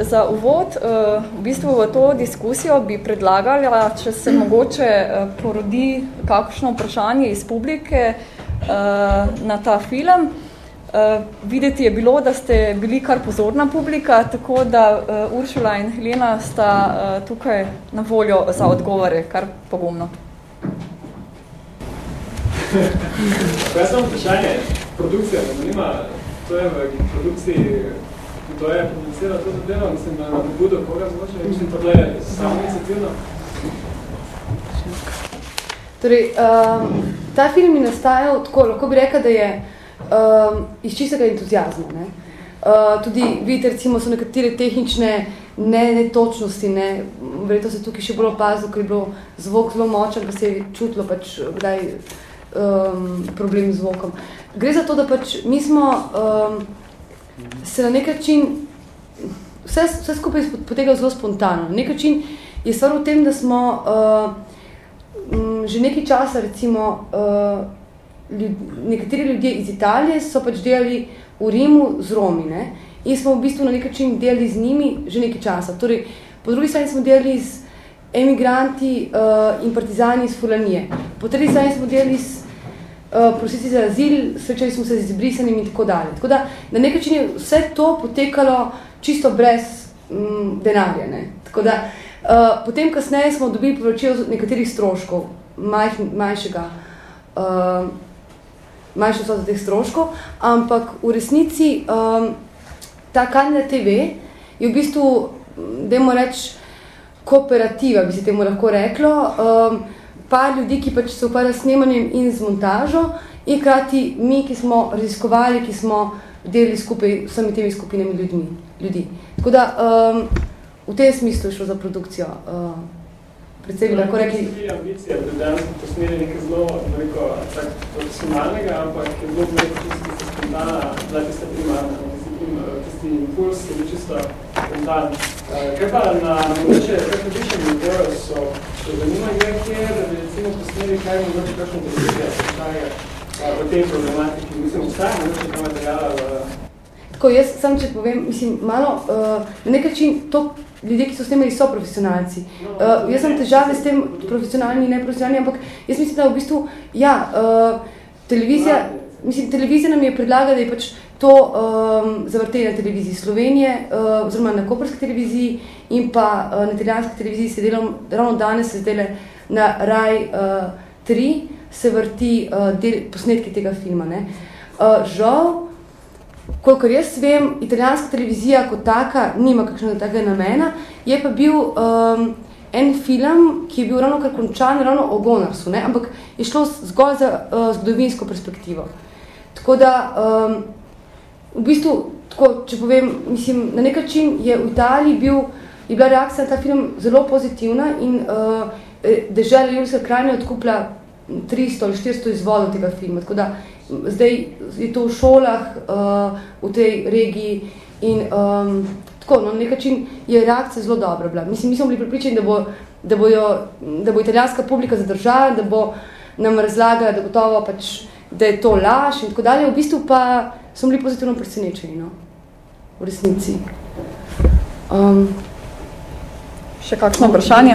za uvod uh, v bistvu v to diskusijo bi predlagala, če se mogoče uh, porodi kakšno vprašanje iz publike uh, na ta film. Uh, videti je bilo, da ste bili kar pozorna publika, tako da uh, Uršula in Helena sta uh, tukaj na voljo za odgovore, kar pogumno. Kaj samo vprašanje? Produkcija, me zanima, to je v produkciji, kdo je produciral to zadevo, mislim, da na pobudo koga zvoče, mislim, pa da je samo iniciativno. Torej, um, ta film je nastajal tako, lahko bi rekel, da je um, iz čistega entuzijazma. Ne? Uh, tudi vidite, recimo, so nekatere tehnične ne, netočnosti, ne? verjetno se tukaj še bolj opazilo, ker je bilo zvok zelo močen, ker se je čutilo pač, kdaj um, problem z zvokom. Gre za to, da pač mi smo um, se na nek način, vse, vse skupaj potega zelo spontano. Na nek način je stvar v tem, da smo uh, m, že nekaj časa, recimo, uh, ljud, nekateri ljudje iz Italije so pač delali v Rimu z Romi, ne? in smo v bistvu na nek način delali z njimi že nekaj časa. Torej, po drugi strani smo delali z emigranti uh, in partizani iz Fulanije. Po tretji strani smo delali s uh, prositi za azil, srečali smo se z izbrisanimi in tako dalje. Tako da na nek način je vse to potekalo čisto brez mm, denarja. Ne? Tako da uh, potem kasneje smo dobili poročilo nekaterih stroškov, manj, manjšega, uh, manjše so za teh stroškov, ampak v resnici um, ta Kanada TV je v bistvu, dajmo reči, kooperativa, bi se temu lahko reklo, um, par ljudi, ki pač se ukvarja s snemanjem in z montažo, in krati mi, ki smo raziskovali, ki smo delili skupaj s vsemi temi skupinami ljudmi, ljudi. Tako da um, v tem smislu je šlo za produkcijo. Uh, predvsem bi lahko rekli... To ambicije, da dejansko posneli nekaj zelo veliko, tak, profesionalnega, ampak je bilo veliko čisto spontana, da tista primarna, tisti impuls je bil čisto spontan. Kaj pa na mogoče, kaj pa više nivojo so, so zanima je, kjer da bi recimo posneli, kaj mogoče kakšno televizija postaje v tej problematiki. Mislim, obstaja mogoče ta materijala v... Tako, jaz sam, če povem, mislim, malo, uh, na nek način to ljudje, ki so snemali, so profesionalci. Uh, jaz sem težave s tem profesionalni in neprofesionalni, ampak jaz mislim, da v bistvu, ja, uh, televizija, mislim, televizija nam je predlagala, da je pač to um, zavrteli na televiziji Slovenije, uh, oziroma na Koperski televiziji in pa uh, na italijanski televiziji se delom, ravno danes se zdele na Raj uh, 3 se vrti uh, del, posnetki tega filma. Ne. Uh, žal, kolikor jaz vem, italijanska televizija kot taka nima kakšnega takega namena, je pa bil um, en film, ki je bil ravno kar končan, ravno o Gonarsu, ne? ampak je šlo zgolj za uh, zgodovinsko perspektivo. Tako da, um, v bistvu, tako, če povem, mislim, na nek način je v Italiji bil, je bila reakcija na ta film zelo pozitivna in uh, dežela Julijska krajina odkupila 300 ali 400 izvodov tega filma. Tako da, zdaj je to v šolah uh, v tej regiji in um, tako, no, na nek način je reakcija zelo dobra bila. Mislim, mi smo bili pripričani, da bo, da, bojo, da bo italijanska publika zadržala, da bo nam razlagala, da gotovo pač, da je to laž in tako dalje. V bistvu pa smo bili pozitivno presenečeni, no, v resnici. Um, Še kakšno vprašanje?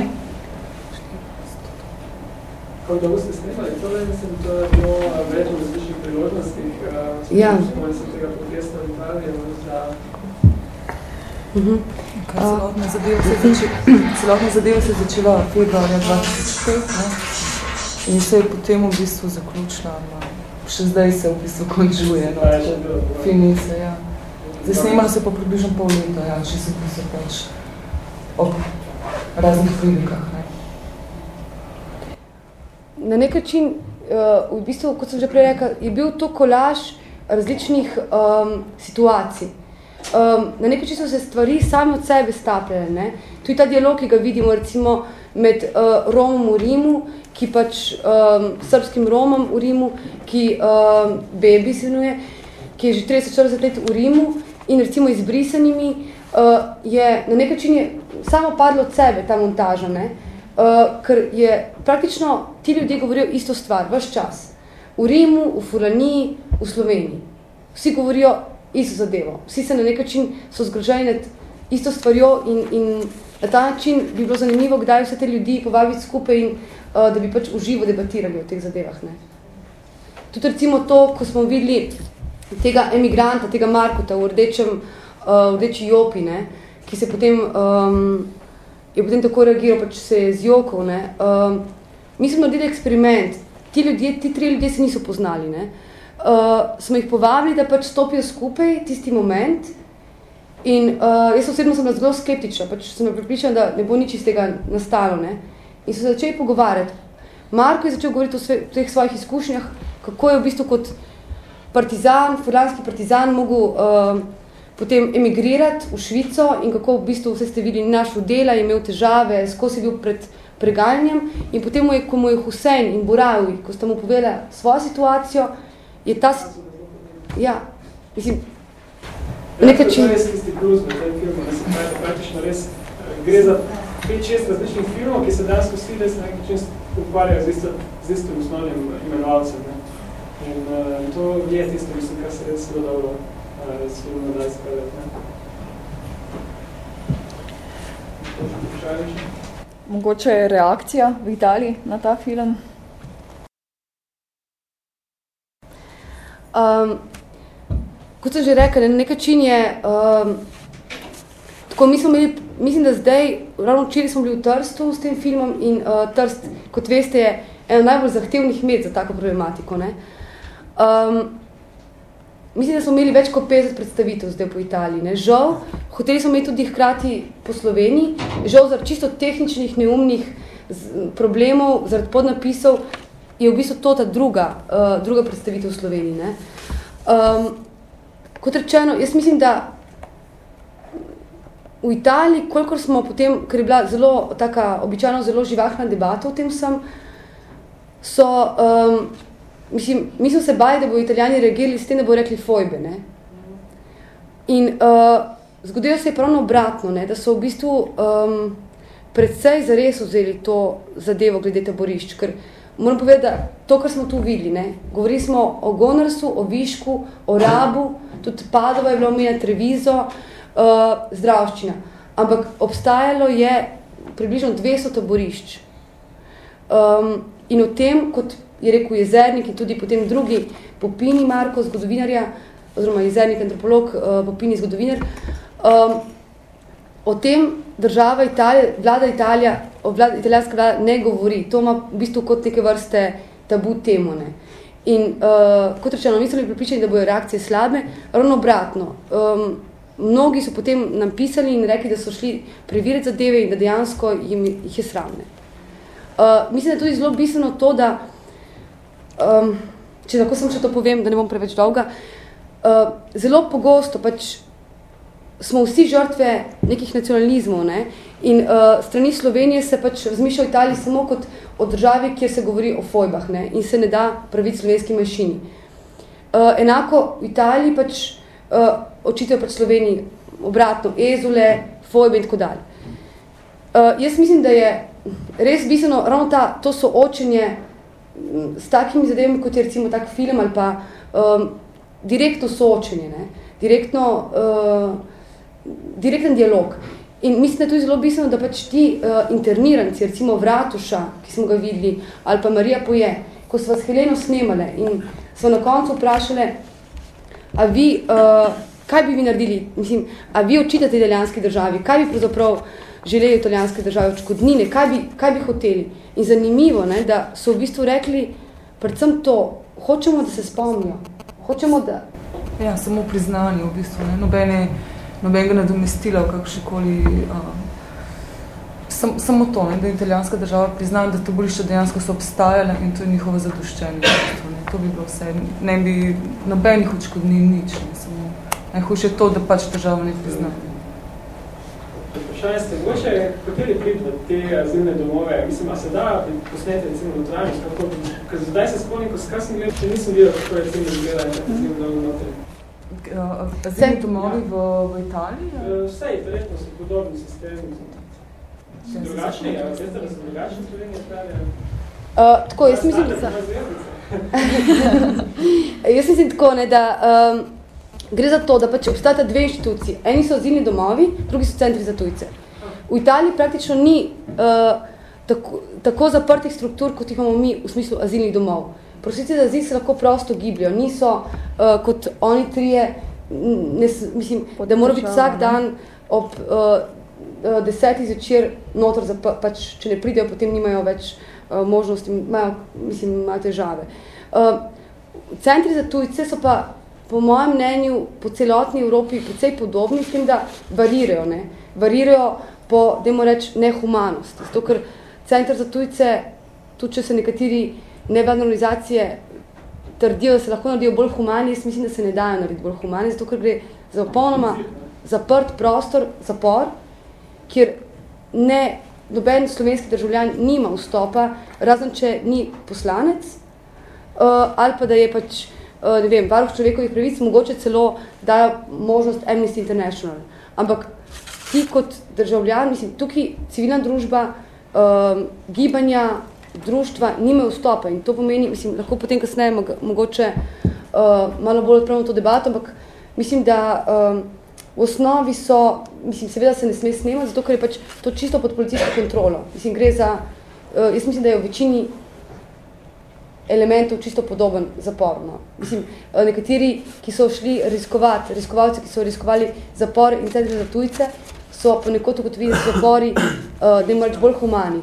Kako dolgo ste snemali? To je, mislim, to je bilo več v različnih priložnostih. Ja. Smo se tega protesta v Italiji, za... Uh -huh. Celotna zadeva se, zači, celotna zadeva se začela februarja 2005 ne? in se je potem v bistvu zaključila. No. Še zdaj se v bistvu končuje. No, Filmi se, ja. Zdaj snemala se pa približno pol leta, ja, če se se pač ob raznih prilikah. Ne? na nek način, uh, v bistvu, kot sem že prej rekla, je bil to kolaž različnih um, situacij. Um, na nek način so se stvari same od sebe stapljale. Ne? Tudi ta dialog, ki ga vidimo recimo med uh, Romom v Rimu, ki pač um, srpskim Romom v Rimu, ki um, Baby se nuje, ki je že 30-40 let v Rimu in recimo izbrisanimi, uh, je na nek način je samo padlo od sebe ta montaža. Ne? Uh, ker je praktično ti ljudje govorijo isto stvar, vaš čas. V Rimu, v Furaniji, v Sloveniji. Vsi govorijo isto zadevo. Vsi se na nek način so zgroženi nad isto stvarjo in, in na ta način bi bilo zanimivo, kdaj vse te ljudi povabiti skupaj in da bi pač uživo debatirali o teh zadevah. Ne. Tudi recimo to, ko smo videli tega emigranta, tega Markota v rdečem, uh, v rdeči jopi, ne, ki se potem, um, je potem tako reagiral, pač se je zjokal. Ne. Um, mi smo naredili eksperiment, ti ljudje, ti tri ljudje se niso poznali. Ne. Uh, smo jih povabili, da pač stopijo skupaj tisti moment in uh, jaz osebno sem bila zelo skeptična, pač sem pripričana, da ne bo nič iz tega nastalo. Ne. In so začeli pogovarjati. Marko je začel govoriti o sve, teh svojih izkušnjah, kako je v bistvu kot partizan, furlanski partizan mogel uh, potem emigrirati v Švico in kako v bistvu vse ste videli našo dela, je imel težave, skozi je bil pred preganjem in potem mu je, ko mu je Husein in Buravi, ko sta mu povedala svojo situacijo, je ta... Ja, mislim, nekaj čim... Ja, to je res tisti plus v tem filmu, da se praktično res eh, gre za 5-6 različnih filmov, ki se danes vsi res na nekaj čim ukvarjajo z, isto, z istim osnovnim imenovalcem. Ne? In uh, to je tisto, mislim, kar se res zelo dobro uh, s filmom da izpravljati. Mogoče je reakcija v Italiji na ta film? Um, kot sem že rekel, na nekaj čin je, um, tako mi smo imeli, mislim, da zdaj, ravno včeraj smo bili v Trstu s tem filmom in uh, Trst, kot veste, je eno najbolj zahtevnih med za tako problematiko. Ne? Um, mislim, da smo imeli več kot 50 predstavitev zdaj po Italiji. Ne? Žal, hoteli smo imeti tudi hkrati po Sloveniji, žal zaradi čisto tehničnih, neumnih problemov, zaradi podnapisov, je v bistvu to ta druga, uh, druga predstavitev v Sloveniji. Ne? Um, kot rečeno, jaz mislim, da v Italiji, kolikor smo potem, ker je bila zelo, taka običajno zelo živahna debata o tem sem, so, um, mislim, mi smo se bali, da bo italijani reagirali s tem, da bo rekli fojbe, ne. In uh, zgodilo se je pravno obratno, ne, da so v bistvu um, predvsej zares vzeli to zadevo glede taborišč, ker moram povedati, da to, kar smo tu videli, ne, govorili smo o Gonarsu, o Višku, o Rabu, tudi Padova je bilo omenjeno Trevizo, uh, zdravščina. Ampak obstajalo je približno 200 taborišč. Um, in o tem, kot je rekel jezernik in tudi potem drugi popini Marko, zgodovinarja, oziroma jezernik, antropolog, uh, popini zgodovinar, um, o tem država Italija, vlada Italija, vlada, italijanska vlada ne govori. To ima v bistvu kot neke vrste tabu temo. Ne. In uh, kot rečeno, mi smo bili pripričani, da bojo reakcije slabe, ravno obratno. Um, mnogi so potem nam pisali in rekli, da so šli preveriti zadeve in da dejansko jim, jih je sramne. Uh, mislim, da je tudi zelo bistveno to, da, um, če lahko sem še to povem, da ne bom preveč dolga, uh, zelo pogosto pač smo vsi žrtve nekih nacionalizmov ne? in uh, strani Slovenije se pač razmišlja o Italiji samo kot o državi, kjer se govori o fojbah ne? in se ne da praviti slovenski manjšini. Uh, enako v Italiji pač uh, očitajo pač Sloveniji obratno, ezule, fojbe in tako dalje. Uh, jaz mislim, da je res bistveno ravno ta, to soočenje s takimi zadevami, kot je recimo tak film ali pa um, direktno soočenje, ne? direktno, uh, direkten dialog. In mislim, da je tudi zelo bistveno, da pač ti uh, interniranci, recimo Vratuša, ki smo ga videli, ali pa Marija Poje, ko so vas Heleno snemale in so na koncu vprašale, a vi, uh, kaj bi vi naredili, mislim, a vi očitate italijanski državi, kaj bi pravzaprav želeli italijanske države, očkodnine, kaj bi, kaj bi hoteli. In zanimivo, ne, da so v bistvu rekli predvsem to, hočemo, da se spomnijo, hočemo, da... Ja, samo priznanje v bistvu, ne, nobene, nobenega nadomestila v kakšnikoli... Sam, samo to, ne, da italijanska država priznava, da to bolišče dejansko so obstajale in to je njihovo zadoščenje. To bi bilo vse. Ne bi nobenih očkodnin nič, ne, samo Najhujše je to, da pač država ne prizna. Vprašanje ste, mogoče hoteli priti v te azilne domove, mislim, a se da posnete recimo notranjost, kako, ker zdaj se spomnim, ko skaj sem gledal, če nisem videl, kako je recimo izgleda in kako azilne domove notri. Azilni domovi v, v Italiji? Vse, verjetno so podobni sistemi. Drugačni, a veste, da so drugačni Slovenije Italije? Uh, tako, jaz mislim, da... jaz mislim tako, ne, da um, Gre za to, da pač obstajata dve inštituciji. Eni so azilni domovi, drugi so centri za tujce. V Italiji praktično ni uh, tako, tako zaprtih struktur, kot jih imamo mi v smislu azilnih domov. Prosilci za azil se lahko prosto gibljajo, niso uh, kot oni trije, ne, mislim, da mora biti vsak dan ob uh, desetih zvečer notor, za, pa, pač, če ne pridejo, potem nimajo več uh, možnosti, imajo, mislim, imajo težave. Uh, centri za tujce so pa po mojem mnenju po celotni Evropi precej podobni s tem, da varirajo, ne? varirajo po, dajmo reči, nehumanosti. Zato, ker centr za tujce, tudi če se nekateri nevladne organizacije trdijo, da se lahko naredijo bolj humani, jaz mislim, da se ne dajo narediti bolj humani, zato ker gre za popolnoma zaprt prostor, zapor, kjer ne, noben slovenski državljan nima vstopa, razen če ni poslanec, uh, ali pa da je pač, uh, ne vem, varuh človekovih pravic, mogoče celo dajo možnost Amnesty International. Ampak ti kot državljan, mislim, tukaj civilna družba, uh, gibanja, društva nima vstopa in to pomeni, mislim, lahko potem kasneje mogoče uh, malo bolj odpravimo to debato, ampak mislim, da um, v osnovi so, mislim, seveda se ne sme snemati, zato ker je pač to čisto pod policijsko kontrolo. Mislim, gre za, uh, jaz mislim, da je v večini elementov čisto podoben zaporno. Mislim, uh, nekateri, ki so šli riskovati, riskovalci, ki so riskovali zapor in centri za tujce, so ponekod ugotovili zapori, uh, da imajo bolj humani.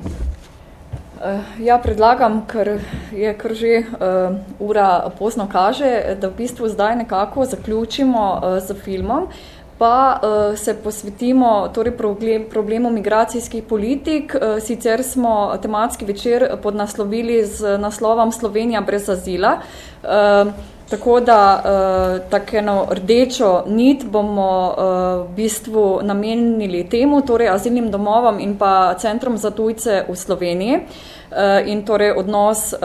Uh, ja, predlagam, ker je kar že uh, ura pozno kaže, da v bistvu zdaj nekako zaključimo uh, z filmom, pa uh, se posvetimo torej problem, problemu migracijskih politik. Uh, sicer smo tematski večer podnaslovili z naslovom Slovenija brez azila. Uh, Tako da uh, tako eno rdečo nit bomo uh, v bistvu namenili temu, torej azilnim domovom in pa centrom za tujce v Sloveniji uh, in torej odnos uh,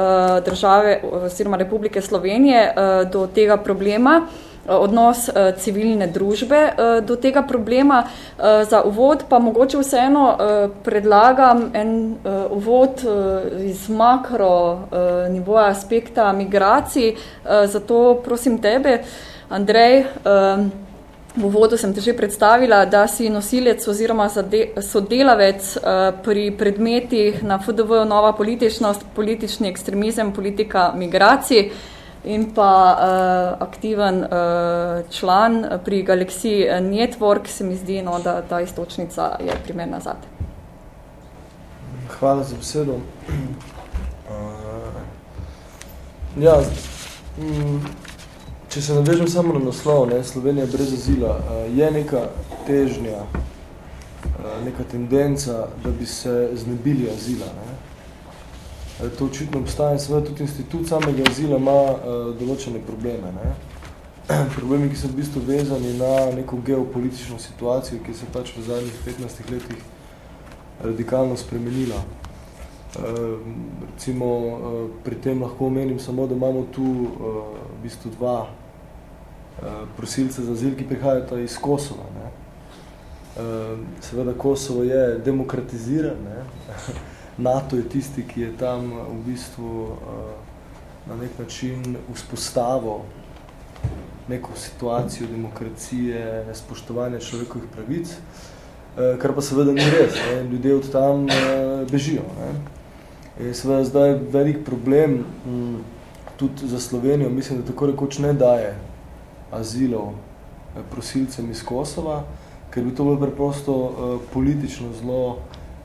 države oziroma Republike Slovenije uh, do tega problema. Uh, odnos uh, civilne družbe uh, do tega problema. Za uvod pa mogoče vseeno predlagam en uvod iz makro nivoja aspekta migracij. Zato prosim tebe, Andrej, v uvodu sem te že predstavila, da si nosilec oziroma sodelavec pri predmetih na FDV Nova političnost, politični ekstremizem, politika migracij. In pa uh, aktiven uh, član pri Galaxy Network, se mi zdi, no, da ta istočnica je primerna zate. Hvala za besedo. Uh, ja, mm, če se navežem samo na naslov, ne, Slovenija brez azila, uh, je neka težnja, uh, neka tendenca, da bi se znebili azila. Ne. To očitno obstaja in seveda tudi institut samega azila ima uh, določene probleme. Ne? Problemi, ki so v bistvu vezani na neko geopolitično situacijo, ki se pač v zadnjih 15 letih radikalno spremenila. Uh, recimo, uh, pri tem lahko omenim samo, da imamo tu uh, v bistvu dva uh, prosilce za azil, ki prihajata iz Kosova. Ne? Uh, seveda Kosovo je demokratiziran, ne? NATO je tisti, ki je tam eh, v bistvu eh, na nek način vzpostavil neko situacijo demokracije, spoštovanja človekovih pravic, eh, kar pa seveda ni res. Ne? Ljudje od tam bežijo. Ne? In seveda zdaj velik problem m, tudi za Slovenijo, mislim, da tako rekoč ne daje azilov prosilcem iz Kosova, ker bi to bilo preprosto politično zelo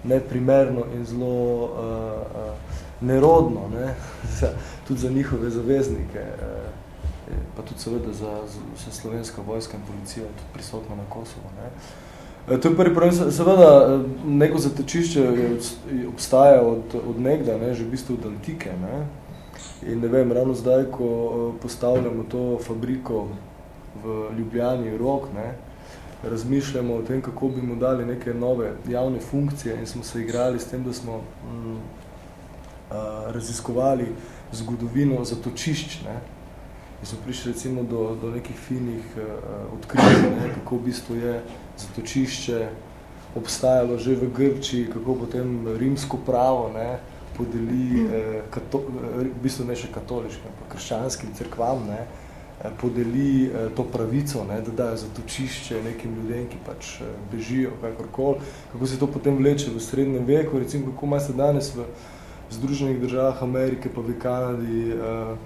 neprimerno in zelo uh, uh, nerodno, ne? za, tudi za njihove zaveznike, uh, pa tudi seveda za, za vse slovenska vojska in policija je tudi prisotna na Kosovo. Ne? To je prvi problem, seveda neko zatečišče je obstaja od, od nekda, ne, že v bistvu od antike. Ne. In ne vem, ravno zdaj, ko postavljamo to fabriko v Ljubljani rok, ne, razmišljamo o tem, kako bi mu dali neke nove javne funkcije in smo se igrali s tem, da smo mm, a, raziskovali zgodovino zatočišč, ne? in smo prišli recimo do, do nekih finih odkritij, ne? kako v bistvu je zatočišče obstajalo že v Grčiji, kako potem rimsko pravo ne? podeli eh, kato, v bistvu ne še katoliškim, pa krščanskim crkvam, ne? Podeli to pravico, ne, da dajo zatočišče nekim ljudem, ki pač bežijo, kakorkoli, kako se to potem vleče v srednjem veku, recimo kako ima se danes v Združenih državah Amerike pa v Kanadi uh,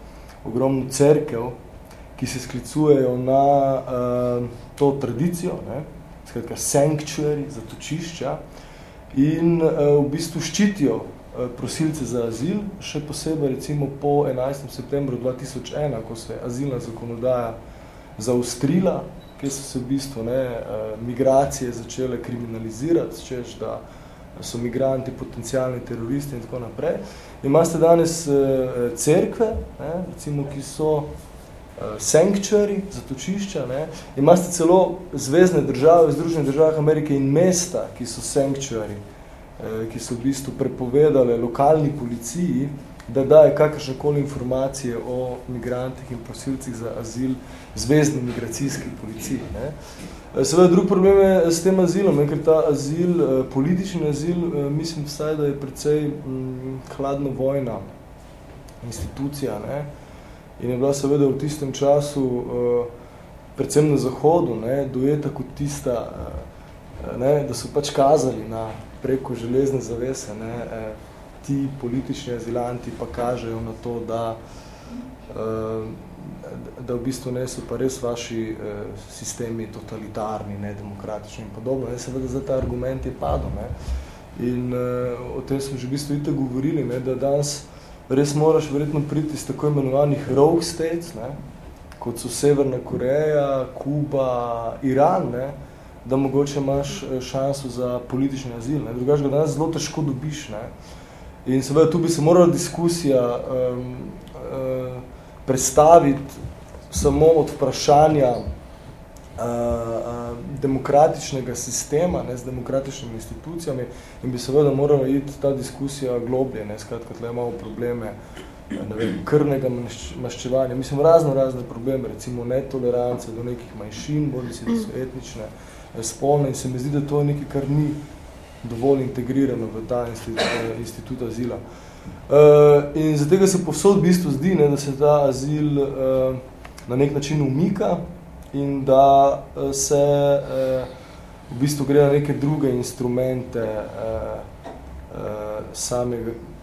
ogromno cerkev, ki se sklicujejo na uh, to tradicijo, ne, skratka sanctuary, zatočišča, in uh, v bistvu ščitijo prosilce za azil, še posebej recimo po 11. septembru 2001, ko se je azilna zakonodaja zaustrila, kjer so se v bistvu ne, uh, migracije začele kriminalizirati, češ da so migranti, potencijalni teroristi in tako naprej. Imate danes uh, cerkve, ne, recimo, ki so sanctuary, zatočišča, ne. imate celo zvezdne države, Združene države Amerike in mesta, ki so uh, ki so v bistvu prepovedale lokalni policiji, da daje kakršnekoli informacije o migrantih in prosilcih za azil zvezdni migracijski policiji. Ne. Seveda, drug problem je s tem azilom, ker ta azil, eh, politični azil, eh, mislim vsaj, da je precej hm, hladno vojna institucija. Ne. In je bila seveda v tistem času, eh, predvsem na Zahodu, ne, dojeta kot tista, ne, da so pač kazali na preko železne zavese, ne, ti politični azilanti pa kažejo na to, da, eh, da v bistvu ne so pa res vaši eh, sistemi totalitarni, nedemokratični in podobno. Ne, seveda za ta argument je padel. Ne. In eh, o tem smo že v bistvu itak govorili, ne, da danes res moraš verjetno priti iz tako imenovanih rogue states, ne, kot so Severna Koreja, Kuba, Iran, ne, da mogoče imaš šanso za politični azil. Drugač ga danes zelo težko dobiš. Ne. In seveda tu bi se morala diskusija um, uh, predstaviti samo od vprašanja uh, uh, demokratičnega sistema ne, z demokratičnimi institucijami in bi seveda morala iti ta diskusija globlje, ne, skratka, tle imamo probleme ne vem, krvnega maščevanja, mislim, razno razne probleme, recimo netolerance do nekih manjšin, bolj si, da so etnične, spolne in se mi zdi, da to je nekaj, kar ni dovolj integrirano v ta institut, institut azila. Uh, in za tega se povsod v bistvu zdi, ne, da se ta azil uh, na nek način umika in da uh, se uh, v bistvu gre na neke druge instrumente uh, uh, same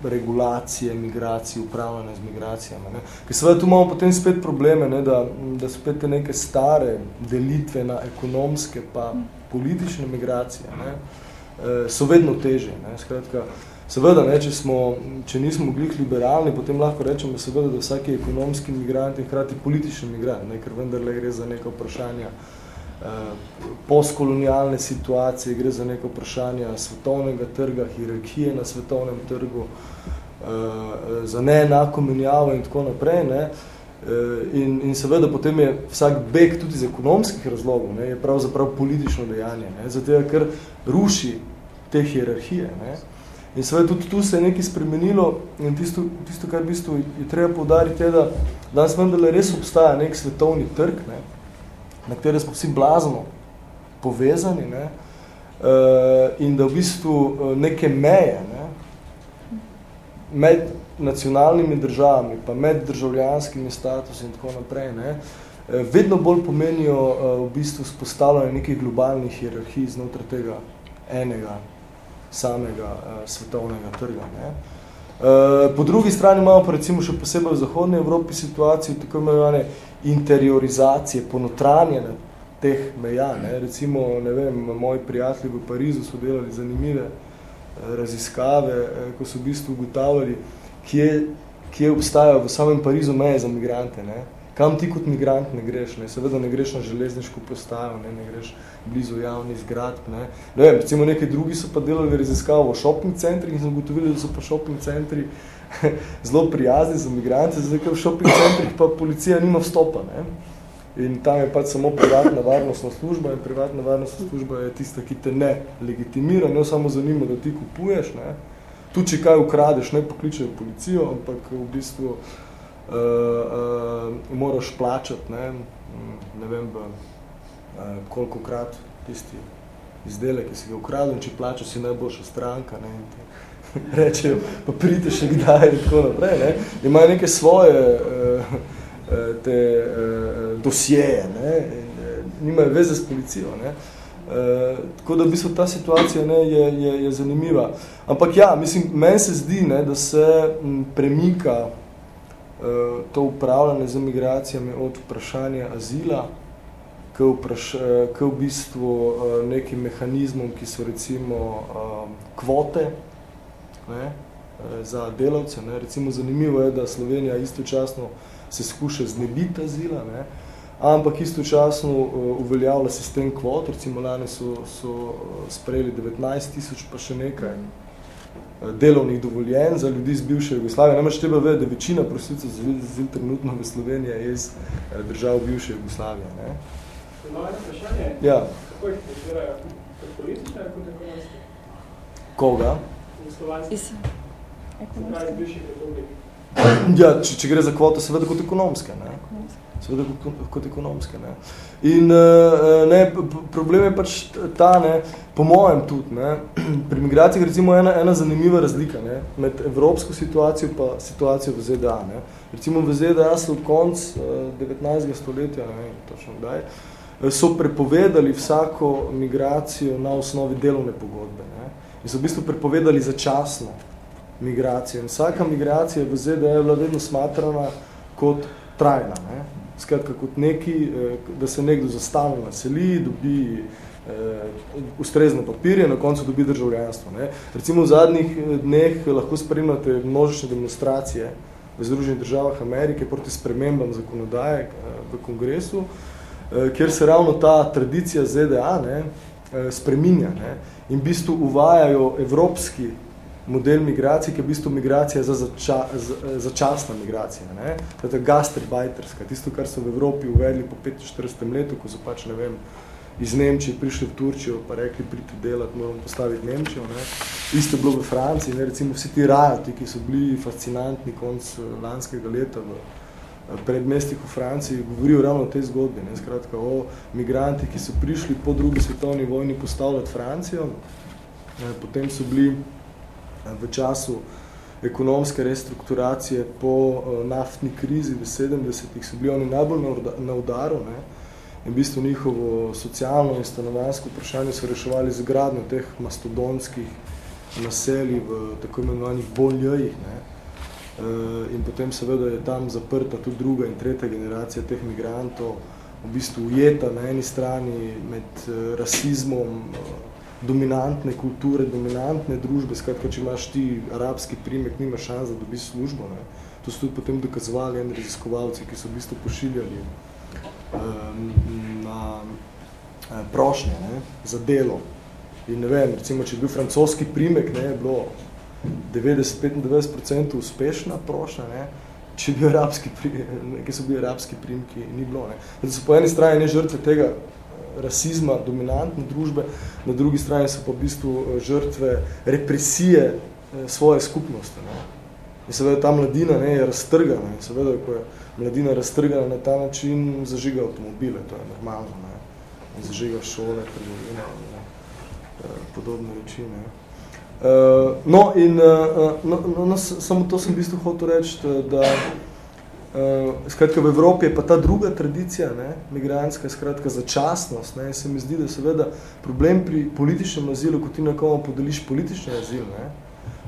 regulacije, migracije, upravljanja z migracijami. Ne. Ker seveda tu imamo potem spet probleme, ne, da, da spet te neke stare delitve na ekonomske pa politične migracije. Ne. Uh, Eh, so vedno teže. Ne? Skratka, seveda, ne, če, smo, če nismo glih liberalni, potem lahko rečemo, seveda, da vsaki ekonomski migrant in hkrati politični migrant, ne? ker vendarle gre za neka vprašanja eh, postkolonialne situacije, gre za neka vprašanja svetovnega trga, hierarhije na svetovnem trgu, eh, za neenako menjavo in tako naprej. Ne? In, in seveda potem je vsak beg tudi iz ekonomskih razlogov, ne, je pravzaprav politično dejanje, ne, zato ker ruši te hierarhije. Ne. In seveda tudi tu se je nekaj spremenilo in tisto, tisto kar v bistvu je treba poudariti, je, da danes vendarle res obstaja nek svetovni trg, ne, na katere smo vsi blazno povezani ne, uh, in da v bistvu uh, neke meje ne, med nacionalnimi državami, pa med državljanskimi statusi in tako naprej, ne, uh, vedno bolj pomenijo uh, v bistvu spostavljanje nekih globalnih hierarhij znotraj tega enega samega uh, svetovnega trga. Ne. Uh, po drugi strani imamo pa recimo še posebej v Zahodni Evropi situacijo tako imenovane interiorizacije, ponotranjene teh meja. Ne. Recimo, ne vem, moji prijatelji v Parizu so delali zanimive uh, raziskave, uh, ko so v bistvu ugotavljali, kje, kje obstajajo v samem Parizu meje za migrante. Ne. Kam ti kot migrant ne greš? Ne? Seveda ne greš na železniško postajo, ne, ne greš blizu javnih zgradb. Ne? Ne vem, recimo neki drugi so pa delali raziskavo v shopping centrih in so ugotovili, da so pa shopping centri zelo prijazni za migrante, zdaj ker v shopping centrih pa policija nima vstopa. Ne? In tam je pač samo privatna varnostna služba in privatna varnostna služba je tista, ki te ne legitimira, ne samo zanima, da ti kupuješ. Ne? Tu, če kaj ukradeš, ne pokličejo policijo, ampak v bistvu uh, uh, moraš plačati, ne, ne vem, uh, koliko krat tisti izdelek, ki si ga ukradil, če plačaš, si najboljša stranka, ne, in te rečejo, pa pridite še kdaj in tako naprej, ne. Imajo neke svoje uh, te uh, dosjeje, ne, in, nimajo veze s policijo, ne. Uh, tako da v bistvu ta situacija ne, je, je, je zanimiva. Ampak ja, mislim, meni se zdi, ne, da se m, premika uh, to upravljanje z migracijami od vprašanja azila k, vpraš, k v bistvu uh, nekim mehanizmom, ki so recimo uh, kvote, ne, za delavce. Ne. Recimo zanimivo je, da Slovenija istočasno se skuša znebiti azila, ne, ampak istočasno uveljavlja sistem kvot, recimo lani so, so sprejeli 19 tisoč pa še nekaj delovnih dovoljenj za ljudi iz bivše Jugoslavije. Namreč treba vedeti, da večina prosilcev za azil trenutno v Sloveniji je iz držav bivše Jugoslavije. Ne. vprašanje? Ja. Kako jih potirajo? Kot politične, kot ekonomske? Koga? Iz Ja, če, če gre za kvoto, seveda kot ekonomske. Ne? Seveda kot, kot ekonomske. Ne? In ne, problem je pač ta, ne, po mojem tudi, ne, pri migracijah recimo ena, ena zanimiva razlika ne, med evropsko situacijo pa situacijo v ZDA. Ne. Recimo v ZDA so konc 19. stoletja, ne vem točno kdaj, so prepovedali vsako migracijo na osnovi delovne pogodbe. In so v bistvu prepovedali začasno migracijo. In vsaka migracija v ZDA je bila vedno smatrana kot trajna. Ne? Skratka, kot neki, da se nekdo zastavno naseli, dobi eh, ustrezne papirje, na koncu dobi državljanstvo. Ne? Recimo v zadnjih dneh lahko spremljate množične demonstracije v Združenih državah Amerike proti spremembam zakonodaje v kongresu, eh, kjer se ravno ta tradicija ZDA ne, spreminja ne? in v bistvu uvajajo evropski model migracije, ki je v bistvu migracija za zača, za, začasna migracija. Ne? To je gastarbajterska, tisto, kar so v Evropi uvedli po 45. letu, ko so pač, ne vem, iz Nemčije prišli v Turčijo, pa rekli, pridite delati, moramo postaviti Nemčijo. Ne? Isto je bilo v Franciji, ne? recimo vsi ti rajati, ki so bili fascinantni konc lanskega leta v predmestih v Franciji, govorijo ravno o tej zgodbi, ne? skratka o migranti, ki so prišli po drugi svetovni vojni postavljati Francijo, potem so bili v času ekonomske restrukturacije po naftni krizi v 70-ih so bili oni najbolj na udaru. Ne? In v bistvu njihovo socialno in stanovanjsko vprašanje so reševali z gradnjo teh mastodonskih naselij v tako imenovanih boljejih. Ne? In potem seveda je tam zaprta tudi druga in tretja generacija teh migrantov, v bistvu ujeta na eni strani med rasizmom, dominantne kulture, dominantne družbe, skratka, če imaš ti arabski primek, nima šans, da dobiš službo. Ne. To so tudi potem dokazovali eni raziskovalci, ki so v bistvu pošiljali um, na prošnje ne, za delo. In ne vem, recimo, če je bil francoski primek, ne, je bilo 90-95% uspešna prošnja, ne, če bil arabski primek, ki so bili arabski primki, ni bilo. Ne. Zdaj so po eni strani ne žrtve tega rasizma, dominantne družbe, na drugi strani so pa v bistvu žrtve represije svoje skupnosti. Ne. In seveda ta mladina ne, je raztrgana. In seveda, ko je mladina raztrgana na ta način, zažiga avtomobile, to je normalno. Ne. In zažiga šole, trgovine, ne, podobne reči. Ne. Uh, no, in uh, no, no, no, samo to sem v bistvu hotel reči, da Uh, skratka, v Evropi je pa ta druga tradicija, ne, migranska, skratka, začasnost. Ne, se mi zdi, da seveda problem pri političnem azilu, ko ti nekomu podeliš politični azil, ne,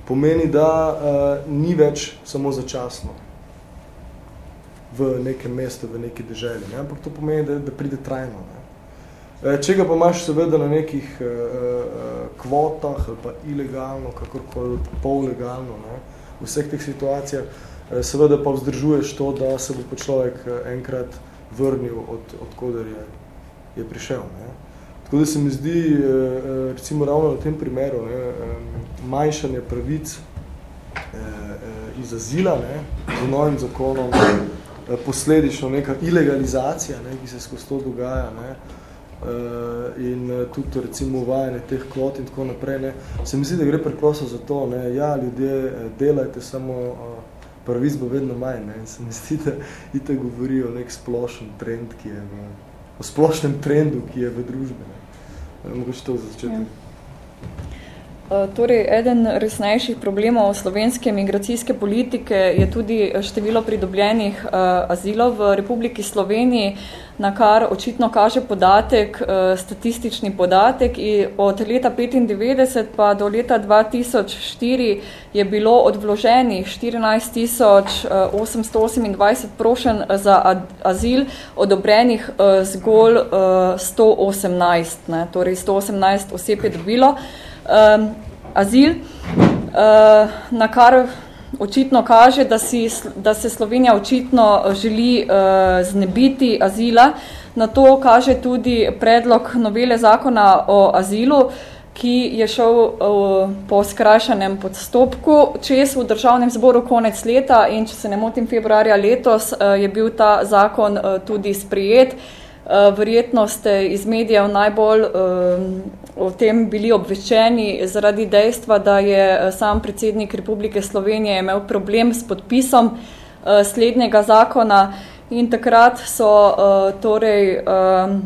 pomeni, da uh, ni več samo začasno v nekem mestu, v neki deželi, ne, ampak to pomeni, da, da pride trajno. Ne. Če ga pa imaš seveda na nekih uh, uh, kvotah ali pa ilegalno, kakorkoli pollegalno, ne, v vseh teh situacijah, seveda pa vzdržuješ to, da se bo pa človek enkrat vrnil od, od koder je, je prišel. Ne. Tako da se mi zdi, recimo ravno na tem primeru, ne, manjšanje pravic iz azila, ne, z novim zakonom, posledično neka ilegalizacija, ne, ki se skozi to dogaja, ne, in tudi recimo uvajanje teh kvot in tako naprej, ne, se mi zdi, da gre preprosto za to, ne, ja, ljudje, delajte samo pravic bo vedno manj, ne, se mi zdi, da itak govori o nek splošen trend, ki je v, o splošnem trendu, ki je v družbi, ne. Mogoče to za začetek. Ja. Eh, torej, eden resnejših problemov slovenske migracijske politike je tudi število pridobljenih uh, azilov v Republiki Sloveniji, na kar očitno kaže podatek, statistični podatek. In od leta 1995 pa do leta 2004 je bilo odvloženih 14 828 prošen za azil, odobrenih zgolj uh, 118, ne? torej 118 oseb je dobilo um, azil, uh, na kar očitno kaže, da, si, da se Slovenija očitno želi uh, znebiti azila. Na to kaže tudi predlog novele zakona o azilu, ki je šel uh, po skrajšanem podstopku čez v državnem zboru konec leta in če se ne motim februarja letos, uh, je bil ta zakon uh, tudi sprijet. Uh, verjetno ste iz medijev najbolj uh, o tem bili obveščeni zaradi dejstva, da je eh, sam predsednik Republike Slovenije imel problem s podpisom uh, slednjega zakona. In takrat so uh, torej um,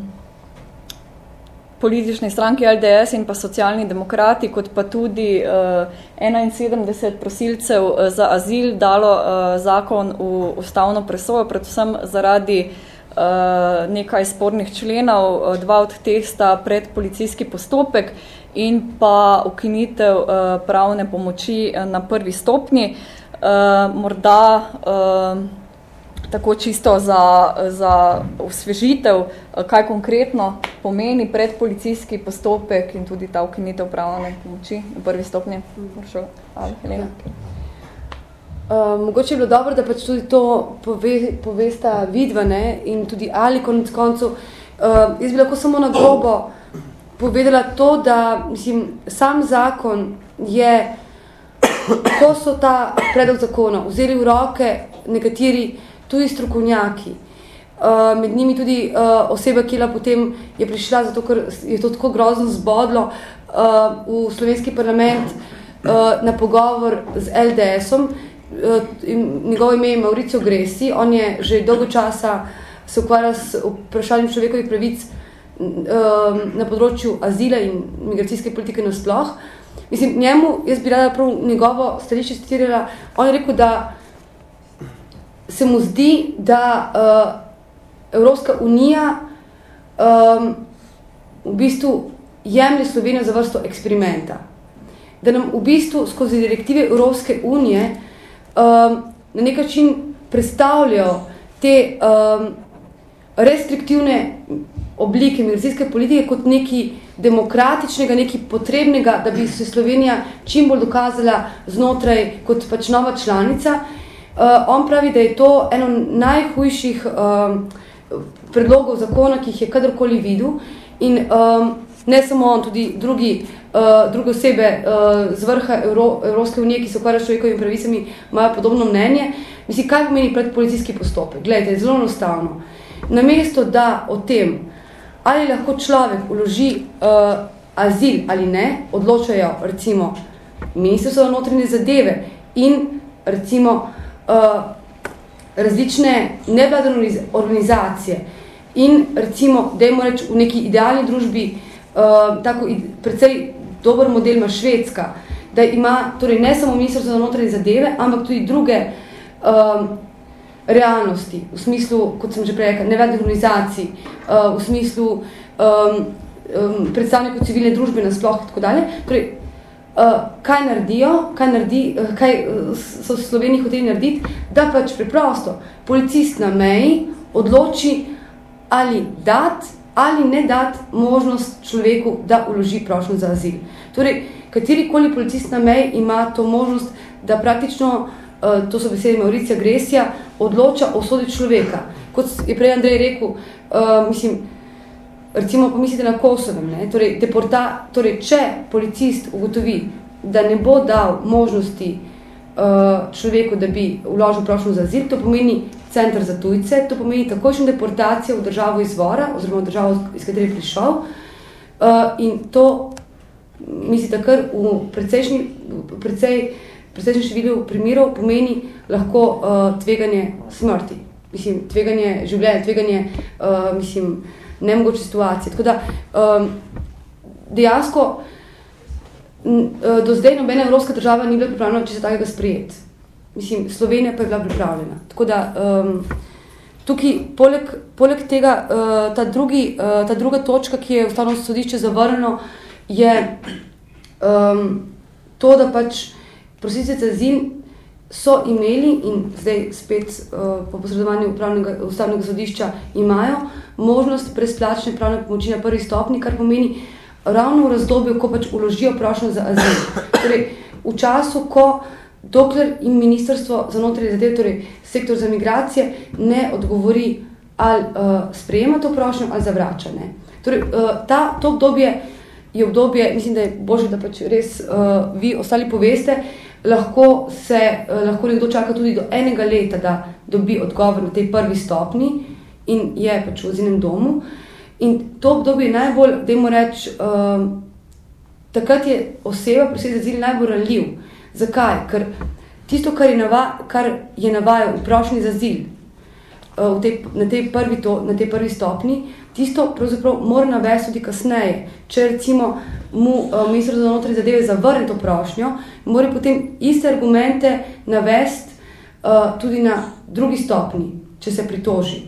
politične stranke LDS in pa socialni demokrati, kot pa tudi uh, 71 prosilcev za azil dalo uh, zakon v ustavno presojo, predvsem zaradi uh, nekaj spornih členov, eh, dva od teh sta pred policijski postopek in pa ukinitev uh, pravne pomoči na prvi stopni. Morda tako čisto za, za osvežitev, kaj konkretno pomeni predpolicijski postopek in tudi ta ukinitev pravne pomoči na prvi stopni. Moršo, ali, Helena? Ja. Uh, mogoče je bilo dobro, da pač tudi to pove, povesta vidva ne? in tudi ali konec koncu. Uh, jaz bi lahko samo na grobo povedala to, da mislim, sam zakon je, ko so ta predlog zakona vzeli v roke nekateri tudi strokovnjaki, uh, med njimi tudi uh, oseba, ki je potem je prišla, zato ker je to tako grozno zbodlo uh, v slovenski parlament uh, na pogovor z LDS-om, Eh, njegovo ime je Mauricio Gresi, on je že dolgo časa se ukvarjal s vprašanjem človekovih pravic na področju azila in migracijske politike nasploh. Mislim, njemu, jaz bi rada prav njegovo stališče citirala, on je rekel, da se mu zdi, da uh, Evropska unija um, v bistvu jemlje Slovenijo za vrsto eksperimenta. Da nam v bistvu skozi direktive Evropske unije uh, um, na nek način predstavljajo te um, restriktivne oblike migracijske politike kot neki demokratičnega, neki potrebnega, da bi se Slovenija čim bolj dokazala znotraj kot pač nova članica. Uh, on pravi, da je to eno najhujših um, predlogov zakona, ki jih je kadarkoli videl in um, ne samo on, tudi drugi uh, druge osebe uh, z vrha Euro, Evropske unije, ki se ukvarjajo s človekovimi pravicami, imajo podobno mnenje. Mislim, kaj pomeni predpolicijski postopek? Glejte, je zelo enostavno. Namesto, da o tem, ali lahko človek uloži uh, azil ali ne, odločajo recimo ministrstvo za notranje zadeve in recimo uh, različne nevladne organizacije in recimo, dajmo reči, v neki idealni družbi uh, tako precej dober model ima Švedska, da ima torej ne samo ministrstvo za notranje zadeve, ampak tudi druge um, realnosti, v smislu, kot sem že prej rekla, nevladnih organizacij, uh, v smislu um, um, predstavnikov civilne družbe nasploh in tako dalje. Torej, uh, kaj naredijo, kaj, naredi, uh, kaj uh, so v Sloveniji hoteli narediti, da pač preprosto policist na meji odloči ali dati ali ne dati možnost človeku, da uloži prošnjo za azil. Torej, katerikoli policist na meji ima to možnost, da praktično, uh, to so besede Mauricija Gresija, odloča o sodi človeka. Kot je prej Andrej rekel, uh, mislim, recimo pomislite na Kosovem, ne? Torej, deporta, torej, če policist ugotovi, da ne bo dal možnosti uh, človeku, da bi vložil prošnjo za azil, to pomeni centr za tujce, to pomeni takošno deportacijo v državo izvora, oziroma v državo, iz katere je prišel. Uh, in to, mislite, kar v precejšnji, precej, precejšnji številu primerov pomeni lahko uh, tveganje smrti. Mislim, tveganje življenja, tveganje, uh, mislim, nemogoče situacije. Tako da, um, dejansko, do zdaj nobena evropska država ni bila pripravljena, če se takega sprejet. Mislim, Slovenija pa je bila pripravljena. Tako da, um, tukaj, poleg, poleg tega, uh, ta, drugi, uh, ta druga točka, ki je ustavno sodišče zavrnjeno, je um, to, da pač prosilce za zin so imeli in zdaj spet uh, po posredovanju ustavnega sodišča imajo možnost brezplačne pravne pomoči na prvi stopni, kar pomeni ravno v razdobju, ko pač uložijo prošnjo za azil. Torej, v času, ko dokler in ministrstvo za notranje zadeve, torej sektor za migracije, ne odgovori ali uh, sprejema to prošnjo ali zavrača. Ne. Torej, uh, ta, to obdobje je obdobje, mislim, da je božje, da pač res uh, vi ostali poveste, lahko se uh, lahko nekdo čaka tudi do enega leta, da dobi odgovor na tej prvi stopni in je pač v zinem domu. In to obdobje je najbolj, da jim reč, uh, takrat je oseba, prosilec za zil, najbolj ranljiv. Zakaj? Ker tisto, kar je, nava, kar je navajal v prošnji za zil, uh, tej, na, tej prvi to, na tej prvi stopni, tisto pravzaprav mora navesti tudi kasneje. Če recimo mu uh, ministr za notranje zadeve zavrne to prošnjo, mora potem iste argumente navesti uh, tudi na drugi stopni, če se pritoži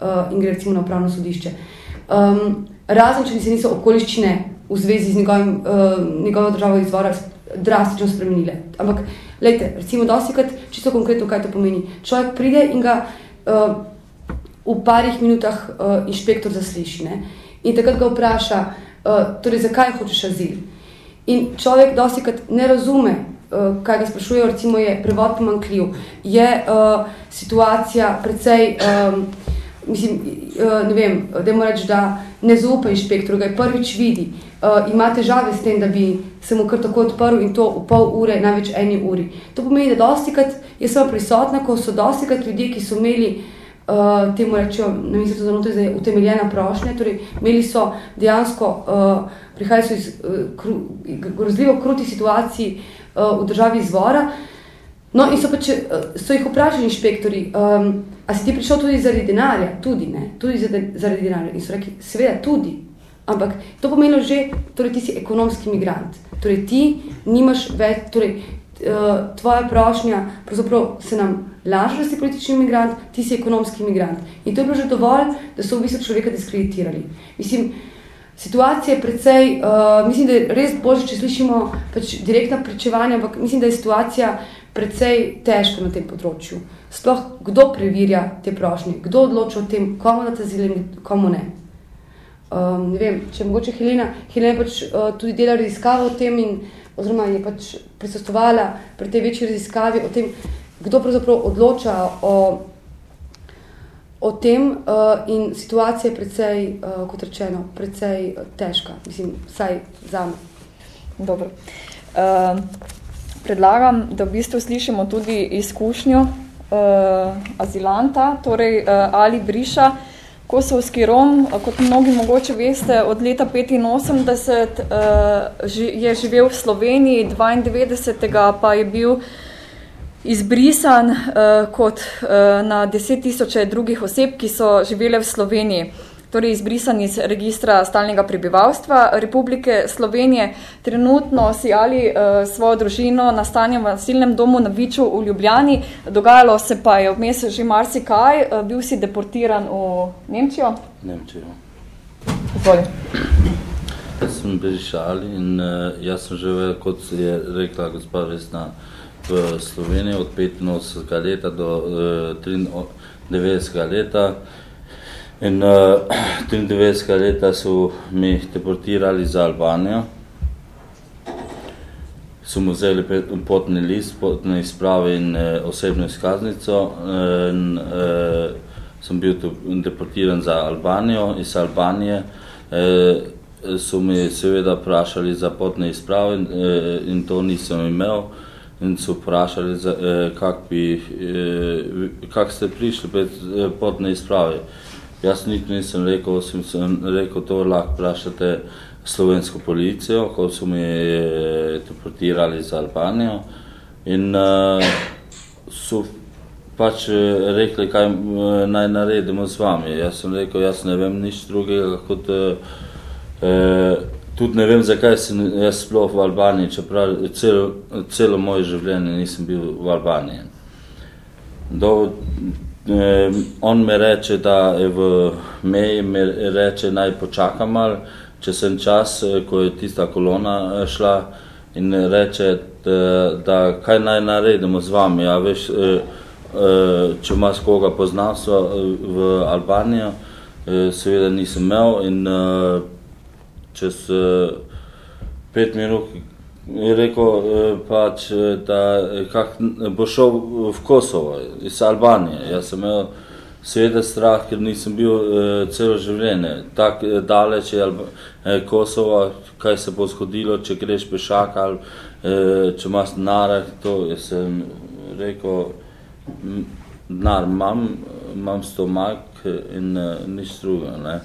uh, in gre recimo na upravno sodišče. Um, razen, če se niso okoliščine v zvezi z njegovim, uh, njegovo državo izvora drastično spremenile. Ampak, lejte, recimo dosikrat, čisto konkretno, kaj to pomeni. Človek pride in ga uh, v parih minutah uh, inšpektor zasliši. Ne? In takrat ga vpraša, uh, torej, zakaj hočeš azil. In človek dosikrat ne razume, uh, kaj ga sprašujejo, recimo je prevod pomankljiv, je uh, situacija precej, um, mislim, uh, ne vem, da mu reči, da ne zaupa inšpektor, ga je prvič vidi, uh, ima težave s tem, da bi se mu kar tako odprl in to v pol ure, največ eni uri. To pomeni, da dostikrat je samo prisotna, ko so dostikrat ljudje, ki so imeli uh, temu rečejo, na ministrstvu za notranje, je utemeljena prošnja, torej imeli so dejansko, uh, prihajajo iz uh, kru, grozljivo krutih situacij uh, v državi izvora, no in so, pač, uh, so jih vprašali inšpektori, um, a si ti prišel tudi zaradi denarja? Tudi, ne, tudi zaradi denarja. In so rekli, seveda tudi, ampak to pomeni že, torej si ekonomski migrant, torej ti nimaš več, torej uh, tvoja prošnja, pravzaprav se nam laže, da si politični imigrant, ti si ekonomski imigrant. In to je bilo že dovolj, da so v bistvu človeka diskreditirali. Mislim, situacija je precej, uh, mislim, da je res bože, če slišimo pač direktna pričevanja, ampak mislim, da je situacija precej težka na tem področju. Sploh, kdo preverja te prošnje, kdo odloča o tem, komu da ta zile in komu ne. Um, ne vem, če mogoče Helena, Helena pač uh, tudi dela raziskavo o tem in oziroma je pač prisostovala pri tej večji raziskavi o tem, kdo pravzaprav odloča o, o tem uh, in situacija je precej, uh, kot rečeno, precej težka, mislim, vsaj zame. Dobro. Uh, predlagam, da v bistvu slišimo tudi izkušnjo uh, azilanta, torej uh, Ali Briša, Kosovski Rom, kot mnogi mogoče veste, od leta 85 uh, je živel v Sloveniji, 92. pa je bil izbrisan uh, kot uh, na 10 tisoče drugih oseb, ki so živele v Sloveniji. Torej izbrisan iz registra stalnega prebivalstva Republike Slovenije. Trenutno si ali uh, svojo družino nastanjem v silnem domu na Viču v Ljubljani. Dogajalo se pa je vmes že marsikaj. Uh, bil si deportiran v Nemčijo? Nemčijo. Izvoli. Jaz sem prišal in uh, jaz sem živel, kot je rekla gospod Vesna, v Sloveniji od 85 leta do uh, 93 leta. In uh, eh, 93 leta so mi deportirali za Albanijo. So mu vzeli potni list, potne izprave in uh, osebno izkaznico. In, uh, sem bil deportiran za Albanijo, iz Albanije. Uh, so mi seveda vprašali za potne izprave uh, in to nisem imel. In so vprašali, uh, kak, bi, uh, kak ste prišli pred uh, potne izprave. Jaz nič nisem rekel, sem, sem rekel, to lahko vprašate slovensko policijo, ko so mi deportirali za Albanijo. In uh, so pač eh, rekli, kaj uh, naj naredimo z vami. Jaz sem rekel, jaz ne vem nič drugega kot uh, tudi ne vem, zakaj sem jaz sploh v Albaniji, čeprav celo, celo moje življenje nisem bil v Albaniji. Do, eh, on me reče, da je v meji, me reče, naj počakam malo, če sem čas, eh, ko je tista kolona eh, šla in reče, da, da kaj naj naredimo z vami. Ja, veš, eh, če imaš koga poznavstva v Albanijo, seveda nisem imel in čez pet minut je rekel pač, da kak, bo šel v Kosovo iz Albanije. Jaz sem imel Seveda strah, ker nisem bil uh, celo življenje. Tako uh, daleč je uh, Kosovo, kaj se bo zgodilo, če greš pešak ali uh, če imaš denar, to jaz sem rekel, denar imam, imam stomak in uh, nič druga.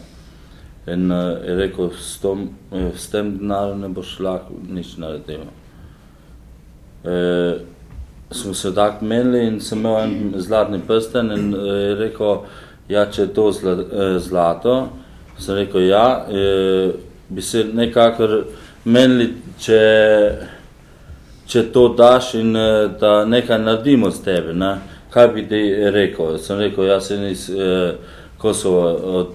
In uh, je rekel, s, tom, uh, s tem denarom ne boš lahko nič naredil. Uh, smo se tako menili in sem imel en zlatni prsten in eh, je rekel, ja, če je to eh, zlato, sem rekel, ja, je, bi se nekako menili, če, če to daš in eh, da nekaj naredimo s tebe, ne? kaj bi ti rekel? Sem rekel, ja, sem iz Kosova od,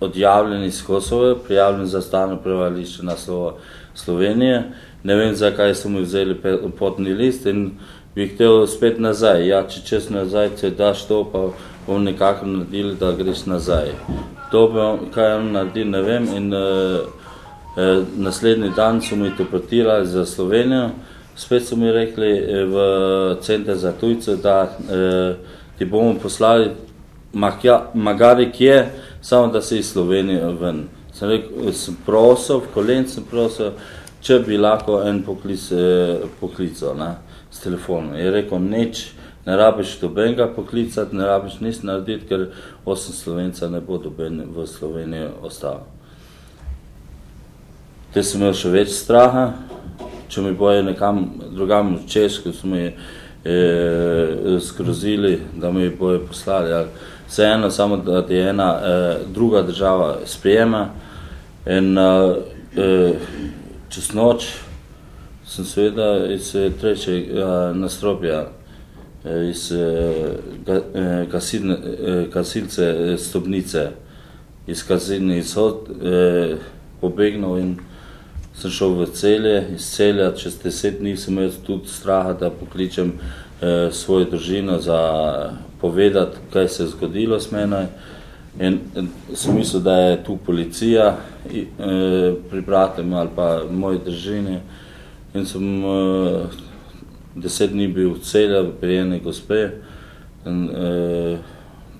odjavljen iz Kosova, prijavljen za stano prevališče na Slovo Slovenije, ne vem, zakaj so mi vzeli potni list in bi hotel spet nazaj. Ja, če čez nazaj, če daš to, pa bom nekako naredil, da greš nazaj. To bom, kaj on naredil, ne vem. In uh, uh, naslednji dan so mi deportirali za Slovenijo. Spet so mi rekli uh, v center za tujce, da uh, ti bomo poslali magari kje, samo da se iz Slovenije ven. Sem rekel, sem prosil, v kolen sem prosil, če bi lahko en poklic uh, poklical. Ne s telefonom. Je rekel, neč, ne rabiš dobenega poklicati, ne rabiš nič narediti, ker osem Slovenca ne bo doben v Sloveniji ostal. Te sem imel še več straha, če mi boje nekam drugam v Češko, so mi eh, skrozili, da mi boje poslali. Ali vseeno, samo da je ena eh, druga država sprijema in eh, čez noč sem seveda iz eh, trečega nastropja, eh, iz eh, kasilne, kasilce stopnice, iz kasilne izhod, pobegnil in sem šel v celje, iz celja čez deset dni sem imel tudi straha, da pokličem svojo družino za povedati, kaj se je zgodilo s menoj. In sem mislil, da je tu policija pri bratem ali pa moji držini, In sem uh, deset dni bil v celja, pri eni gospe, in uh,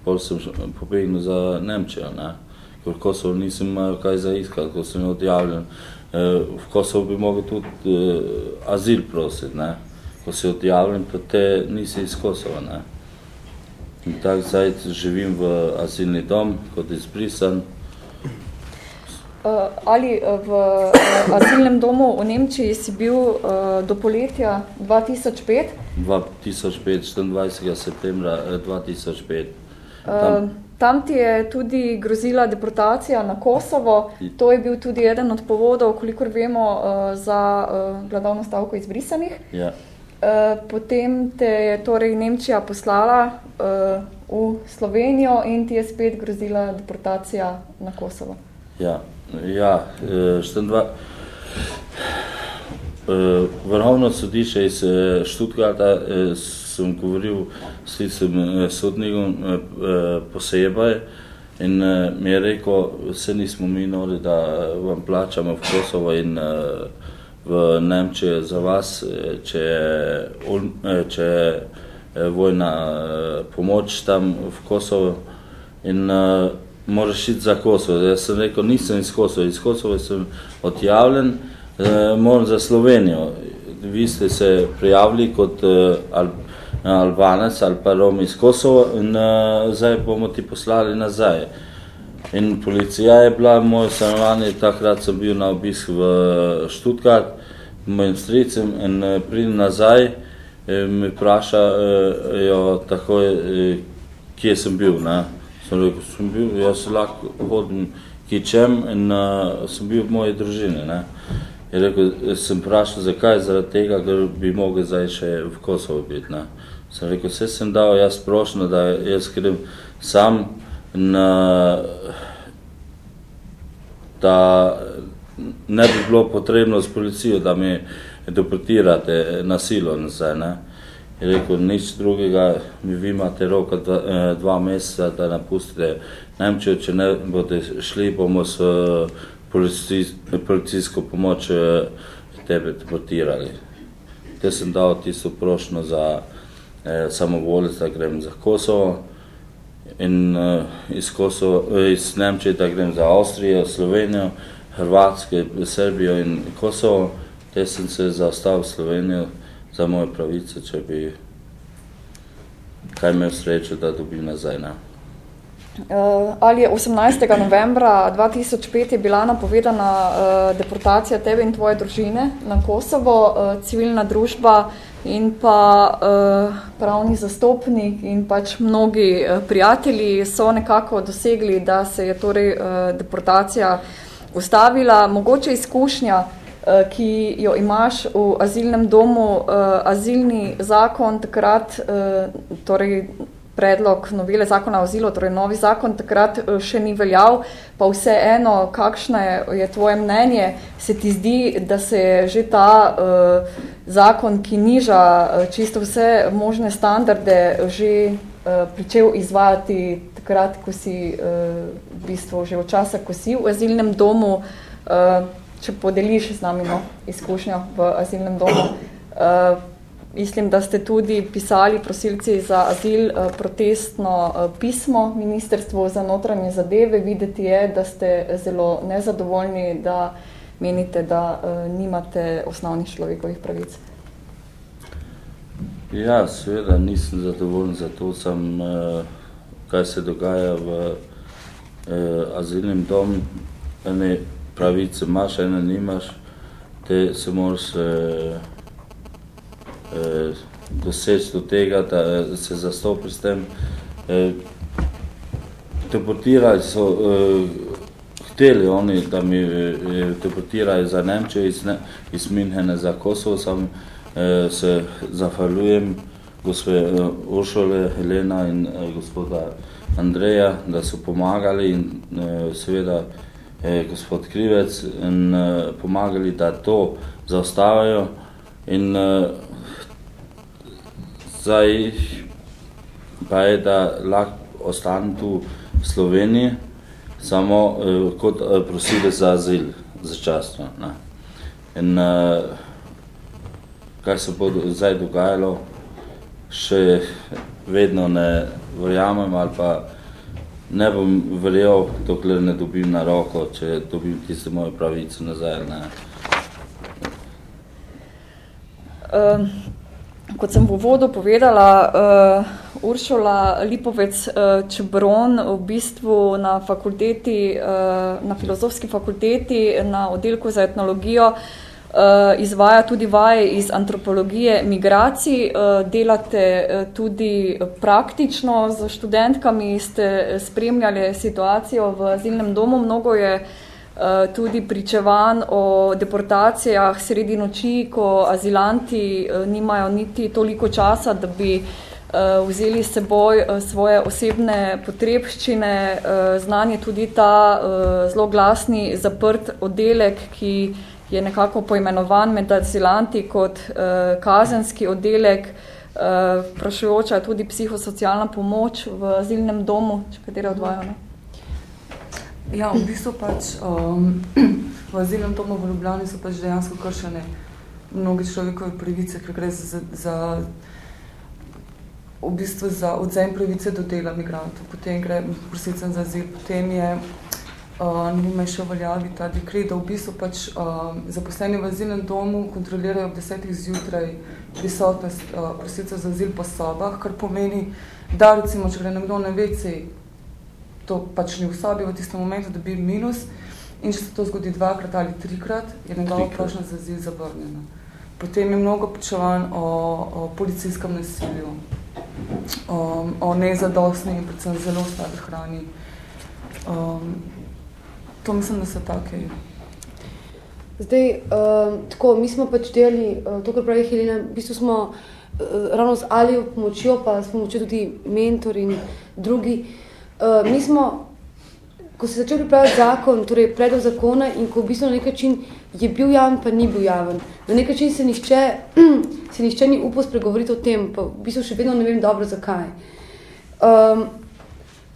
pol sem pobegnil za Nemčijo, ne. Ker v Kosovo nisem imel kaj za iskati, ko sem odjavljen. Uh, v Kosovo bi mogel tudi uh, azil prositi, ne. Ko si odjavljen, pa te nisi iz Kosova, ne. In tako zdaj živim v azilni dom, kot izbrisan, Uh, ali uh, v uh, azilnem domu v Nemčiji si bil do poletja 2005? 2005, 24. septembra 2005. Tam. Tam ti je tudi grozila deportacija na Kosovo. To je bil tudi eden od povodov, kolikor vemo, za gledalno stavko izbrisanih. Ja. Uh, potem te je torej Nemčija poslala uh, v Slovenijo in ti je spet grozila deportacija na Kosovo. Ja, Ja, eh, dva. Eh, vrhovno sodišče iz eh, Štutgarta sem govoril s tistim sodnikom posebej in mi je rekel, vse nismo mi nori, da vam plačamo v Kosovo in v Nemčijo za vas, če je, če je vojna pomoč tam v Kosovo. In moraš iti za Kosovo. Jaz sem rekel, nisem iz Kosova, iz Kosova sem odjavljen, eh, moram za Slovenijo. Vi ste se prijavili kot eh, Al Albanec ali pa Rom iz Kosova in eh, zdaj bomo ti poslali nazaj. In policija je bila moje stanovanje, takrat sem bil na obisk v Štutgart, mojim stricem in eh, pridem nazaj, eh, mi vprašajo eh, takoj, kje sem bil. Ne? Sem rekel, sem bil, jaz lahko hodim kičem in uh, sem bil v moji družini. Ne. Je rekel, sem vprašal, zakaj, zaradi tega, ker bi mogel zdaj še v Kosovo biti. Ne. Sem rekel, vse sem dal jaz prošno, da jaz grem sam na, da ne bi bilo potrebno s policijo, da mi deportirate na silo. Je rekel, nič drugega, vi imate roka dva, eh, dva meseca, da napustite Nemčijo, če ne boste šli, bomo s policijsko pomoč eh, tebe deportirali. Te sem dal tisto prošno za eh, samovolec, da grem za Kosovo in eh, iz, Kosovo, eh, iz Nemčije, da grem za Avstrijo, Slovenijo, Hrvatske, Srbijo in Kosovo. Te sem se zaostal v Slovenijo za moje pravice, če bi kaj imel srečo, da dobim nazaj. Ne? Uh, ali je 18. novembra 2005 je bila napovedana uh, deportacija tebe in tvoje družine na Kosovo, uh, civilna družba in pa uh, pravni zastopnik in pač mnogi uh, prijatelji so nekako dosegli, da se je torej uh, deportacija ustavila. Mogoče izkušnja, uh, ki jo imaš v azilnem domu, uh, azilni zakon takrat, uh, torej predlog novele zakona o azilu, torej novi zakon, takrat eh, še ni veljal, pa vse eno, kakšno je tvoje mnenje, se ti zdi, da se je že ta uh, zakon, ki niža uh, čisto vse možne standarde, že uh, pričel izvajati takrat, ko si uh, v bistvu že v časa, ko si v azilnem domu, uh, če podeliš z nami no, izkušnjo v azilnem domu, uh, Mislim, da ste tudi pisali prosilci za azil eh, protestno eh, pismo Ministrstvu za notranje zadeve. Videti je, da ste zelo nezadovoljni, da menite, da eh, nimate osnovnih človekovih pravic. Ja, seveda nisem zadovoljen, zato sem, kaj se dogaja v azilnem domu. Ene pravice imaš, ene nimaš, te se moraš eh, doseči do tega, da se zastopi s tem. Eh, deportirali so, eh, hteli oni, da mi eh, deportirajo za Nemčijo iz, ne, iz Minhene za Kosovo, sam eh, se zahvaljujem gospe eh, Uršole, Helena in eh, gospoda Andreja, da so pomagali in eh, seveda eh, gospod Krivec in eh, pomagali, da to zaostavajo in eh, Zdaj pa je, da lahko ostane tu v Sloveniji samo eh, kot eh, prosile za azil začasno. Ne. In eh, kar se bo zdaj dogajalo, še vedno ne verjamem ali pa ne bom verjel, dokler ne dobim na roko, če dobim tiste moje pravice nazaj. Ne. Um, kot sem v vodu povedala, uh, Uršola Lipovec uh, Čebron v bistvu na fakulteti, uh, na filozofski fakulteti, na oddelku za etnologijo, uh, izvaja tudi vaje iz antropologije migracij. Uh, delate uh, tudi praktično z študentkami, ste spremljali situacijo v azilnem domu. Mnogo je Eh, tudi pričevan o deportacijah sredi noči, ko azilanti eh, nimajo niti toliko časa, da bi eh, vzeli s seboj svoje osebne potrebščine. Znanje tudi ta zelo glasni zaprt oddelek, ki je nekako poimenovan med azilanti kot kazenski oddelek, vprašujoča tudi psihosocialna pomoč v azilnem domu, če katera odvajo. Ne? Ja, v bistvu pač um, v azilnem domu v Ljubljani so pač dejansko kršene mnogi človekove pravice, ker gre za, za v bistvu za odzem pravice do dela migrantov. Potem gre prosilcem za azil, potem je uh, ne vem, še uveljavi ta dekret, da v bistvu pač um, zaposleni v azilnem domu kontrolirajo ob desetih zjutraj prisotnost uh, prosilcev za azil po sobah, kar pomeni, da recimo, če gre nekdo na WC, to pač ni v sobi v tistem momentu, da bi minus. In če se to zgodi dvakrat ali trikrat, je njegova prošnja za zil zavrnjena. Potem je mnogo pričevanj o, o policijskem nasilju, o, o nezadostni in predvsem zelo slabi hrani. Um, To mislim, da so take. Zdaj, uh, tako, mi smo pač delali uh, to, kar pravi Helena, v bistvu smo uh, ravno z Alijo pomočjo, pa s pomočjo tudi mentor in drugi. Uh, mi smo, ko se začel pripraviti zakon, torej predlog zakona in ko v bistvu na nek način je bil javen, pa ni bil javen. Na nek način se nišče, se nišče ni upal spregovoriti o tem, pa v bistvu še vedno ne vem dobro zakaj. Um,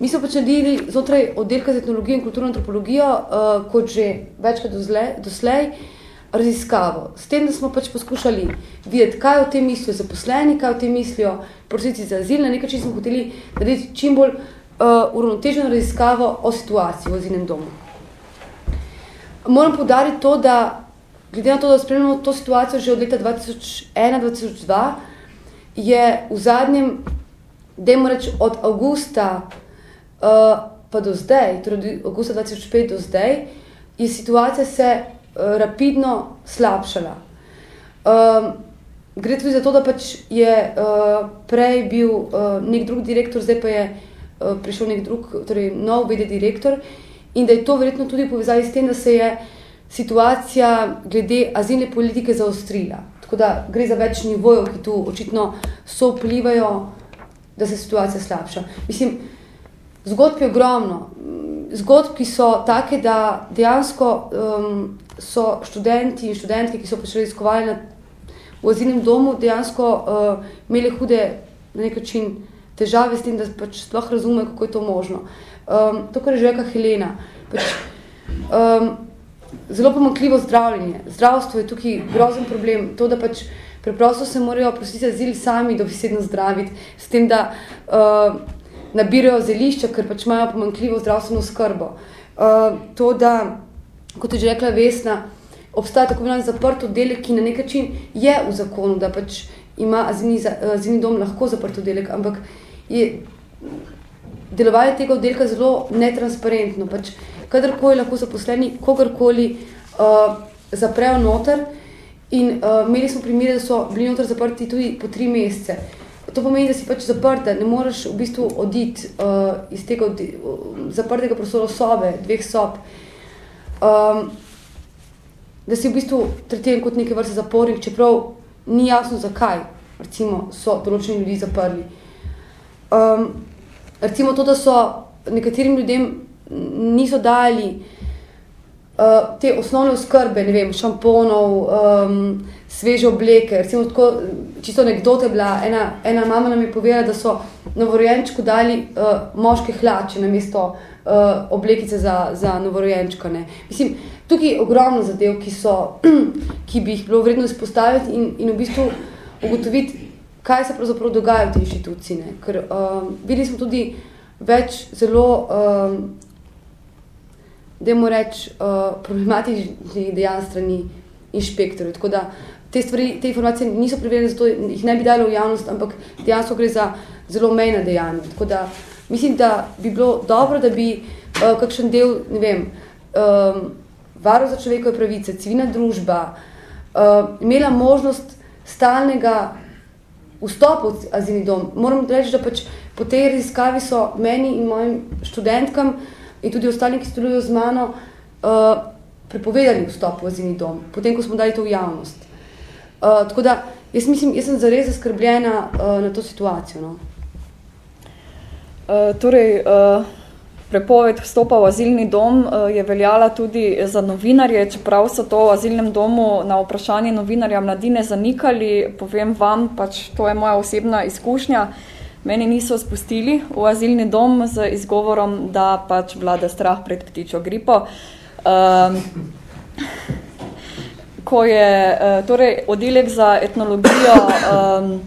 Mi smo pač naredili znotraj oddelka za etnologijo in kulturno antropologijo, uh, kot že večkrat doslej, raziskavo. S tem, da smo pač poskušali videti, kaj o tem mislijo zaposleni, kaj o tem mislijo prosilci za azil, na nekaj čim smo hoteli narediti čim bolj uh, uravnoteženo raziskavo o situaciji v azilnem domu. Moram podariti to, da glede na to, da spremljamo to situacijo že od leta 2001-2002, je v zadnjem, dajmo reči, od avgusta Uh, pa do zdaj, torej od augusta 2005 do zdaj, je situacija se uh, rapidno slabšala. Um, gre tudi za to, da pač je uh, prej bil uh, nek drug direktor, zdaj pa je uh, prišel nek drug, torej nov vede direktor in da je to verjetno tudi povezali s tem, da se je situacija glede azilne politike zaostrila. Tako da gre za več nivojev, ki tu očitno so vplivajo, da se situacija slabša. Mislim, Zgodb je ogromno. Zgodb, ki so take, da dejansko um, so študenti in študentke, ki so pač raziskovali v azilnem domu, dejansko uh, imeli hude na nek način težave s tem, da pač sploh razume, kako je to možno. Um, to, kar je že Helena. Pač, um, zelo pomankljivo zdravljenje. Zdravstvo je tukaj grozen problem. To, da pač preprosto se morajo prositi azil sami dobesedno zdraviti. S tem, da uh, nabirajo zelišča, ker pač imajo pomankljivo zdravstveno skrbo. Uh, to, da, kot je že rekla Vesna, obstaja tako imenovani zaprt oddelek, ki na nek način je v zakonu, da pač ima azilni, azilni dom lahko zaprt oddelek, ampak je delovanje tega oddelka zelo netransparentno. Pač, kadarkoli lahko zaposleni, kogarkoli uh, zaprejo noter in uh, imeli smo primere, da so bili noter zaprti tudi po tri mesece. To pomeni, da si pač zaprt, da ne moreš v bistvu oditi uh, iz tega od, uh, zaprtega prostora sobe, dveh sob. Um, da si v bistvu tretiran kot neke vrste zapornik, čeprav ni jasno zakaj recimo, so določeni ljudi zaprli. Um, recimo to, da so nekaterim ljudem niso dali uh, te osnovne oskrbe, ne vem, šamponov, um, sveže obleke. Recimo, tako, čisto anekdote bila, ena, ena mama nam je povedala, da so novorojenčku dali uh, moške hlače na mesto uh, eh, oblekice za, za novorojenčka. Ne. Mislim, tukaj je ogromno zadev, ki, so, ki bi jih bilo vredno izpostaviti in, in v bistvu ugotoviti, kaj se pravzaprav dogaja v tej inštituciji. Ne. Ker uh, videli smo tudi več zelo, uh, dajmo reči, uh, problematičnih dejanj strani inšpektorjev. Tako da te stvari, te informacije niso preverjene, zato jih ne bi dali v javnost, ampak dejansko gre za zelo mejna dejanja. Tako da mislim, da bi bilo dobro, da bi uh, kakšen del, ne vem, um, varo za človekove pravice, civilna družba, uh, imela možnost stalnega vstopa v azilni dom. Moram reči, da pač po tej raziskavi so meni in mojim študentkam in tudi ostalim, ki sodelujo z mano, uh, prepovedali vstop v azilni dom, potem, ko smo dali to v javnost. Uh, tako da, jaz mislim, jaz sem zares zaskrbljena uh, na to situacijo. No. Uh, torej, uh, prepoved vstopa v azilni dom uh, je veljala tudi za novinarje, čeprav so to v azilnem domu na vprašanje novinarja mladine zanikali, povem vam, pač to je moja osebna izkušnja, meni niso spustili v azilni dom z izgovorom, da pač vlada strah pred ptičo gripo. Uh, ko je uh, torej oddelek za etnologijo um,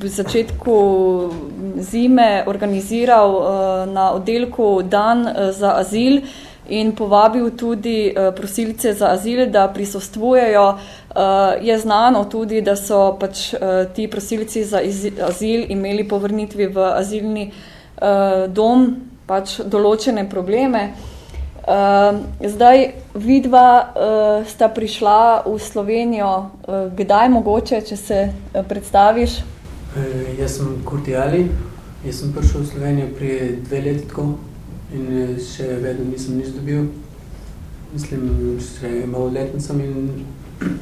v začetku zime organiziral uh, na oddelku dan uh, za azil in povabil tudi uh, prosilce za azil, da prisostvujejo, uh, je znano tudi, da so pač uh, ti prosilci za azil imeli povrnitvi v azilni uh, dom pač določene probleme. Uh, zdaj, vidva uh, sta prišla v Slovenijo, uh, kdaj mogoče, če se uh, predstaviš? Uh, jaz sem Kurti Ali, jaz sem prišel v Slovenijo pri dve leti tako in še vedno nisem nič dobil. mislim, še maloletni sem in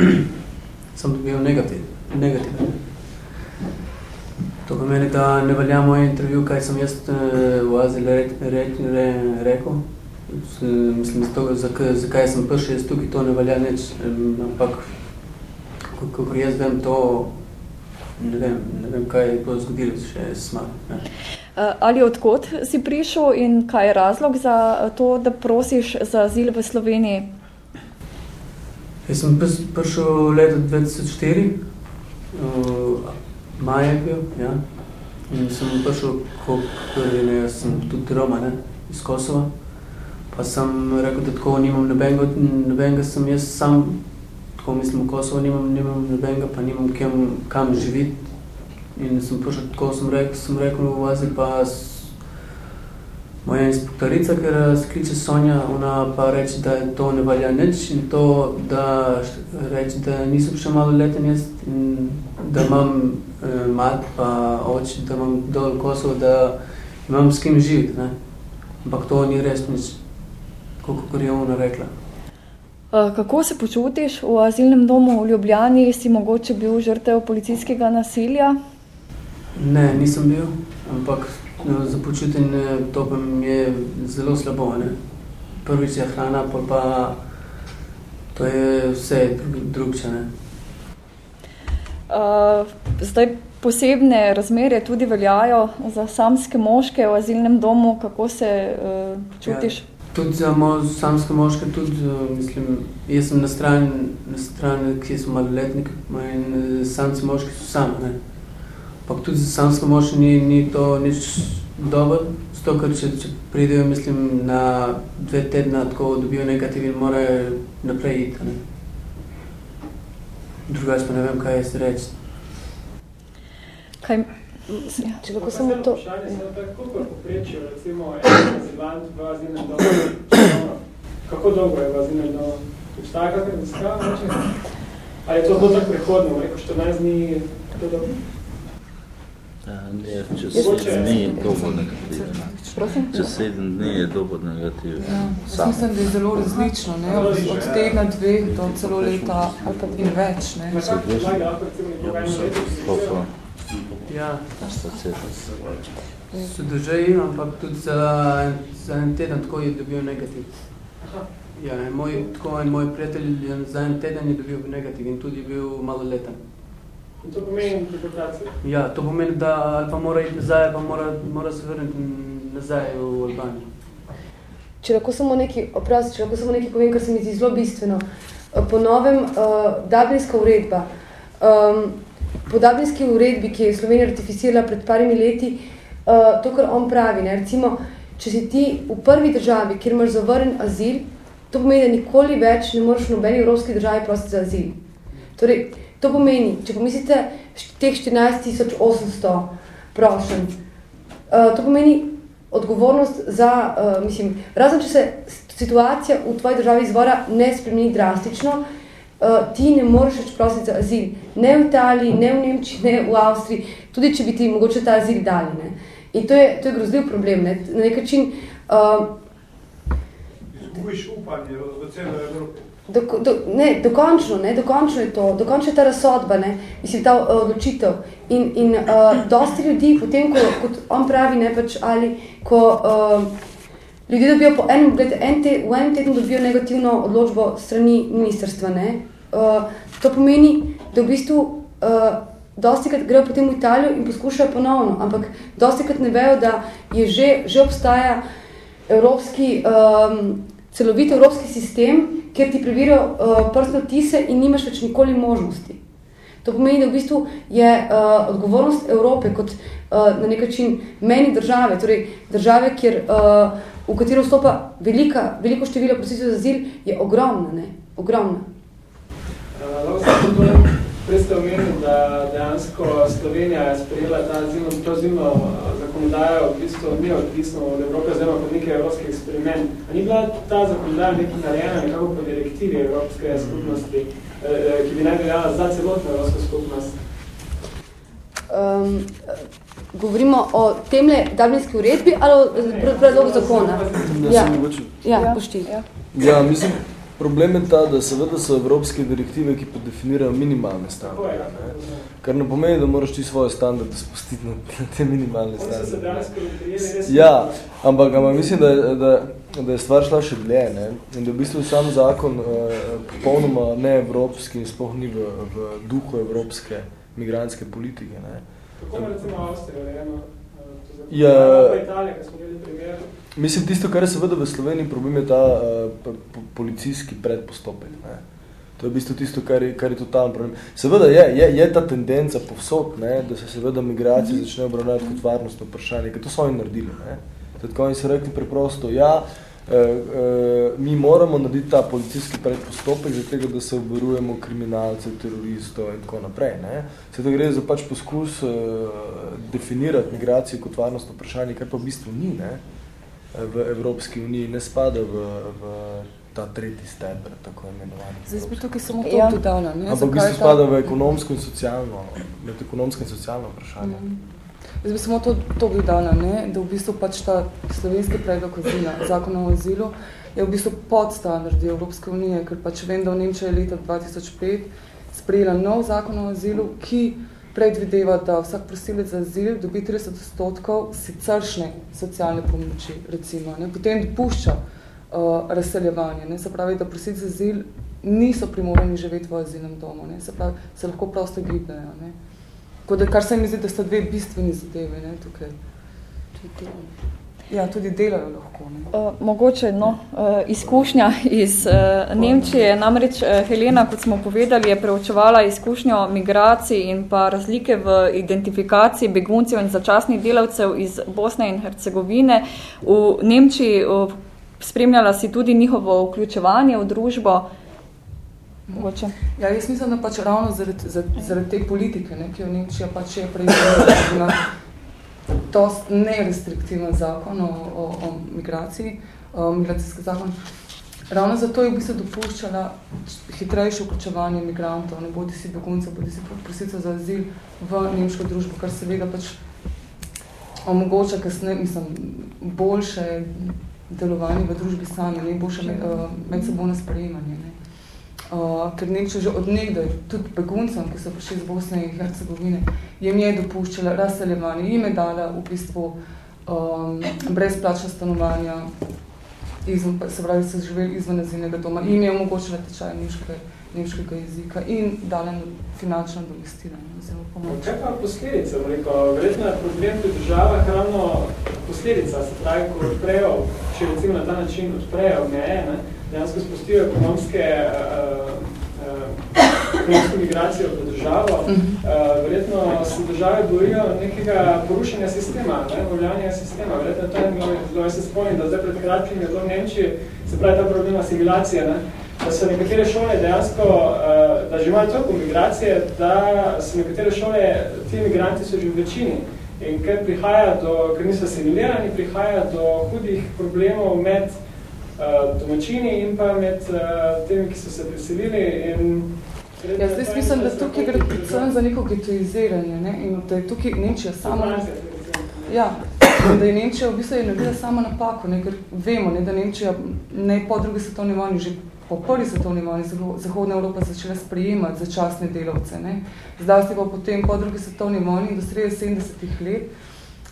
sem dobil negativ, negativen. To pomeni, da ne velja moj intervju, kaj sem jaz v Aziji re, re, re, rekel. S, mislim, zato, zakaj, zakaj sem prišel jaz tukaj, to ne velja nič, ampak kako jaz vem to, ne vem, ne vem kaj je bilo zgodilo, še smar. Ne. Eh, ali odkot si prišel in kaj je razlog za to, da prosiš za azil v Sloveniji? Jaz sem prišel leta 2004, uh, maj je bil, ja. In sem prišel, ko prvi, ne, jaz sem tudi Roma, ne, iz Kosova. Pa sem rekel, da tako nimam nobenega, nobenega sem jaz sam, tako mislim, v Kosovo nimam, nimam nobenega, pa nimam kam, kam živiti. In sem prišel, tako sem rekel, sem rekel v Aziji, pa moja inspektorica, ker se kliče Sonja, ona pa reče, da to ne valja nič in to, da reče, da nisem še malo leten jaz in da imam eh, mat pa oči, da imam dol Kosovo, da imam s kim živeti, ne. Ampak to ni res nič, koliko je ona rekla. Kako se počutiš v azilnem domu v Ljubljani? Si mogoče bil žrtev policijskega nasilja? Ne, nisem bil, ampak no, za počutenje to pa mi je zelo slabo. Ne? Prvič je hrana, pa pa to je vse drugče. Ne? Uh, zdaj posebne razmere tudi veljajo za samske moške v azilnem domu. Kako se uh, čutiš? Ja. Tudi za mo samske moške, tudi, uh, mislim, jaz sem na strani, na strani kje so maloletniki, in uh, samci moški so sami, ne. Ampak tudi za samske moške ni, ni to nič dobro, zato ker če, če pridejo, mislim, na dve tedna, tako dobijo negativ in morajo naprej iti, ne. Drugač pa ne vem, kaj jaz reči. Kaj, če lahko samo to... Vprašanje se tako, kako poprečijo, recimo, azilant v azilnem domu, kako dolgo je v azilnem domu? Obstaja kakaj raziskava? Ali je to bilo tako prehodno, reko 14 dni, to dobro? Ja, ne, čez sedem dni je dobo negativ. Čez sedem dni je dobo negativ. Ja. Sam. Mislim, da je zelo različno, ne? od, od tedna, dveh do celo leta pa in več. Ne? Ja, so držaji, ampak tudi za, za en teden tako je dobil negativ. Ja, en moj, tako en moj prijatelj za en teden je dobil negativ in tudi bil malo leten. In to pomeni deportacijo? Ja, to pomeni, da ali pa mora iti nazaj, pa mora, mora se vrniti nazaj v Albanijo. Če lahko samo nekaj, oprosti, če lahko samo nekaj povem, kar se mi zdi zelo bistveno. Po novem, uh, Dublinska uredba, um, po Dublinski uredbi, ki je Slovenija ratificirala pred parimi leti, uh, to, kar on pravi, ne, recimo, če si ti v prvi državi, kjer imaš zavrn azil, to pomeni, da nikoli več ne moreš v nobeni evropski državi prositi za azil. Torej, To pomeni, če pomislite teh 14.800 prošen, uh, to pomeni odgovornost za, uh, mislim, razen če se situacija v tvoji državi izvora ne spremeni drastično, uh, ti ne moreš več prositi za azil. Ne v Italiji, ne v Nemčiji, ne v Avstriji, tudi če bi ti mogoče ta azil dali. Ne. In to je, to je grozljiv problem. Ne. Na nek način... Uh, Izgubiš upanje v celo Evropi. Do, do, ne, dokončno, ne, dokončno je to, dokončno je ta razsodba, ne, mislim, ta uh, odločitev. In, in uh, dosti ljudi, potem, ko, kot on pravi, ne, pač, ali ko uh, ljudje dobijo po enem, glede, en te, v enem tednu dobijo negativno odločbo strani ministrstva, ne, uh, to pomeni, da v bistvu uh, dosti krat grejo potem v Italijo in poskušajo ponovno, ampak dosti krat ne vejo, da je že, že obstaja evropski, um, celovit evropski sistem, kjer ti preverijo uh, prstne odtise in nimaš več nikoli možnosti. To pomeni, da v bistvu je uh, odgovornost Evrope kot uh, na nek način meni države, torej države, kjer, uh, v katero vstopa velika, veliko število prositev za azil, je ogromna. Ne? ogromna. Uh, Prej ste omenili, da dejansko Slovenija je sprejela ta zimno, to zimno zakonodajo, v bistvu ni odvisno od Evrope, oziroma kot nekaj evropski eksperiment. A ni bila ta zakonodaja nekaj narejena nekako po direktivi Evropske skupnosti, eh, ki bi naj veljala za celotno Evropsko skupnost? Um, govorimo o temle Dublinski uredbi ali o predlogu zakona? Ja, ja, ja, pošti. Ja. ja, mislim, problem je ta, da seveda so evropske direktive, ki pa definirajo minimalne standarde. Ne? Kar ne pomeni, da moraš ti svoje standarde spustiti na, te minimalne standarde. Ja, ampak, ampak mislim, da, da, da je stvar šla še dlje. Ne? In da je v bistvu sam zakon uh, popolnoma neevropski in sploh ni v, v duhu evropske migrantske politike. Ne? Kako ima recimo Avstrija, eno? Ja, pa Italija, ki smo imeli primer. Mislim, tisto, kar je seveda v Sloveniji problem, je ta uh, policijski predpostopek. Ne? To je v bistvu tisto, kar je, kar je totalno problem. Seveda je, je, je ta tendenca povsod, ne? da se seveda migracije začne obravnavati kot varnostno vprašanje, ker to so oni naredili. Ne? Tako oni so rekli preprosto, ja, e, e, mi moramo narediti ta policijski predpostopek, zato da se oborujemo kriminalce, teroristov in tako naprej. Ne? Se to gre za pač poskus e, definirati migracijo kot varnostno vprašanje, kar pa v bistvu ni. Ne? V Evropski uniji ne spada v, v ta tretji stebr, tako imenovani. Zdaj bi tukaj samo to ja. dodala. Ne? Ampak v bistvu spada v ekonomsko in socialno, med ekonomsko in socialno vprašanje. Mm. Zdaj bi samo to, to dodala, ne? da v bistvu pač ta slovenski predlog azila, zakon o azilu, je v bistvu podstandardi Evropske unije, ker pač vem, da v Nemčiji je leta 2005 sprejela nov zakon o azilu, ki predvideva, da vsak prosilec za azil dobi 30 odstotkov siceršne socialne pomoči, recimo. Ne? Potem dopušča uh, razseljevanje. Ne? Se pravi, da prosilci za azil niso primorani živeti v azilnem domu. Ne? Se pravi, se lahko prosto gibljajo. Ne? Kar se mi zdi, da sta dve bistveni zadeve ne? tukaj. Ja, tudi delajo lahko. Ne? Uh, mogoče no, uh, izkušnja iz uh, Nemčije. Namreč uh, Helena, kot smo povedali, je preučevala izkušnjo migracij in pa razlike v identifikaciji beguncev in začasnih delavcev iz Bosne in Hercegovine. V Nemčiji uh, spremljala si tudi njihovo vključevanje v družbo. Mogoče. Ja, jaz mislim, da pač ravno zaradi, zaradi, zaradi te politike, ne, ki jo Nemčija pač je prejela dost nerestriktiven zakon o, o, o migraciji, o migracijski zakon. Ravno zato je v bistvu dopuščala hitrejše vključevanje migrantov, ne bodi si beguncev, bodi si prosicev za azil v nemško družbo, kar seveda pač omogoča kasne, mislim, boljše delovanje v družbi sami, ne boljše med, uh, medsebojno sprejemanje. Ne. Uh, ker Nemčija že od nekdaj, tudi beguncem, ki so prišli iz Bosne in Hercegovine, jim je dopuščala razseljevanje, jim je dala v bistvu um, brezplačna stanovanja, izven, se pravi, so živeli izven azilnega doma, jim je omogočila tečaj nemške, nemškega jezika in dala finančno domestiranje, zelo pomoč. Kaj pa posledice? Verjetno je problem pri državah ravno posledica, se pravi, ko odprejo, če recimo na ta način odprejo meje, ne, dejansko spustijo ekonomske, uh, uh, ekonomske migracije v državo. Uh, verjetno se države borijo nekega porušenja sistema, ne, voljanja sistema. Verjetno to je bilo, se spomnim, da zdaj pred kratkim je bilo v Nemčiji, se pravi ta problem asimilacije, ne, da so nekatere šole dejansko, uh, da že imajo toliko migracije, da so nekatere šole, ti migranti so že v večini. In ker prihaja do, ker niso asimilirani, prihaja do hudih problemov med uh, domačini in pa med uh, temi, ki so se preselili. In ja, zdaj mislim, da tukaj gre predvsem za neko getoiziranje ne? in da je tukaj Nemčija sama... Ja, da je Nemčija v bistvu je naredila samo napako, ne? ker vemo, ne, da Nemčija ne po drugi svetovni vojni, že po prvi svetovni vojni Zahodna Evropa začela sprejemati začasne delavce. Ne? Zdaj pa potem po drugi svetovni vojni do sredi 70-ih let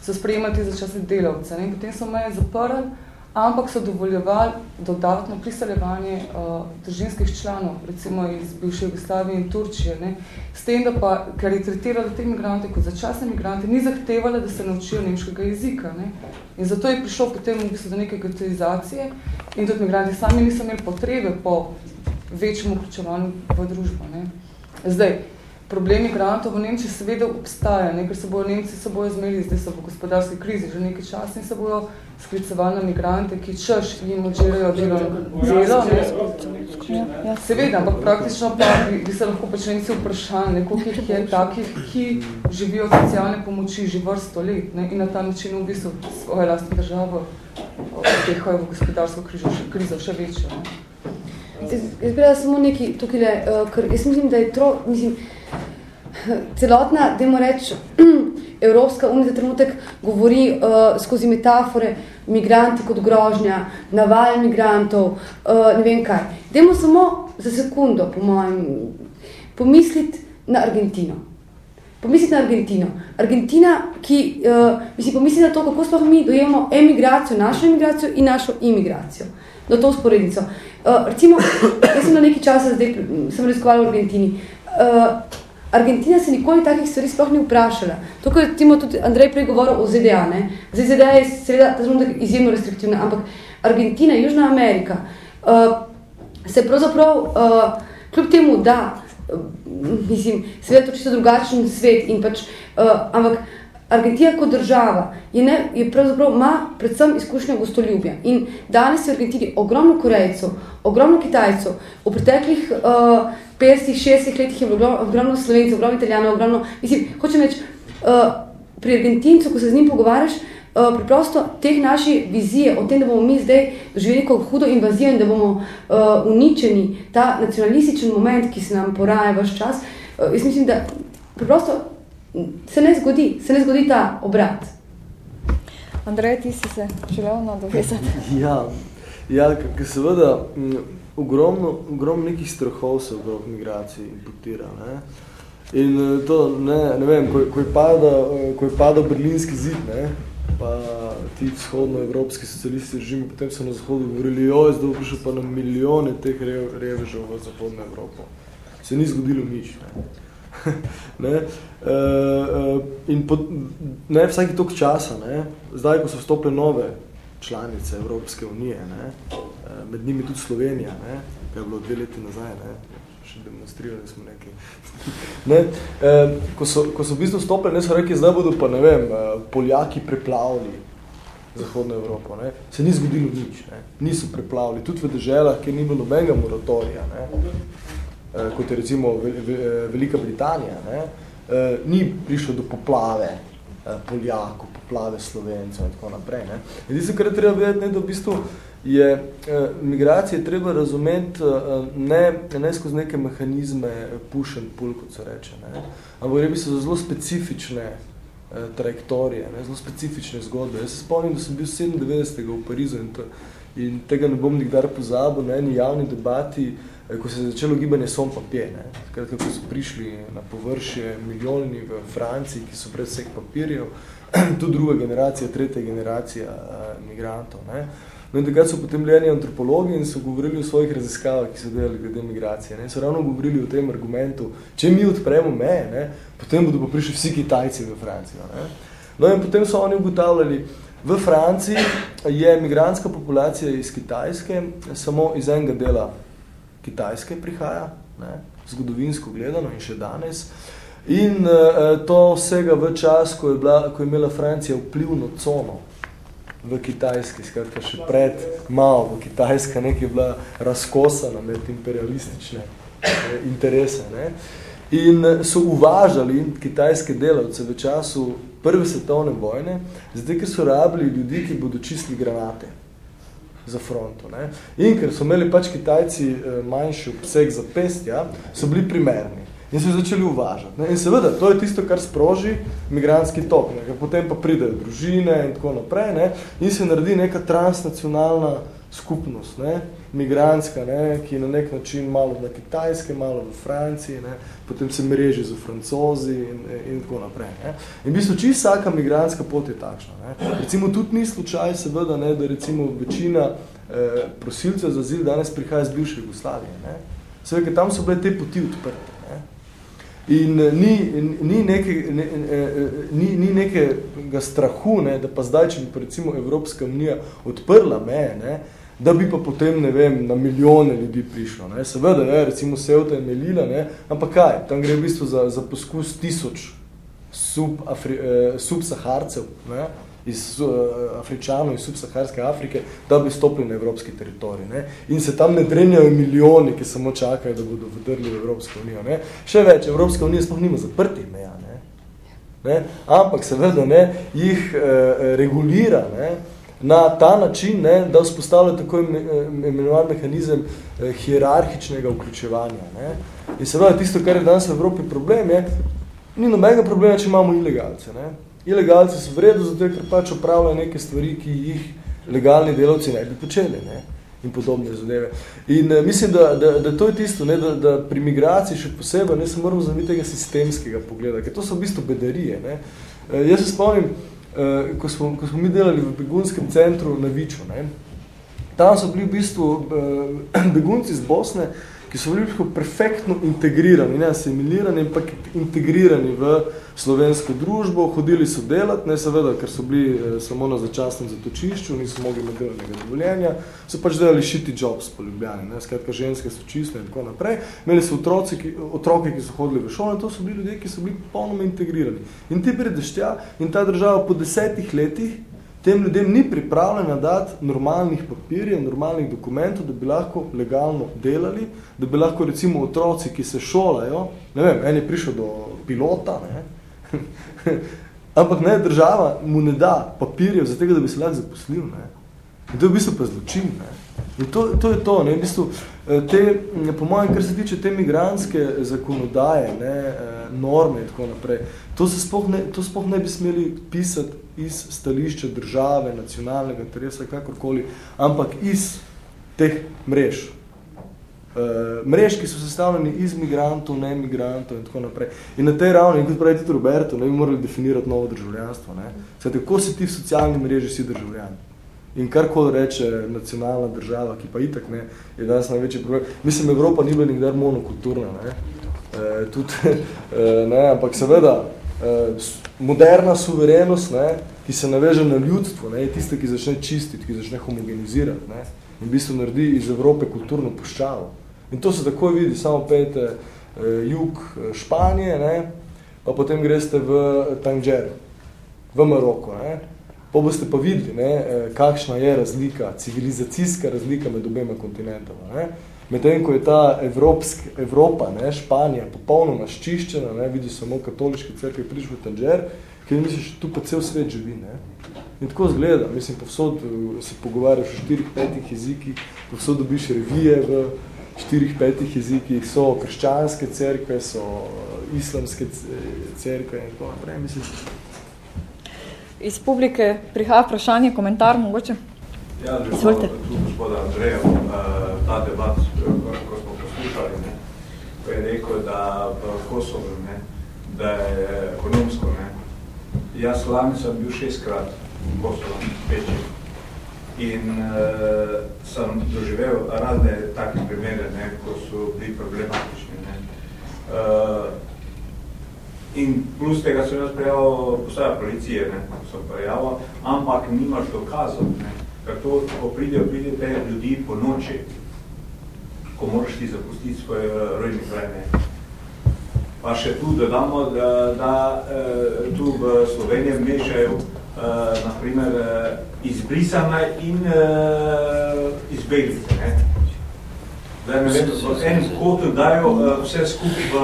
so sprejemati začasne delavce. Ne? Potem so meje zaprli, ampak so dovoljevali dodatno priseljevanje uh, družinskih članov, recimo iz bivše Jugoslavije in Turčije, ne, s tem, da pa, ker je tretirala te migrante kot začasne migrante, ni zahtevala, da se naučijo nemškega jezika. Ne. In zato je prišlo potem v bistvu do neke getoizacije in tudi migranti sami niso imeli potrebe po večjem vključevanju v družbo. Ne. Zdaj, problem migrantov v Nemčiji seveda obstaja, ne, ker se bojo Nemci se bojo zmeli, zdaj so v gospodarski krizi že nekaj časa in se bojo sklicevali na migrante, ki češ jim odžirajo delo. delo ne. Seveda, ampak praktično pa bi, bi se lahko pač Nemci vprašali, ne, koliko jih je takih, ki živijo od socialne pomoči že vrsto let ne, in na ta način v bistvu svoje lastne državo odtehajo v gospodarsko krizo, krizo še večjo. Ne. Jaz bi samo nekaj tukaj, uh, ker jaz mislim, da je tro, mislim, celotna, dajmo reči, Evropska unija za trenutek govori uh, skozi metafore migranti kot grožnja, naval migrantov, uh, ne vem kaj. Dajmo samo za sekundo, po mojem, pomisliti na Argentino. Pomisliti na Argentino. Argentina, ki, uh, mislim, pomisliti na to, kako sploh mi dojemamo emigracijo, našo emigracijo in našo imigracijo. Na to sporednico. Uh, recimo, jaz sem na neki časa zdaj sem raziskovala v Argentini. Uh, Argentina se nikoli takih stvari sploh ni vprašala. To, ko je tudi Andrej prej govoril o ZDA, ne? Zdaj ZDA je seveda izjemno restriktivna, ampak Argentina, Južna Amerika, uh, se pravzaprav, uh, kljub temu, da, uh, mislim, seveda to čisto drugačen svet in pač, uh, ampak Argentina kot država je, ne, je pravzaprav ima predvsem izkušnjo gostoljubja. In danes je v Argentini ogromno Korejcev, ogromno Kitajcev, v preteklih uh, 50, 60 letih je bilo ogromno Slovencev, ogromno Italijano, ogromno, mislim, hočem reči, uh, pri Argentincu, ko se z njim pogovarjaš, uh, preprosto teh naši vizije o tem, da bomo mi zdaj doživeli kot hudo invazijo in da bomo uh, uničeni, ta nacionalističen moment, ki se nam poraja vaš čas, uh, jaz mislim, da preprosto se ne zgodi, se ne zgodi ta obrat. Andrej, ti si se želel nadovezati. Ja, ja seveda, ogromno, ogromno nekih strahov se okrog migracij imputira. Ne? In eh, to, ne, ne vem, ko, ko, je pada, eh, ko je padal berlinski zid, ne, pa ti vzhodnoevropski socialisti režimi, potem so na zahodu govorili, joj, zdaj prišel pa na milijone teh revežev v zahodno Evropo. Se ni zgodilo nič. Ne. ne, uh, in po, ne, vsaki tok časa, ne, zdaj, ko so vstopile nove članice Evropske unije, ne, med njimi tudi Slovenija, ne, kaj je bilo dve leti nazaj, ne, še demonstrirali smo nekaj. ne, eh, ko, so, ko so v bistvu vstopili, ne so rekli, zdaj bodo pa, ne vem, Poljaki preplavili Zahodno Evropo, ne, se ni zgodilo nič, ne, niso preplavili, tudi v deželah, kjer ni bilo nobenega moratorija, ne, eh, kot je recimo Velika Britanija, ne, eh, ni prišlo do poplave eh, Poljakov, poplave Slovencev in tako naprej. Ne. In tisto, kar je treba vedeti, ne, da v bistvu je eh, migracije treba razumeti eh, ne, ne skozi neke mehanizme push and pull, kot se reče, ne, ampak gre bi se za zelo specifične eh, trajektorije, ne, zelo specifične zgodbe. Jaz se spomnim, da sem bil 97. v Parizu in, to, in tega ne bom nikdar pozabil na eni javni debati, eh, ko se je začelo gibanje som papir, ne, takrat, ko so prišli na površje milijoni v Franciji, ki so pred vseh papirjev, tudi druga generacija, tretja generacija eh, migrantov. Ne. No in takrat so potem bili antropologi in so govorili o svojih raziskavah, ki so delali glede migracije. Ne. So ravno govorili o tem argumentu, če mi odpremo meje, ne, potem bodo pa prišli vsi Kitajci v Francijo. Ne. No in potem so oni ugotavljali, v Franciji je migranska populacija iz Kitajske samo iz enega dela Kitajske prihaja, ne, zgodovinsko gledano in še danes. In uh, to vsega v čas, ko je, bila, ko je imela Francija vplivno cono v Kitajski, skratka še pred malo v Kitajska nekaj je bila razkosana med imperialistične eh, interese. Ne? In so uvažali kitajske delavce v času prve svetovne vojne, zdaj, ker so rabili ljudi, ki bodo čistili granate za fronto. Ne? In ker so imeli pač Kitajci eh, manjši obseg za pestja, so bili primerni in so začeli uvažati. Ne? In seveda, to je tisto, kar sproži migranski tok, ne? potem pa pridejo družine in tako naprej ne? in se naredi neka transnacionalna skupnost, ne? Migranska, ne? ki je na nek način malo na Kitajske, malo v Franciji, ne? potem se mreži za francozi in, in tako naprej. Ne? In v bistvu čisto vsaka migranska pot je takšna. Ne? Recimo tudi ni slučaj seveda, ne, da recimo večina eh, prosilcev za zil danes prihaja iz bivše Jugoslavije. Ne? Seveda, tam so bile te poti odprte. In eh, ni, ni, neke, ne, eh, eh, ni, ni nekega strahu, ne, da pa zdaj, če bi recimo Evropska unija odprla meje, ne, da bi pa potem, ne vem, na milijone ljudi prišlo. Ne. Seveda, je, recimo Sevta in Melila, ne, ampak kaj, tam gre v bistvu za, za poskus tisoč sub, Afri, eh, subsaharcev, ne, iz uh, Afričanov, iz subsaharske Afrike, da bi stopili na evropski teritorij. Ne? In se tam ne drenjajo milijoni, ki samo čakajo, da bodo vdrli v Evropsko unijo. Ne? Še več, Evropska unija sploh nima zaprtih meja. Ne? Ne? Ampak seveda ne, jih uh, regulira ne? Na ta način, ne? da vzpostavlja tako imenovan mehanizem uh, hierarhičnega vključevanja. Ne? In seveda tisto, kar je danes v Evropi problem, je, ni nobenega problema, če imamo ilegalce. Ne? Ilegalci so vredo zato, ker pač opravljajo neke stvari, ki jih legalni delavci ne bi počeli. Ne? in podobne zadeve. In uh, mislim, da, da, da to je tisto, ne, da, da pri migraciji še posebej ne se moramo zaviti tega sistemskega pogleda, ker to so v bistvu bedarije. Ne. Uh, jaz se spomnim, uh, ko, smo, ko smo mi delali v begunskem centru na Viču, ne, tam so bili v bistvu uh, begunci iz Bosne, ki so bili perfektno integrirani, ne asimilirani, ampak integrirani v slovensko družbo, hodili so delati, ne seveda, ker so bili eh, samo na začasnem zatočišču, niso mogli imeti delovnega dovoljenja, so pač delali shitty jobs po Ljubljani, ne, skratka ženske so čiste in tako naprej. Imeli so otroci, ki, otroke, ki so hodili v šolo, in to so bili ljudje, ki so bili popolnoma integrirani. In ti prideš tja in ta država po desetih letih tem ljudem ni pripravljena dati normalnih papirjev, normalnih dokumentov, da bi lahko legalno delali, da bi lahko recimo otroci, ki se šolajo, ne vem, en je prišel do pilota, ne, ampak ne, država mu ne da papirjev za tega, da bi se lahko zaposlil, ne. In to je v bistvu pa zločin, ne. In to, to je to, ne, v bistvu, eh, te, po mojem, kar se tiče te migranske zakonodaje, ne, eh, norme in tako naprej, to se spoh ne, to spoh ne bi smeli pisati iz stališča države, nacionalnega interesa, kakorkoli, ampak iz teh mrež. Uh, mrež, ki so sestavljeni iz migrantov, ne migrantov in tako naprej. In na tej ravni, kot pravi tudi Roberto, ne bi morali definirati novo državljanstvo. Ne? Svete, kako si ti v socialni mreži si državljan? In karkoli reče nacionalna država, ki pa itak ne, je danes največji problem. Mislim, Evropa ni bila nikdar monokulturna, ne? E, tudi, e, ne, ampak seveda, e, moderna suverenost, ne, ki se naveže na ljudstvo, ne, je tista, ki začne čistiti, ki začne homogenizirati ne, in v bistvu naredi iz Evrope kulturno puščavo. In to se takoj vidi, samo pejte eh, jug eh, Španije, ne, pa potem greste v Tanger, v Maroko. Ne. Pa boste pa videli, ne, eh, kakšna je razlika, civilizacijska razlika med obema kontinentoma. Ne. Medtem, ko je ta Evropsk, Evropa, ne, Španija, popolnoma ščiščena, ne, vidi samo katoliške crkve, prišli v Tanger, ker misliš, tu pa cel svet živi. Ne. In tako zgleda, mislim, povsod eh, se pogovarjaš v štirih, petih jezikih, povsod dobiš revije v štirih, petih jezikih, so krščanske cerkve, so eh, islamske cerkve in tako naprej, mislim. Iz publike prihaja vprašanje, komentar mogoče? Ja, tu gospoda Andreja, uh, ta debat, ko, ko smo poslušali, ne, ko je rekel, da v Kosovo, ne, da je ekonomsko, ne. Jaz lani sem bil šestkrat v Kosovo, peči. In uh, sem doživel razne take primere, ne, ko so bili problematični. Ne. Uh, in plus tega sem jaz prijavil postavljal policije, ne, sem prijavil, ampak nimaš dokazov, ne kako, ko pridejo, pridejo te ljudi po noči, ko moraš ti zapustiti svoj rojni kraj. Ne. Pa še tu dodamo, da, da uh, tu v Sloveniji mešajo uh, naprimer uh, izbrisane in izbeglice. Ne. Da ne vem, v enem kotu dajo vse skupaj v,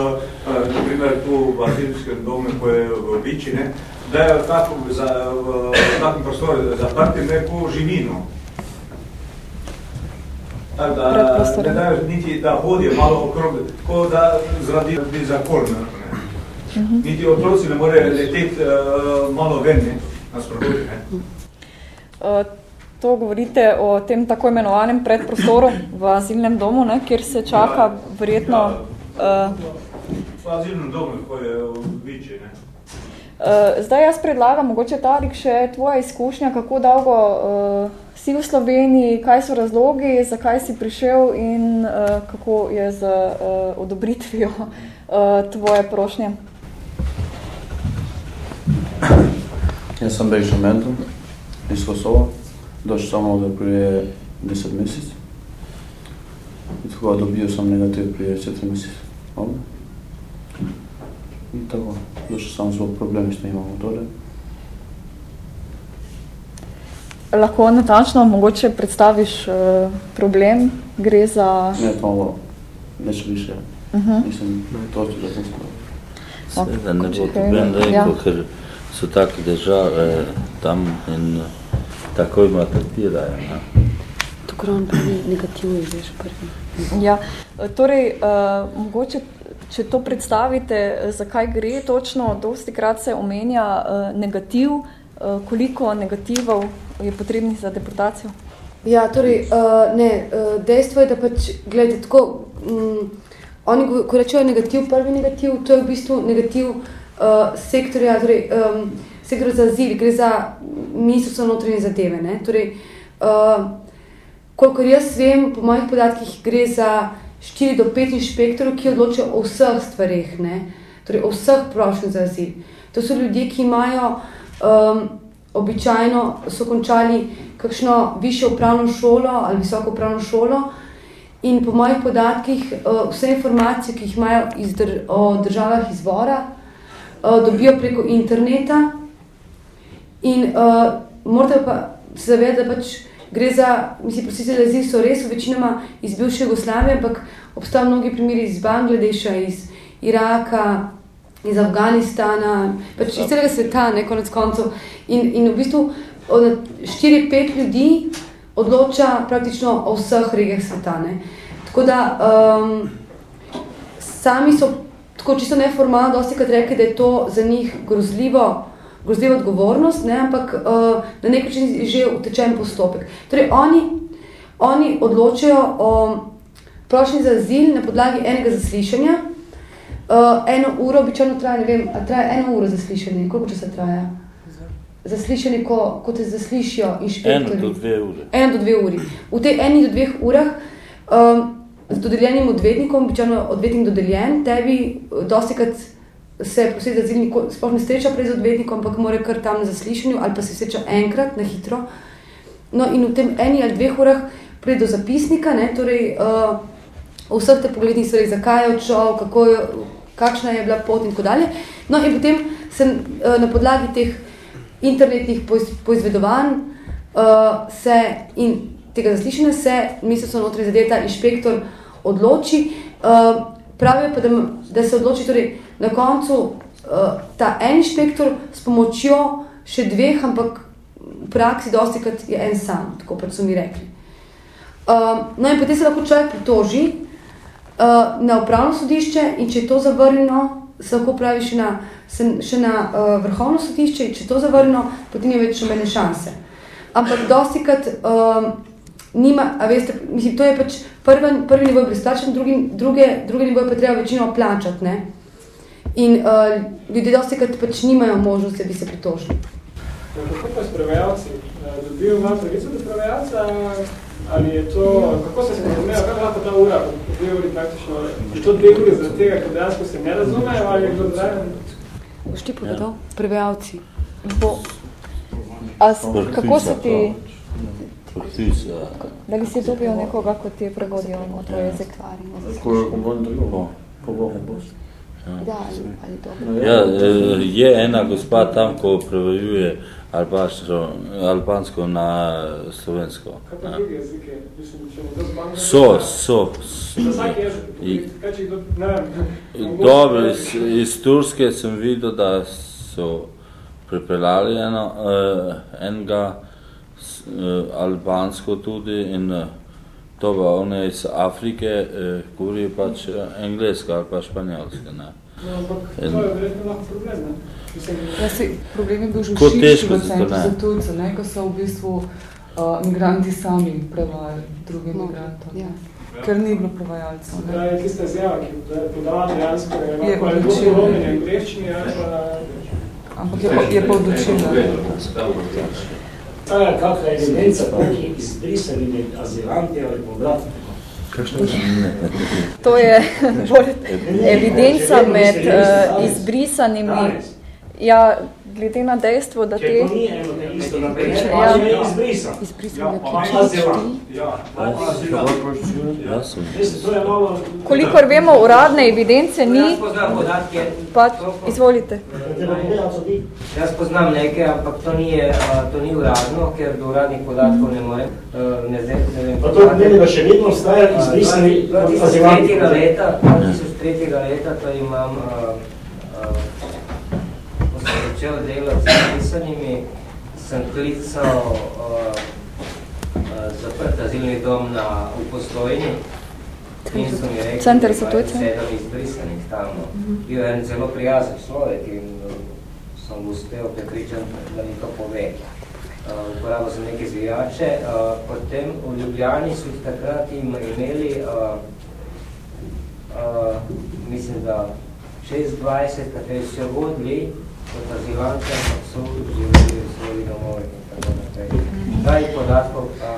naprimer tu v azilskem domu, ko je v Biči, ne, dajo tako za, v takem prostoru zaprti neko živino. Tako da ne dajo niti, da hodijo malo okrog, tako da zradi bi zakol. Ne? Uh mhm. -huh. Niti otroci ne morejo leteti uh, malo ven, ne? na sprobodi. Ne? Uh, to govorite o tem tako imenovanem predprostoru v azilnem domu, ne? kjer se čaka ja, verjetno... Ja, uh, v azilnem domu, ko je v Viči, ne? Uh, zdaj jaz predlagam, mogoče Tarik, še tvoja izkušnja, kako dolgo uh, si v Sloveniji, kaj so razlogi, zakaj si prišel in uh, kako je z uh, odobritvijo uh, tvoje prošnje. Jaz sem Bejšo Mentum iz Kosova, došel samo da prije 10 mesec. Tako dobil sem negativ prije 4 mesec. In tako, došel sam svoj problem, što imamo dole. Lahko natančno mogoče predstaviš uh, problem, gre za... Ne, to malo, nešto više. Uh Mhm. -huh. Mislim, to ću da sam Sve, da ne bo problem rekel, ja. ker so take države tam in tako ima tretirajo. Ne? Tako on pravi negativno, veš, prvi. Ja, torej, uh, mogoče če to predstavite, zakaj gre točno, dosti krat se omenja uh, negativ, koliko negativov je potrebnih za deportacijo? Ja, torej, uh, ne, uh, dejstvo je, da pač, gledajte, tako, um, oni, ko rečejo negativ, prvi negativ, to je v bistvu negativ uh, sektorja, torej, um, sektor za azil, gre za ministrstvo notranje zadeve, ne, torej, uh, kolikor jaz vem, po mojih podatkih gre za 4 do 5 inšpektorov, ki odločajo o vseh stvareh, ne, torej o vseh prošenj za azil. To so ljudje, ki imajo um, običajno so končali kakšno višjo upravno šolo ali visoko upravno šolo in po mojih podatkih uh, vse informacije, ki jih imajo iz dr o državah izvora, uh, dobijo preko interneta in uh, morate pa se zavedati, da pač gre za, mislim, prositelj azil so res večinoma iz bivše Jugoslavije, ampak obstajajo mnogi primeri iz Bangladeša, iz Iraka, iz Afganistana, pač iz celega sveta, ne, konec koncev. In, in v bistvu od 4-5 ljudi odloča praktično o vseh regijah sveta. Ne. Tako da um, sami so tako čisto neformalno dosti krat rekli, da je to za njih grozljivo, grozljiva odgovornost, ne, ampak uh, na nek način je že utečen postopek. Torej, oni, oni odločajo o prošnji za azil na podlagi enega zaslišanja, Uh, eno uro običajno traja, ne vem, traja eno uro zaslišanje, koliko časa traja? Zaslišanje, ko, ko te zaslišijo inšpektori. Eno do dve uri. Eno do dve uri. V tej eni do dveh urah um, z dodeljenim odvetnikom, običajno odvetnik dodeljen, tebi dosti krat se posledi zazilni, sploh ne sreča prej z odvetnikom, ampak mora kar tam na zaslišanju ali pa se sreča enkrat na hitro. No in v tem eni ali dveh urah pride do zapisnika, ne, torej uh, vseh te poglednih stvari, zakaj je odšel, kako je, kakšna je bila pot in tako dalje. No in potem se uh, na podlagi teh internetnih poizvedovanj uh, se in tega zaslišanja se ministrstvo notri zadeta inšpektor odloči. Uh, pravijo pa, da, da se odloči torej na koncu uh, ta en inšpektor s pomočjo še dveh, ampak v praksi dosti krat je en sam, tako pač so mi rekli. Uh, no in potem se lahko človek pritoži, uh, na upravno sodišče in če je to zavrnjeno, se lahko pravi še na, še na uh, vrhovno sodišče in če je to zavrnjeno, potem je več nobene šanse. Ampak dosti krat um, nima, a veste, mislim, to je pač prvi, prvi nivo brezplačen, drugi, druge, druge nivo je pa treba večino plačati, ne? In uh, ljudje dosti krat pač nimajo možnosti, da bi se pritožili. Kako pa s prevajalci? Dobijo malo pravico do prevajalca? Ali je to, kako se sporazumeva, kako lahko ta ura, dve uri praktično, je to dve uri zaradi tega, ker dejansko se ne razumejo, ali je kdo zraven? Boš ti povedal? Prevajalci. Bo. A s, kako se ti... Ja. Da li si dobil nekoga, ko ti prevodijo na tvoj jezik? Ko bom drugo, ko bom Da, ali, ali dobro. Ja, eh, je ena gospa tam, ko prevajuje albansko, albansko na slovensko. Kaj pa drugi jezike? Mislim, če bo. So, so. Ne vem. Dobro, iz, iz Turske sem videl, da so pripeljali eno, uh, enega uh, albansko tudi in uh, to pa one iz Afrike uh, govorijo pač engleska ali pa španjolska. Ne. No, ampak to je verjetno lahko problem, ne? Mislim, Ja, se, problem je bil že Kako v centru za tujce, ne, ko so v bistvu uh, migranti sami prevajali drugim No, migrantom. ja. Ker ni bilo prevajalcev. Da Ne. je tista izjava, ki je podala dejansko, je Je lahko bolj polomljenje v greščini, ali pa... Ampak je pa, je pa odločila. Ta je kakva evidenca, koliko izbrisani azilanti ali povratni. To je? Bolj evidenca med uh, izbrisanimi. Ja, glede na dejstvo, da Če te... to ni eno te isto, na primer, Ja. je je pa ključni azilant. Ja, pa azilant. Ja, to je malo... Kolikor vemo, uradne evidence ni, Jaz poznam podatke, pa izvolite. Jaz poznam nekaj, ampak to ni, a, to ni uradno, ker do uradnih podatkov ne morem. a, Ne, zdaj, ne vem, Pa to pomeni, da še vedno obstajajo izbrisani azilanti. 2003. leta, 2003. leta, to imam, a, ko sem začel delati z izbrisanimi, sem klical a, a, zaprt azilni dom na v Postojni. In so mi rekli, Center da za tujce. sedem izbrisanih tam. no. Bil je en zelo prijazen človek in uh, sem uspel prepričan, da mi to pove. uporabo za neke zvijače. Uh, potem v Ljubljani so jih takrat im imeli, uh, uh, mislim, da 26, kateri so vodili azilante, so živeli v svoji domovi in tako naprej. Zdaj podatkov pa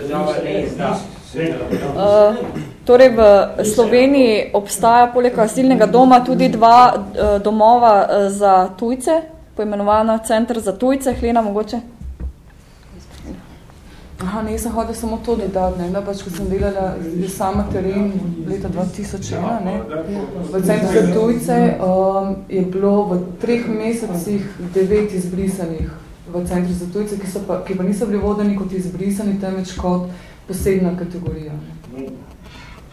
država ne izda. Uh, torej v Sloveniji obstaja poleg azilnega doma tudi dva uh, domova uh, za tujce, poimenovana Center za tujce, Hlena mogoče? Aha, ne, sem hodila samo to dodati, ne, da pač, ko sem delala sama teren leta 2001, ne, v centru za tujce um, je bilo v treh mesecih devet izbrisanih v centru za tujce, ki, so pa, ki pa niso bili vodeni kot izbrisani, temveč kot posebna kategorija.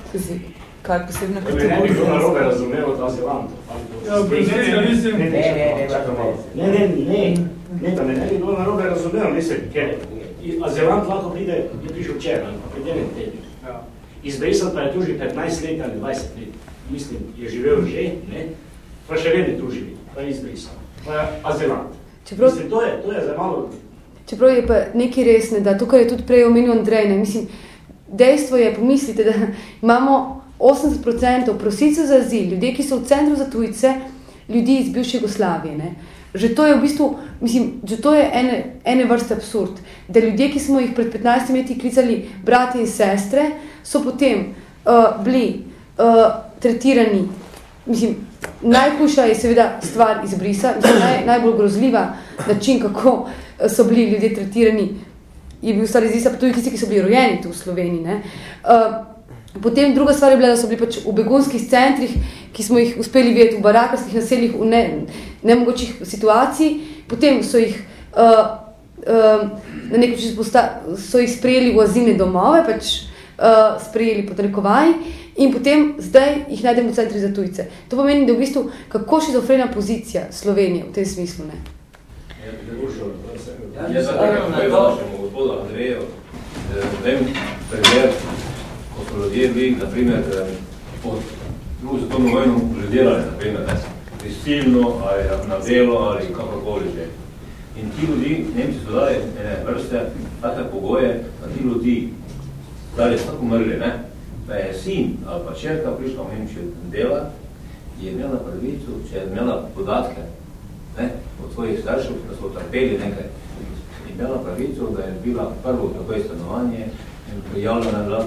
Skazi, kaj je posebna kategorija? Ne bi bilo narobe razumelo od azilantov. Ja, predsednika, mislim. Ne, ne, ne, ne, ne, ne, ne, da me ne bi bilo narobe razumelo, mislim, ker azilant lahko pride, je prišel včeraj, pa pred enem tednu. Ja. Izbrisan pa je tu že 15 let ali 20 let. Mislim, je živel že, ne, pa še vedno tu živi, pa je izbrisan. Pa je azilant. Čeprav, Mislim, to je, to je za malo čeprav je pa nekaj resne, da tukaj je tudi prej omenil Andrej, ne, mislim, dejstvo je, pomislite, da imamo 80% prosilcev za azil, ljudje, ki so v centru za tujce, ljudi iz bivše Jugoslavije, ne. Že to je v bistvu, mislim, že to je ene, ene vrste absurd, da ljudje, ki smo jih pred 15 leti klicali brati in sestre, so potem uh, bili uh, tretirani, mislim, najhujša je seveda stvar izbrisa, mislim, naj, najbolj grozljiva način, kako eh, so bili ljudje tretirani, je bil stvar izbrisa, pa tudi tisti, ki so bili rojeni tu v Sloveniji. Ne. Uh, Potem druga stvar je bila, da so bili pač v begunskih centrih, ki smo jih uspeli videti v barakarskih naseljih v ne, nemogočih situacij. Potem so jih, uh, uh, na nek način so jih sprejeli v azilne domove, pač uh, sprejeli pod rekovaj in potem zdaj jih najdemo v centri za tujce. To pomeni, da v bistvu kako šizofrena pozicija Slovenije v tem smislu. Ne? Jaz sem nekaj povedal gospodu Andreju, vem primer, ko so ljudje bili, naprimer, pod drugo svetovno vojno delali, naprimer, ne, prisilno ali na delo ali kakorkoli že. In ti ljudi, Nemci so dali ene vrste, take pogoje, da ti ljudi dali tako umrli, ne, da je sin ali pa čerka prišla v Nemčijo dela, je imela pravico, če je imela podatke ne, od svojih staršev, da so trpeli nekaj, imela pravico, da je bila prvo takoj stanovanje in prijavljena bila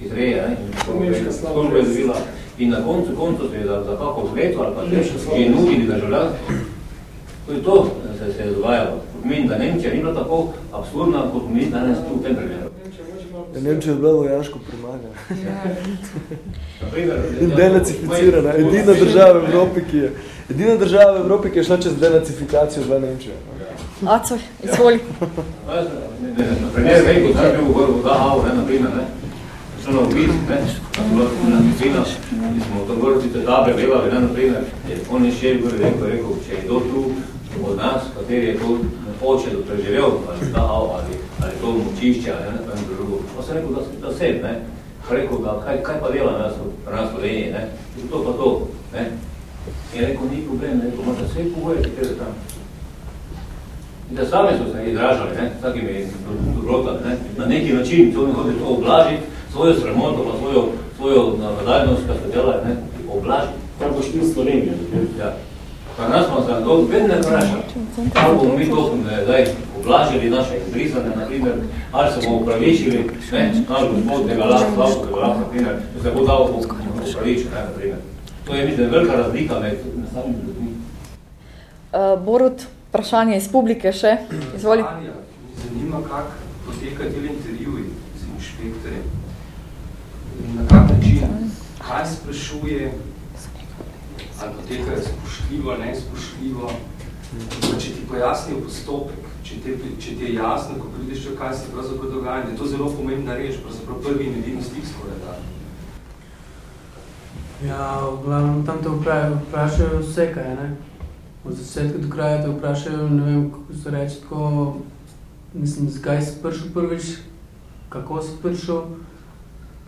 hitreje in službo je dobila. In na koncu koncu se je za, za kako leto ali pa še je nudili državljanstvo. To je to, da se je dogajalo. Pomeni, da Nemčija ni bila tako absurdna, kot pomeni danes tu v tem primeru. Ja, Nemčija je bila vojaško premagana. In denacificirana. Edina država v Evropi, ki je, edina država v Evropi, ki je šla čez denacifikacijo, bila Nemčija. Acoj, izvoli. Na primer, vem, kot sem bil v Dahau, ne, na primer, ne, so na obisk, ne, na medicina, in smo v tom Gorbu te tabe delali, ne, na primer, je on je še gori rekel, rekel, če je to tu od nas, kateri je to oče do preživel, ali Dahau, ali, ali to močišče, ali ne, pa drugo. On sem rekel, da, da sem, ne, pa rekel, da kaj, kaj pa dela nas v nas Sloveniji, ne, to pa to, ne. In rekel, ni problem, ne, rekel, možda vse pogoje, ki tam. In da sami so se izražali, ne, s takimi dobrotami, ne, na neki način, to mi hodi to oblažiti, svojo sramoto, pa svojo, svojo nadaljnost, kar se dela, ne, oblažiti. Kaj boš ti v Sloveniji? Ja. Pa nas smo se to vedno ne vprašali, kako bomo mi to ne, zdaj oblažili naše izbrisane, na primer, ali se bomo upravičili, ne, naš gospod tega lahko, Slavko tega lahko, na primer, da se bo dal upravičiti, ne, na primer. To je, mislim, velika razlika med samimi ljudmi. Uh, Borut, vprašanje iz publike še. Izvoli. Zanima, kak poteka del intervjuji z inšpektorjem. Na kak način, kaj sprašuje, ali poteka spoštljivo, nespoštljivo, če ti pojasnijo postopek, če ti, če ti je jasno, ko prideš, kaj se pravzaprav dogaja, je to zelo pomembna reč, pravzaprav prvi nevidni stik skoraj da. Ja, v glavnem tam te vprašajo vse kaj, ne? Od začetka do kraja te vprašajo, ne vem, kako se reči, tako, mislim, zakaj si prišel prvič, kako si prišel,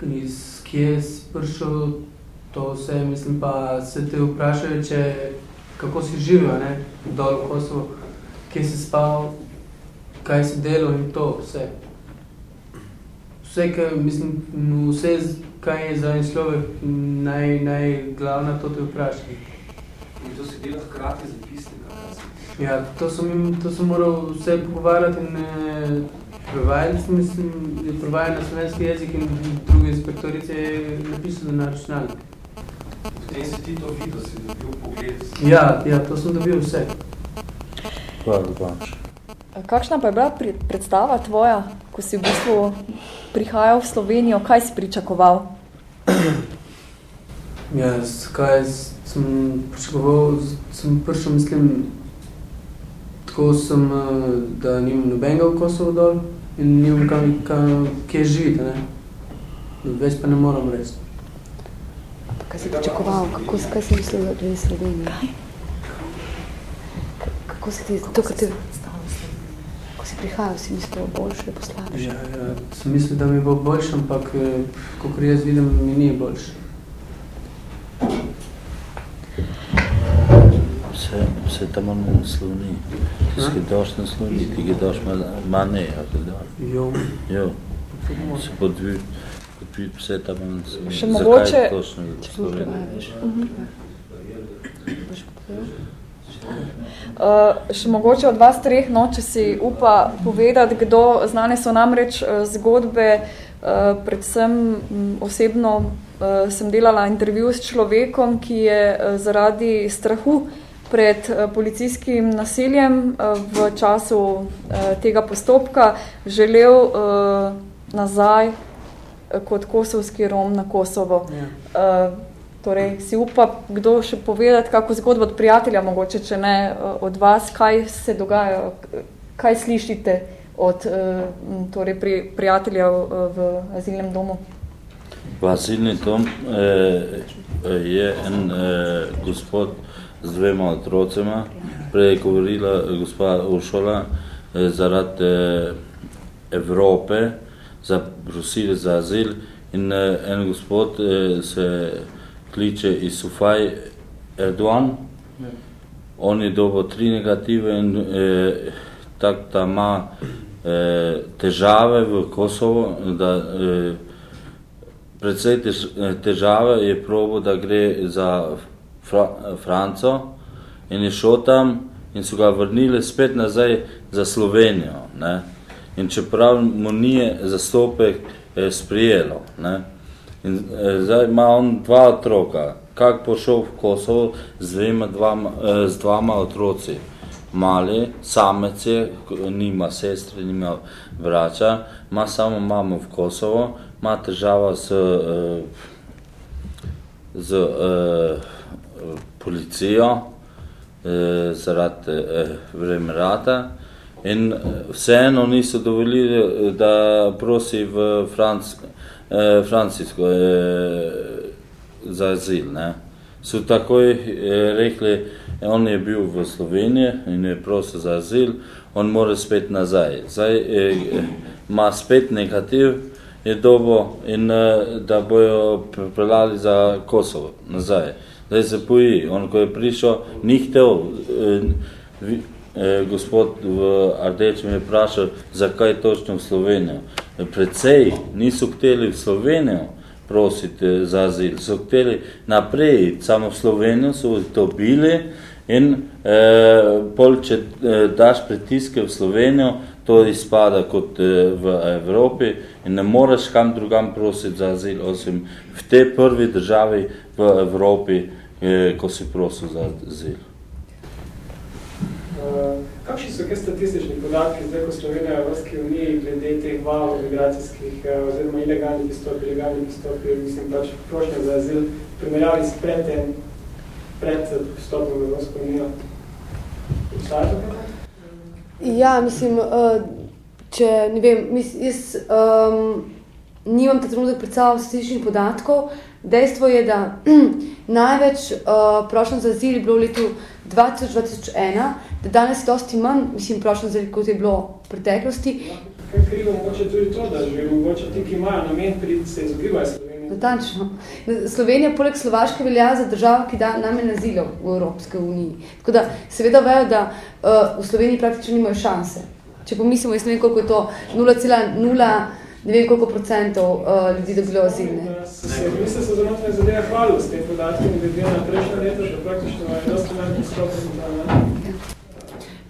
iz kje si prišel, to vse, mislim, pa se te vprašajo, če, kako si živel, ne, dol v Kosovo. kje si spal, kaj si delal in to, vse. Vse, kaj, mislim, vse, kaj je za en človek naj, najglavna, to te vprašati. In to si dela hkrati zapisnika? Ja, to sem, to sem moral vse pogovarjati in prevajati, mislim, je prevajal na slovenski jezik in druge inspektorice je napisal na računalnik. Potem si ti to videl, si dobil pogled? Ja, ja, to sem dobil vse. Hvala, Banč. Kakšna pa je bila predstava tvoja, ko si v bistvu prihajal v Slovenijo, kaj si pričakoval? Ja, kaj sem pričakoval, sem prišel, mislim, tako sem, eh, da nimam nobenega v Kosovo dol in nimam kam, kam, kje živite, ne. Več pa ne moram reči. Kaj si pričakoval, kako, kaj si mislil, da je Slovenija? Kako si ti, to, kaj ti, ko si prihajal, si mislil, boljše, bo slabše? Ja, ja, sem mislil, da mi bo boljše, ampak, kako jaz vidim, mi ni boljše. Vse, vse tam on ne naslovni. Ti si doš naslovni, ti ga doš ma ne, ali da? Jo. Jo. Se podvi, podvi vse tam on naslovni. Še mogoče... Zakaj točno Če Slovenija? Uh, še mogoče od vas treh, no, če si upa povedati, kdo znane so namreč uh, zgodbe, uh, predvsem m, osebno uh, sem delala intervju s človekom, ki je uh, zaradi strahu pred uh, policijskim nasiljem uh, v času uh, tega postopka želel nazaj kot kosovski Rom na Kosovo. Ja. Torej, si upa kdo še povedati, kako zgodbo od prijatelja, mogoče, če ne od vas, kaj se dogaja, kaj slišite od torej, pri, prijatelja v azilnem domu? V azilni dom eh, je en eh, gospod z dvema otrocema, prej je govorila gospa Uršola, eh, zaradi eh, Evrope, za prosili za azil in eh, en gospod eh, se kliče Isufaj Erdogan. On je dobil tri negative in eh, tak da ima eh, težave v Kosovo, da eh, predvsej tež, težave je probo, da gre za Fra, Franco in je šel tam in so ga vrnili spet nazaj za Slovenijo. Ne? In čeprav mu nije zastopek eh, sprijelo. Ne? In eh, zdaj ima on dva otroka, kak pošel v Kosovo z dvema, dvama, eh, z dvama otroci. Mali, samec je, nima sestre, nima vrača, ima samo mamo v Kosovo, ima težava s, eh, z eh, policijo eh, zaradi eh, vremerata in vseeno niso dovolili, da prosi v Franc, eh, Francisco eh, za azil. Ne. So takoj eh, rekli, on je bil v Sloveniji in je prosil za azil, on mora spet nazaj. Zdaj eh, ima spet negativ, je dobo in eh, da bojo prelali za Kosovo nazaj. Zdaj se poji, on ko je prišel, ni htel, eh, eh, gospod v Ardeču me je vprašal, zakaj točno v Slovenijo. Predvsej niso hteli v Slovenijo prositi za azil, so hteli naprej, samo v Slovenijo so to bili in eh, pol, če eh, daš pritiske v Slovenijo, to izpada kot eh, v Evropi in ne moreš kam drugam prositi za azil, osim v te prvi državi v Evropi, eh, ko si prosil za azil. Uh, kakšni so kaj statistični podatki zdaj, ko Slovenija v Evropski uniji glede teh valov migracijskih uh, oziroma ilegalnih pristopi, ilegalnih pristopi, mislim pač prošnja za azil, primerjali s pred, tem, pred pristopom v Evropsko unijo? Ja, mislim, uh, če ne vem, mis, jaz um, nimam ta trenutek predstav statističnih podatkov, dejstvo je, da največ uh, prošenj za azil je bilo v letu 2000-2001, da danes je dosti manj, mislim, prošenj za azil, kot je bilo v preteklosti. Kaj krivo mogoče tudi to, da že mogoče ti, ki imajo namen priti, se izogibajo Slovenije Natančno. Slovenija poleg Slovaške velja za državo, ki da namen nazilo v Evropske uniji. Tako da seveda vejo, da uh, v Sloveniji praktično nimajo šanse. Če pomislimo, jaz ne vem, koliko je to 0,0 ne vem koliko procentov uh, ljudi dobilo azilne. Mi se zelo ne zadeva hvalili s tem podatkom, da bi na prejšnje leto, da praktično je dosti manj pristopen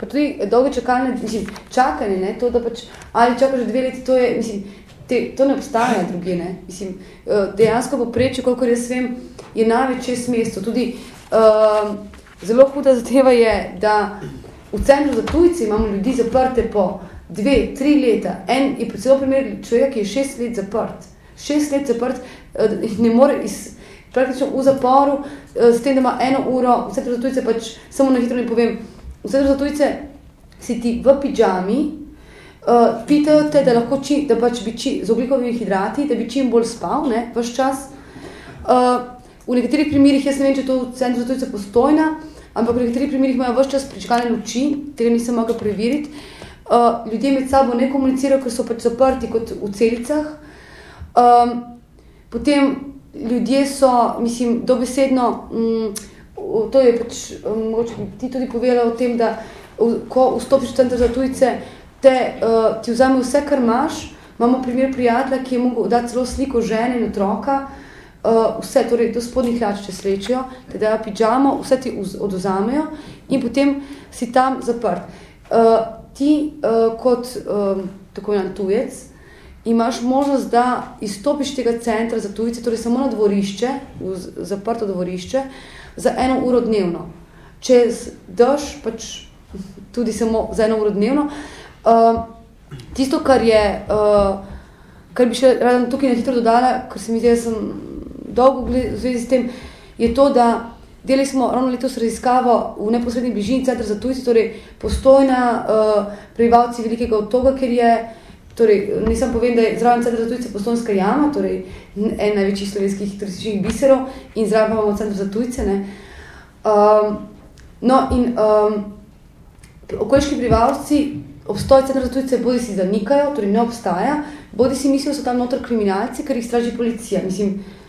Pa tudi dolge čakalne, mislim, čakanje, ne, to, da pač, ali čaka že dve leti, to je, mislim, te, to ne obstaja druge, ne, mislim, uh, dejansko poprečje, koliko jaz vem, je največ šest mesecev. Tudi uh, zelo huda zadeva je, da v centru za tujci imamo ljudi zaprte po dve, tri leta. En je celo primer človek, ki je šest let zaprt. Šest let zaprt uh, ne more iz, praktično v zaporu, uh, s tem, da ima eno uro, v centru za tujce pač, samo na hitro ne povem, v centru za tujce si ti v pijami, uh, pitajo te, da či, da pač bi či, z oglikovimi hidrati, da bi čim bolj spal, ne, vaš čas. Uh, v nekaterih primerih, jaz ne vem, če to v centru za tujce postojna, ampak v nekaterih primerih imajo vaš čas pričakane luči, tega nisem mogla preveriti. Uh, ljudje med sabo ne komunicirajo, ker so pač zaprti kot v celicah. Um, potem ljudje so, mislim, dobesedno, um, to je pač, um, mogoče ti tudi povedala o tem, da v, ko vstopiš v center za tujce, te, uh, ti vzame vse, kar imaš. Imamo primer prijatelja, ki je mogel dati celo sliko žene in otroka, uh, vse, torej do spodnjih hlač, če slečejo, te dajo pijamo, vse ti oduzamejo in potem si tam zaprt. Uh, ti uh, kot um, tako imen tujec imaš možnost, da izstopiš tega centra za tujce, torej samo na dvorišče, v zaprto dvorišče, za eno uro dnevno. Čez dež, pač tudi samo za eno uro dnevno. Uh, tisto, kar je, uh, kar bi še rada tukaj na hitro dodala, ker se mi zdi, da sem dolgo v zvezi s tem, je to, da Delali smo ravno letos raziskavo v neposrednji bližini centra za tujci, torej postojna uh, prebivalci velikega otoka, ker je, torej, nisem povem, da je zraven centra za tujce postojnska jama, torej en največjih slovenskih turističnih biserov in zraven imamo centra za tujce. Ne. Um, no in um, okoliški prebivalci obstoj centra za tujce bodi si zanikajo, torej ne obstaja, bodi si mislijo, so tam notor kriminalci, ker jih straži policija. Mislim, Uh,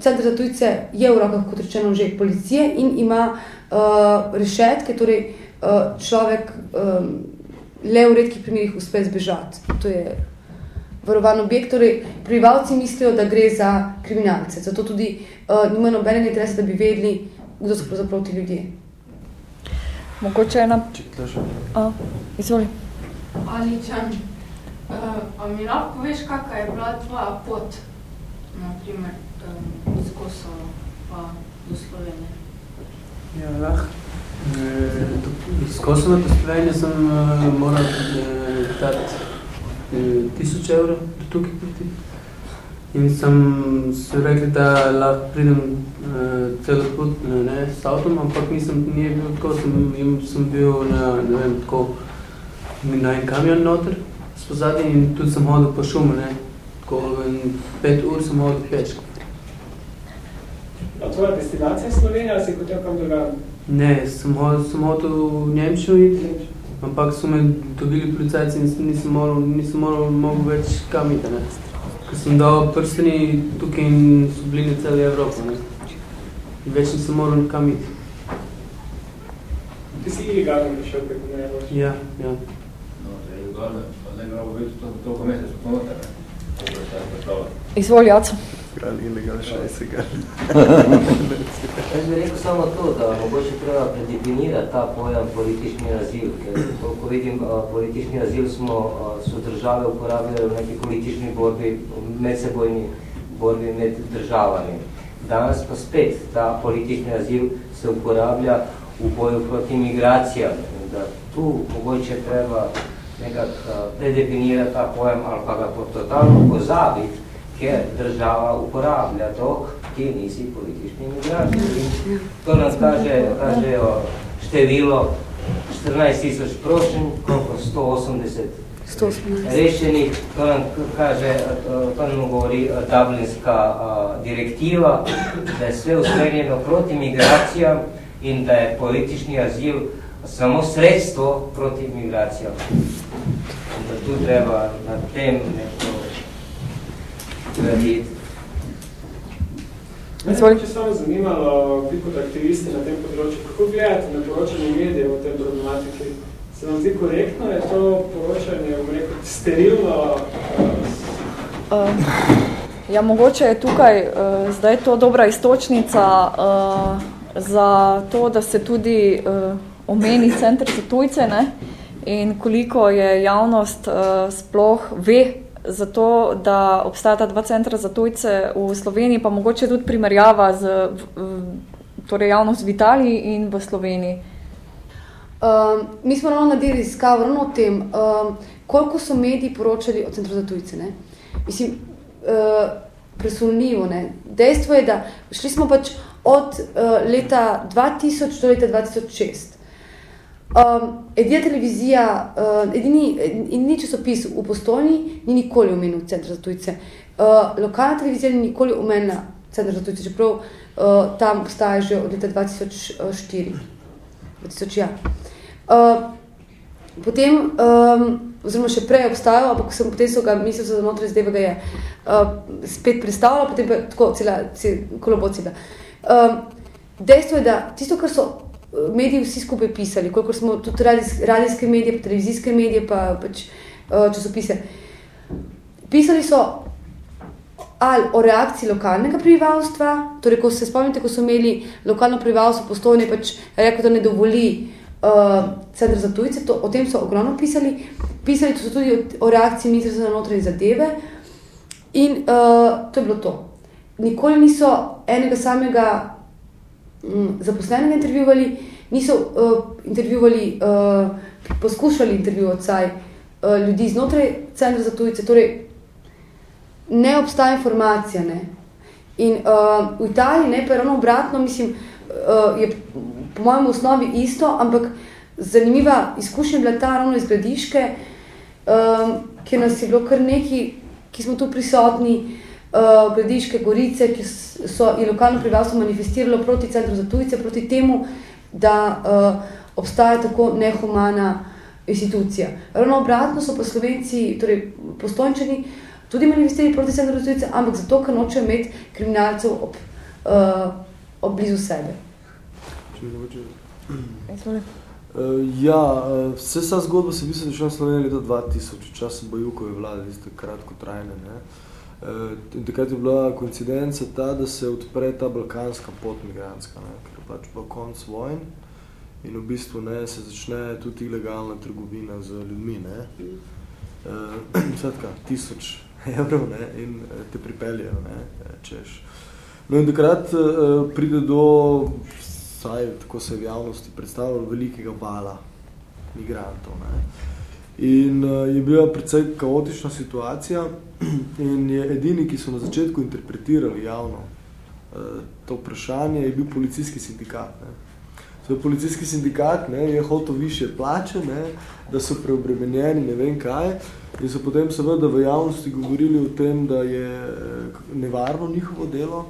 Center za tujce je v rokah, kot rečeno, že policije in ima uh, rešetke, torej uh, človek um, le v redkih primerih uspe zbežati. To je varovan objekt, torej prebivalci mislijo, da gre za kriminalce, zato tudi uh, nima nobenega interesa, da bi vedeli, kdo so pravzaprav ti ljudje. Mogoče ena... A, izvoli. Ali Čan, uh, a mi lahko poveš, kakva je bila tvoja pot, naprimer, um, iz Kosova pa do Slovenije? Ja, lahko. Iz Kosova do Slovenije sem uh, moral uh, dati uh, tisoč evrov do tukaj priti. In sem se rekli, da lahko pridem uh, celo pot ne, ne, s avtom, ampak nisem, nije bil tako, sem, sem bil na, ne vem, tako, na en kamion noter, spozadnji in tudi sem hodil po šumu, ne, tako, pet ur sem hodil peško. A tvoja destinacija Slovenija ali si hotel kam drugam? Ne, sem hotel v Nemčijo iti, ampak so me dobili policajci in nisem moral, nisem moral, moral več kam iti. Ne. Ker sem dal prsteni tukaj in so bili na celi Evropi. Ne. In več nisem moral kam iti. Ti si ilegalno prišel preko Evropi? Ja, ja. No, ilegalno, pa ne gremo biti toliko mesec po noter. Izvoli, Jaco gali, ilegal še se gali. Jaz bi rekel samo to, da mogoče treba predefinirati ta pojem politični azil, ker koliko vidim, politični azil smo, so države uporabljali v neki politični borbi, medsebojni borbi med državami. Danes pa spet ta politični azil se uporablja v boju proti migracijam, da tu mogoče treba nekako predefinirati ta pojem ali pa ga totalno pozabiti, ker država uporablja to, ki nisi politični imigrant. To nas kaže, kažejo število 14 tisoč prošenj, koliko 180 rešenih, to nam kaže, to nam govori Dublinska direktiva, da je sve usmerjeno proti migracijam in da je politični azil samo sredstvo proti migracijam. Da tu treba na tem neko graditi. Mene če samo zanimalo, vi kot aktivisti na tem področju, kako gledate na poročanje medijev o tem problematiki? Se vam zdi korektno, je to poročanje, bom rekel, sterilno? Uh, ja, mogoče je tukaj uh, zdaj to dobra istočnica uh, za to, da se tudi uh, omeni center za tujce, ne? in koliko je javnost uh, sploh ve za to, da obstajata dva centra za tujce v Sloveniji, pa mogoče tudi primerjava z torej javnost v Italiji in v Sloveniji. Um, mi smo ravno naredili izkav ravno o tem, um, koliko so mediji poročali o centru za tujce. Ne? Mislim, uh, presunljivo. Ne? Dejstvo je, da šli smo pač od uh, leta 2000 do leta 2006. Um, edina televizija, uh, edini, edini časopis v Postojni ni nikoli omenil Centra za tujce. Uh, lokalna televizija ni nikoli omenila Centra za tujce, čeprav uh, tam obstaja že od leta 2004. 2000, ja. uh, potem, um, oziroma še prej obstajal, ampak sem, potem so ga, mislim, da znotraj zdaj ga je uh, spet predstavljala, potem pa tako cela, cela kolobocila. Um, dejstvo je, da tisto, kar so mediji vsi skupaj pisali, koliko smo tudi radijske medije, pa televizijske medije, pa pač uh, časopise. Pisali so ali o reakciji lokalnega prebivalstva, torej ko se spomnite, ko so imeli lokalno prebivalstvo postojne, pač rekel, da ne dovoli uh, centr za tujce, to, o tem so ogromno pisali. Pisali so tudi o, o reakciji ministrstva za notranje zadeve in uh, to je bilo to. Nikoli niso enega samega zaposlenega intervjuvali, niso uh, intervjuvali, uh, poskušali intervjuvati saj uh, ljudi znotraj centra za tujce, torej ne obstaja informacija. Ne? In uh, v Italiji, ne, pa je ravno obratno, mislim, uh, je po mojem osnovi isto, ampak zanimiva izkušnja bila ta ravno iz Gradiške, um, ki nas je bilo kar neki, ki smo tu prisotni, uh, uh, Gradiške Gorice, ki so in lokalno prebivalstvo manifestiralo proti centru za tujce, proti temu, da uh, obstaja tako nehumana institucija. Ravno obratno so pa Slovenci, torej postojnčani, tudi manifestirali proti centru za tujce, ampak zato, ker nočejo imeti kriminalcev ob, uh, ob blizu sebe. Uh, ja, vse sa zgodba se v bistvu začela v Sloveniji leta 2000, v času Bajukove vlade, tiste kratko trajne. Ne? Uh, Uh, takrat je bila koincidenca ta, da se odpre ta balkanska pot migrantska, ne, ker je pač pa konc vojn in v bistvu ne, se začne tudi ilegalna trgovina z ljudmi. Ne. Uh, svetka, tisoč evrov ne, in uh, te pripeljajo, ne, češ. No in takrat uh, pride do, saj tako se v javnosti predstavljalo, velikega vala migrantov. Ne. In uh, je bila precej kaotična situacija, In je edini, ki so na začetku interpretirali javno uh, to vprašanje, je bil policijski sindikat. Ne. Svoj policijski sindikat ne, je hotel više plače, ne, da so preobremenjeni, ne vem kaj, in so potem seveda v javnosti govorili o tem, da je eh, nevarno njihovo delo,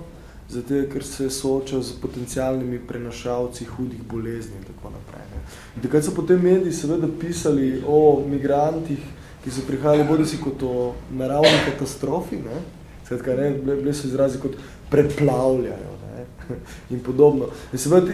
zato ker se soočajo z potencialnimi prenašalci hudih bolezni in tako naprej. Ne. In takrat so potem mediji seveda pisali o migrantih, ki so prihajali bodi si kot o naravni katastrofi, ne? Skratka, ne, bili so izrazi kot preplavljajo ne? in podobno. In seveda,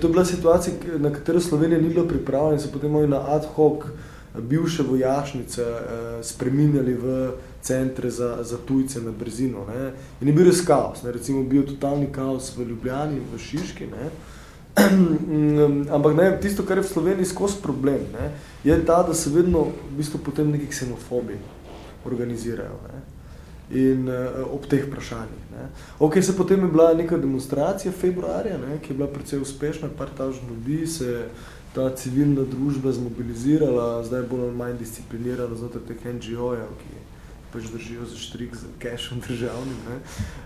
to je bila situacija, na katero Slovenija ni bila pripravljena, so potem na ad hoc bivše vojašnice eh, spreminjali v centre za, za tujce na brzino. Ne? In je bil res kaos, ne? recimo bil totalni kaos v Ljubljani, v Šiški, ampak ne, tisto, kar je v Sloveniji skozi problem, ne? je ta, da se vedno v bistvu potem neki ksenofobi organizirajo ne? in uh, ob teh vprašanjih. Ne? Ok, se potem je bila neka demonstracija februarja, ne? ki je bila precej uspešna, par tažno ljudi, se ta civilna družba zmobilizirala, zdaj je bolj manj disciplinirana znotraj teh NGO-jev, ki pač držijo za štrik z cashom državnim. Ne?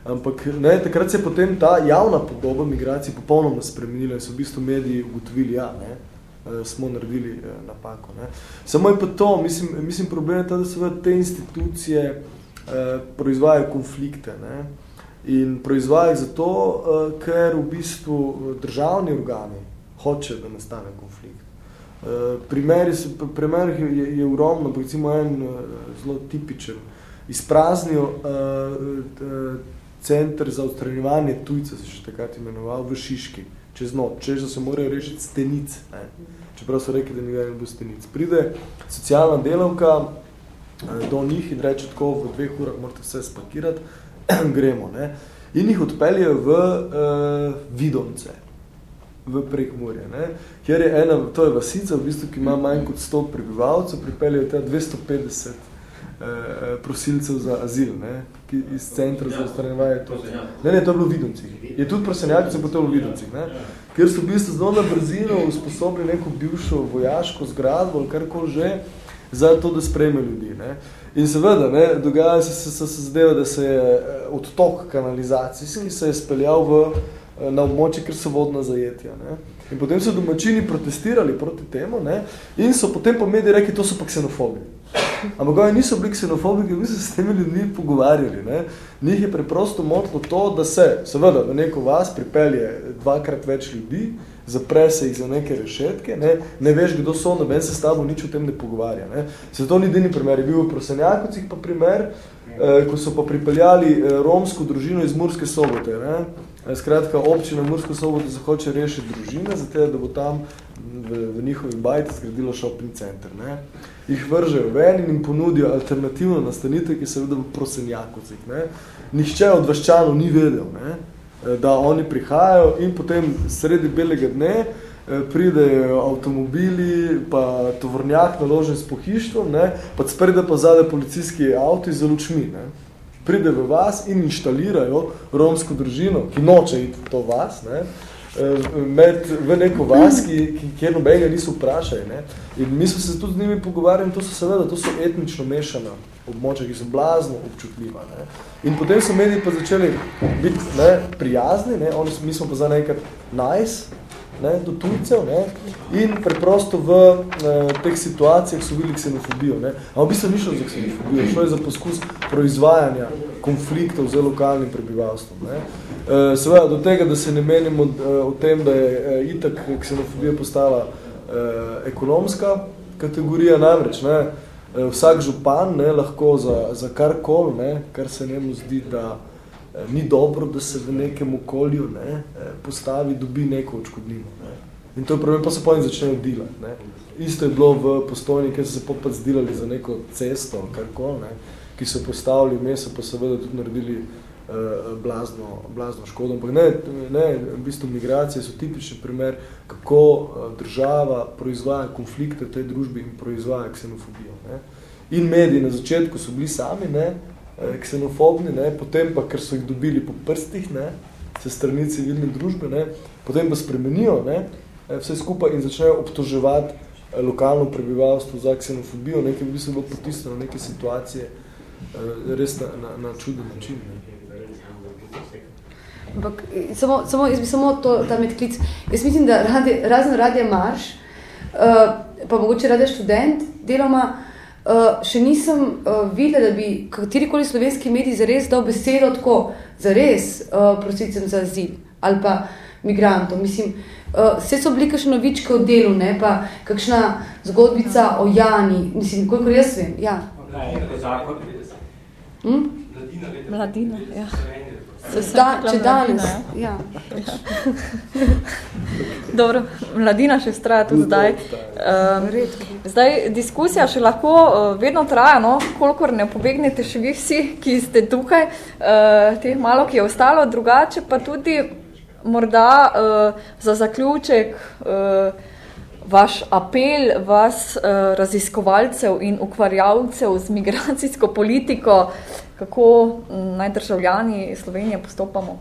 Ampak ne, takrat se je potem ta javna podoba migracij popolnoma spremenila in so v bistvu mediji ugotovili, ja, ne? Eh, smo naredili eh, napako. Ne. Samo je pa to, mislim, mislim problem je ta, da se te institucije eh, proizvajajo konflikte. Ne. In proizvajajo zato, eh, ker v bistvu državni organi hoče, da nastane konflikt. Eh, primer, primer je, je ogromno, recimo en eh, zelo tipičen, izpraznijo eh, eh, center za odstranjevanje tujca, se še takrat imenoval, v Šiški, čez noč, čez da se morajo rešiti stenic, ne. čeprav so rekli, da ni ne bo stenic. Pride socialna delavka eh, do njih in reče tako, v dveh urah morate vse spakirati, gremo. Ne. In jih odpeljejo v uh, Vidomce, v Prekmurje, ne, kjer je ena, to je vasica, v bistvu, ki ima manj kot 100 prebivalcev, pripeljejo tega 250 eh, prosilcev za azil, ne, ki iz centra za ostranjevanje to. Ne, ne, to je bilo v Vidomcih. Je tudi prosenjak, se potem v Vidomcih, ne, kjer so v bistvu zelo na brzino usposobili neko bivšo vojaško zgradbo ali karkoli že, za to, da sprejme ljudi. Ne. In seveda, ne, dogaja se, se, se, se zadeva, da se je eh, odtok kanalizacijski se je speljal v, eh, na območje, ker so vodna zajetja. Ne. In potem so domačini protestirali proti temu ne, in so potem po mediji rekli, to so pa ksenofobi. Ampak oni niso bili ksenofobi, ki so se s temi ljudmi pogovarjali. Ne. Njih je preprosto motilo to, da se, seveda, v neko vas pripelje dvakrat več ljudi, zapre se jih za neke rešetke, ne, ne veš, kdo so, noben se s tabo nič o tem ne pogovarja. Ne. Se to ni deni primer, je bil v Prosenjakovcih pa primer, eh, ko so pa pripeljali eh, romsko družino iz Murske sobote. Ne. Eh, skratka, občina Mursko sobote se hoče rešiti družine, zato da bo tam v, v njihovi bajti zgradilo shopping center. Ne. Jih vržejo ven in jim ponudijo alternativno nastanitev, ki se vede v Prosenjakovcih. Ne. Nihče od vaščanov ni vedel, ne. Eh, da oni prihajajo in potem sredi belega dne eh, pridejo avtomobili, pa tovornjak naložen s pohištvom, ne, pa sprede pa zade policijski avto z lučmi. Ne. Pride v vas in inštalirajo romsko družino, ki noče iti to vas, ne, eh, med, v neko vas, ki, ki, kjer nobenega niso vprašali. Ne. In mi smo se tudi z njimi pogovarjali, to so seveda, to so etnično mešana območja, ki so blazno občutljiva. Ne. In potem so mediji pa začeli biti ne, prijazni, ne, oni, mi smo pa za nekaj nice, ne, do tujcev, ne, in preprosto v ne, teh situacijah so bili ksenofobijo. Ne. A v bistvu ni šlo za ksenofobijo, šlo je za poskus proizvajanja konfliktov z lokalnim prebivalstvom. Ne. E, seveda, do tega, da se ne menimo o tem, da je e, itak ksenofobija postala e, ekonomska kategorija, namreč, ne, Eh, vsak župan ne, lahko za, za karkoli, ne, kar se njemu zdi, da eh, ni dobro, da se v nekem okolju ne, eh, postavi, dobi neko očkodnino. Ne. In to je problem, pa se potem začnejo delati. Ne. Isto je bilo v postojni, kjer so se popad zdelali za neko cesto, karkoli, ne, ki so postavili vmes, pa seveda tudi naredili blazno, blazno škodo. Ampak ne, ne, v bistvu migracije so tipični primer, kako država proizvaja konflikte v tej družbi in proizvaja ksenofobijo. Ne. In mediji na začetku so bili sami ne, ksenofobni, ne, potem pa, ker so jih dobili po prstih, ne, se strani civilne družbe, ne, potem pa spremenijo ne, vse skupaj in začnejo obtoževati lokalno prebivalstvo za ksenofobijo, nekaj bi se bilo potisnilo neke situacije res na, na, na čuden način. Ne. Ampak, samo, samo, jaz bi samo to, ta medklic, jaz mislim, da radi, razen radija Marš, uh, pa mogoče radija študent, deloma, uh, še nisem uh, videla, da bi katerikoli slovenski medij zares dal besedo tako, zares uh, prosicem za azil ali pa migrantom. Mislim, uh, vse so bili kakšne novičke o delu, ne, pa kakšna zgodbica o Jani, mislim, koliko jaz vem, ja. Mladina, ja. Da, če danes, ja. Dobro, mladina še straja tudi zdaj. Um, zdaj, diskusija še lahko uh, vedno traja, no, kolikor ne pobegnete še vi vsi, ki ste tukaj, uh, teh malo, ki je ostalo, drugače pa tudi morda uh, za zaključek uh, vaš apel, vas uh, raziskovalcev in ukvarjalcev z migracijsko politiko, kako naj državljani Slovenije postopamo?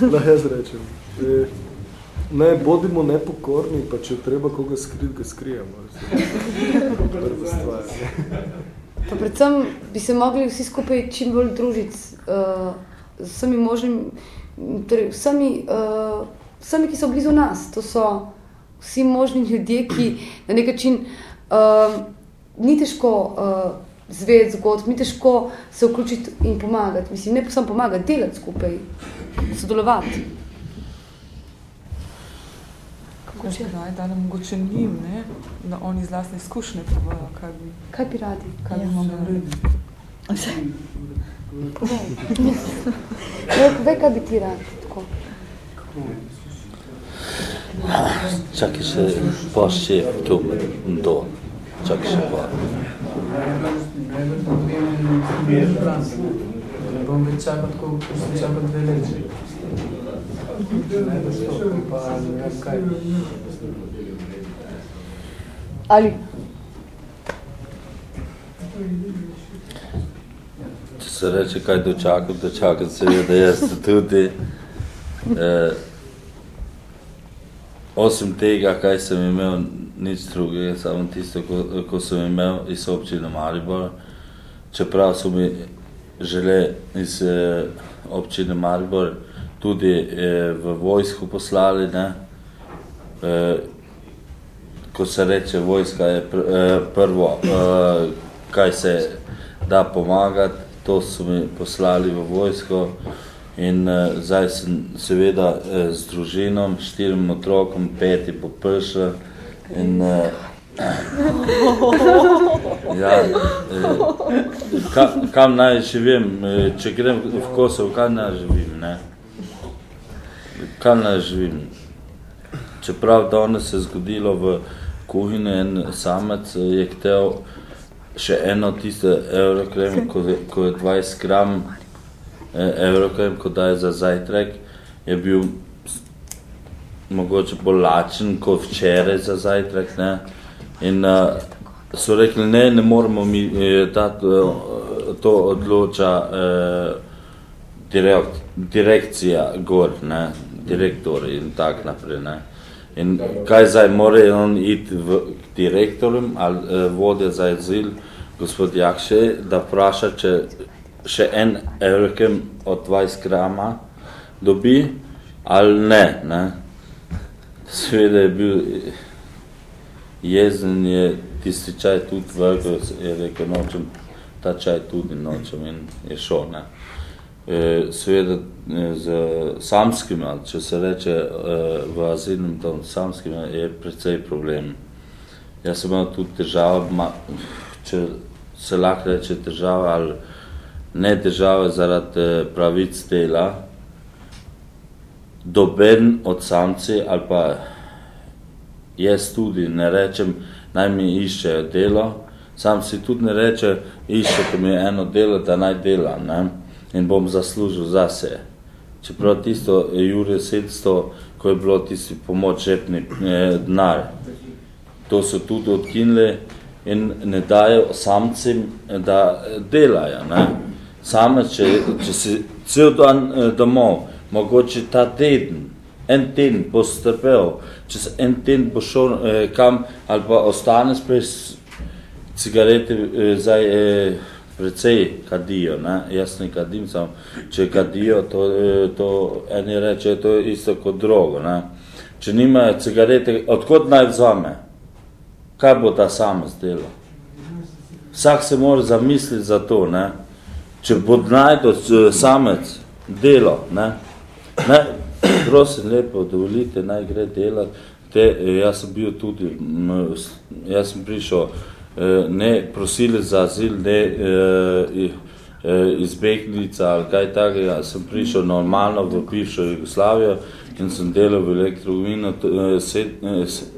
da jaz rečem. E, ne, bodimo nepokorni, pa če treba koga skriti, ga skrijemo. pa predvsem bi se mogli vsi skupaj čim bolj družiti uh, z vsemi možnim, torej vsemi, uh, vsemi, ki so blizu nas. To so vsi možni ljudje, ki na nek način uh, ni težko uh, zvedeti zgodb, mi težko se vključiti in pomagati. Mislim, ne samo pomagati, delati skupaj, sodelovati. Kako še naj, da nam mogoče njim, ne? da oni iz lastne izkušnje povajo, kaj bi, kaj bi radi, kaj bi ja. mogli narediti. Ja, povej, kaj bi ti rad, tako. Čakaj še, pa še tu, do. Čakaj še pa. Ne bom več čakal tako, ko sem čakal dve leti. Najbolj to, pa ne vem kaj. Ali? Če se reče, kaj dočakam, dočakam seveda jaz tudi. Eh, osim tega, kaj sem imel, nič drugega, samo tisto, ko, ko sem imel iz občine Maribor, čeprav so mi žele iz eh, občine Maribor tudi eh, v vojsko poslali, ne, eh, ko se reče vojska je pr, eh, prvo, eh, kaj se da pomagati, to so mi poslali v vojsko in eh, zdaj sem seveda eh, z družinom, štirim otrokom, peti poprša in eh, ja, eh, ka, kam naj živim, eh, če grem v Kosovo, kam naj živim, ne? Kam naj živim? Čeprav danes se je zgodilo v kuhinji en samec je htel še eno tiste eurokrem, ko, je- ko je 20 gram eh, eurokrem, ko daje za zajtrek, je bil mogoče bolj lačen kot včeraj za zajtrek, ne? In uh, so rekli, ne, ne moramo mi eh, dati, eh, to odloča eh, direkt, direkcija gor, ne, direktori in tak naprej, ne. In kaj zdaj, mora on iti v, k direktorjem ali eh, vodja za azil, gospod Jakše, da vpraša, če še en evrekem od 20 grama dobi ali ne, ne. Seveda je bil jezen, je tisti čaj tudi vrgel, je rekel, nočem ta čaj tudi nočem in je šel, ne. Eh, seveda eh, z samskim, ali če se reče eh, v azilnem domu samskim, je precej problem. Jaz sem imel tudi težava, ma, če se lahko reče težava ali ne težava zaradi eh, pravic dela, doben od samci ali pa jaz tudi ne rečem, naj mi iščejo delo, sam si tudi ne reče, iščete mi eno delo, da naj delam, ne? in bom zaslužil zase. Čeprav tisto Jure 700, ko je bilo tisti pomoč žepni eh, denar, to so tudi odkinili in ne dajo samcem, da delajo. Ne? Same, če, če si cel dan eh, domov, mogoče ta teden, en teden bo strpel, čez en teden bo šel eh, kam ali pa ostane spres cigarete, eh, zdaj eh, precej kadijo, ne? jaz ne kadim, sam, če kadijo, to, eh, to eni reče, to je isto kot drogo. Ne? Če nimajo cigarete, odkot naj vzame? Kaj bo ta samec delal? Vsak se mora zamisliti za to, ne? Če bo najdo eh, samec delo, ne? ne, prosim lepo, dovolite, naj gre delati, te, eh, jaz sem bil tudi, jaz sem prišel eh, ne prosilec za azil, ne eh, i- eh, izbegnica ali kaj takega, sem prišel normalno v bivšo Jugoslavijo in sem delal v elektrovino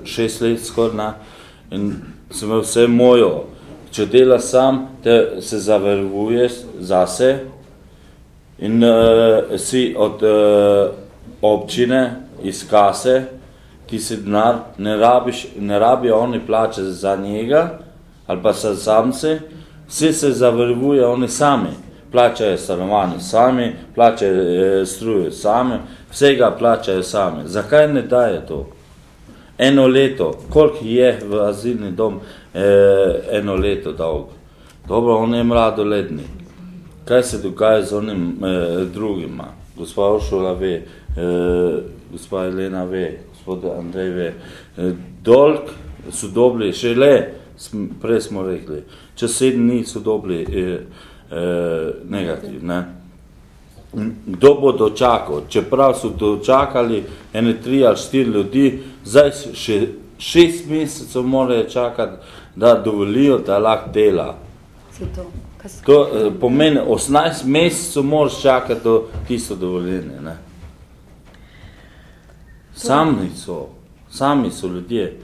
šest let skoraj, in sem imel vse mojo. Če dela sam, te se zavervuješ zase in uh, si od uh, občine iz kase, ti si denar, ne, rabiš, ne rabijo oni plače za njega ali pa za samce, vsi se zavrvuje oni sami. Plačajo stanovanje sami, plačajo eh, struje sami, vsega plačajo sami. Zakaj ne daje to? Eno leto, koliko je v azilni dom eh, eno leto dolgo? Dobro, on je mladoletnik. Kaj se dogaja z onim eh, drugima? Gospa Uršula ve, eh, gospa Elena ve, gospod Andrej ve. Eh, dolg so dobili, še le, prej smo rekli, čez sedem dni so dobili eh, eh, negativ, ne? Kdo bo dočakal? Čeprav so dočakali ene tri ali štiri ljudi, zdaj še šest mesecev morajo čakati, da dovolijo, da lahko dela. To. To uh, pomeni 18 mesecev moraš čakati do tisto dovoljenje. Ne? Sami so, sami so ljudje.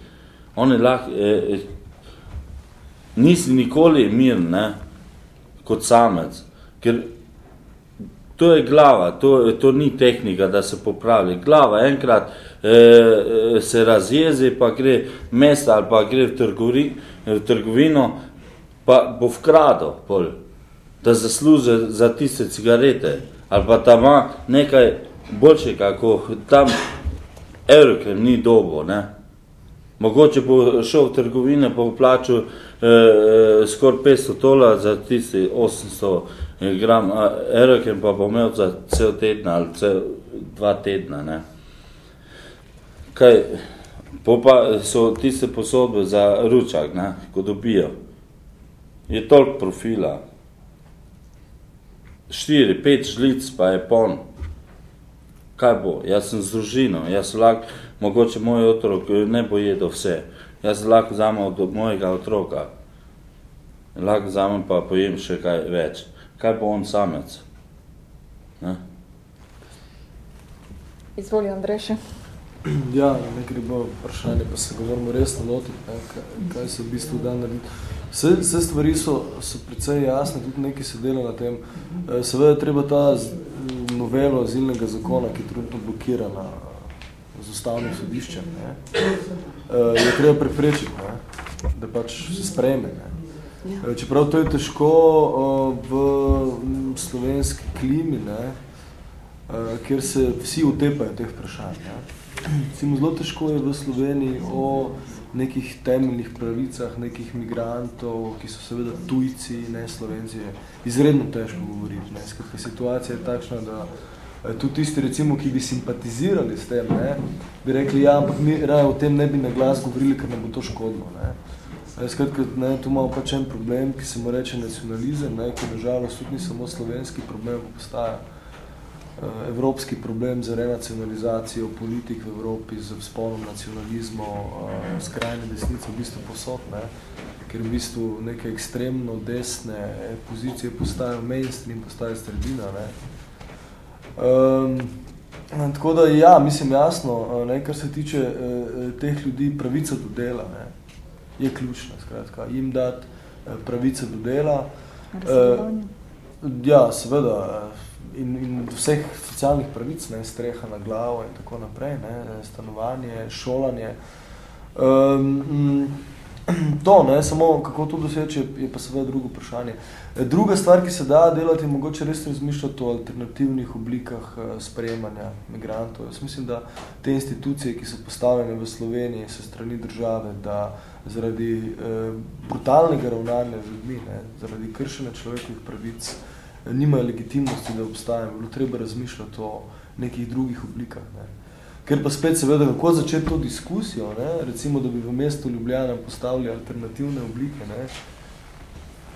Oni lahko, eh, eh, nisi nikoli mir, ne, kot samec, ker to je glava, to, to ni tehnika, da se popravi. Glava enkrat eh, se razjezi, pa gre mesta ali pa gre v, trgovi, v trgovino, pa bo vkrado, pol, da zasluže za tiste cigarete, ali pa tam ima nekaj boljše, kako tam evrokrem ni dobo, ne. Mogoče bo šel v trgovine, pa bo plačal eh, skoraj 500 tola za tisti 800 gram evrokrem, pa bo imel za cel teden ali cel dva tedna, ne. Kaj, pa so tiste posodbe za ručak, ne, ko dobijo. Je toliko profila. Štiri, pet žlic pa je pon. Kaj bo? Jaz sem z družino, jaz lahko, mogoče moj otrok ne bo jedel vse. Jaz lahko vzamem od mojega otroka. Lahko vzamem pa pojem še kaj več. Kaj bo on samec? Ne? Izvoli, Andreše. Ja, ne gre bo vprašanje, pa se govorimo resno lotiti, kaj, kaj se v bistvu da narediti. Vse, vse stvari so, so precej jasne, tudi nekaj se dela na tem. Eh, seveda treba ta novelo azilnega zakona, ki je trenutno blokirana z ustavnim sodiščem, ne, eh, je treba preprečiti, ne, da pač se sprejme. Ne. Eh, čeprav to je težko v slovenski klimi, ne, kjer se vsi utepajo teh vprašanj. Ne. Recimo, zelo težko je v Sloveniji o nekih temeljnih pravicah, nekih migrantov, ki so seveda tujci, ne Slovenci, izredno težko govoriti. Ne. Skratka, situacija je takšna, da tudi tisti, recimo, ki bi simpatizirali s tem, ne, bi rekli, ja, ampak mi raje o tem ne bi na glas govorili, ker nam bo to škodilo. Ne. Skratka, ne, tu imamo pač en problem, ki se mu reče nacionalizem, ne, ki nažalost tudi ni samo slovenski problem, postaja evropski problem z renacionalizacijo politik v Evropi, z vzponom nacionalizmu, skrajne desnice v bistvu posod, ne? ker v bistvu neke ekstremno desne pozicije postajajo mainstream, postajajo sredina. Ne? Um, tako da ja, mislim jasno, ne, kar se tiče eh, teh ljudi, pravica do dela ne, je ključna, skratka, jim dati pravice do dela. Uh, ja, seveda, in, in vseh socialnih pravic, ne, streha na glavo in tako naprej, ne, stanovanje, šolanje. Um, to, ne, samo kako to doseči, je pa seveda drugo vprašanje. Druga stvar, ki se da delati, je mogoče res razmišljati o alternativnih oblikah sprejemanja migrantov. Jaz mislim, da te institucije, ki so postavljene v Sloveniji, so strani države, da zaradi eh, brutalnega ravnanja z ljudmi, ne, zaradi kršene človekovih pravic, eh, nimajo legitimnosti, da obstajajo. Bilo treba razmišljati o nekih drugih oblikah. Ne. Ker pa spet seveda, kako začeti to diskusijo, ne, recimo, da bi v mestu Ljubljana postavili alternativne oblike, ne,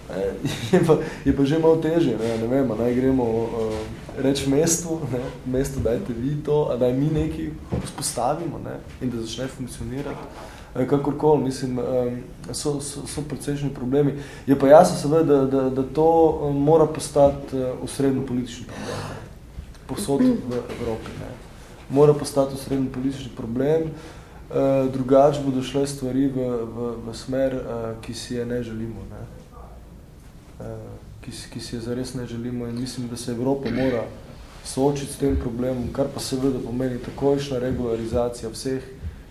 je pa, je pa že malo teže, ne, ne vem, naj gremo uh, reči mestu, ne, mesto dajte vi to, a daj mi nekaj vzpostavimo ne, in da začne funkcionirati. Eh, kakorkoli, mislim, so, so, so precejšnji problemi. Je pa jasno seveda, da, da, da to eh, mora postati eh, politični problem. Posod v Evropi. Ne. Mora postati usredno politični problem, drugač bodo šle stvari v, v, v smer, ki si je ne želimo. Ne. Ki, ki si je zares ne želimo in mislim, da se Evropa mora soočiti s tem problemom, kar pa seveda pomeni takojšna regularizacija vseh,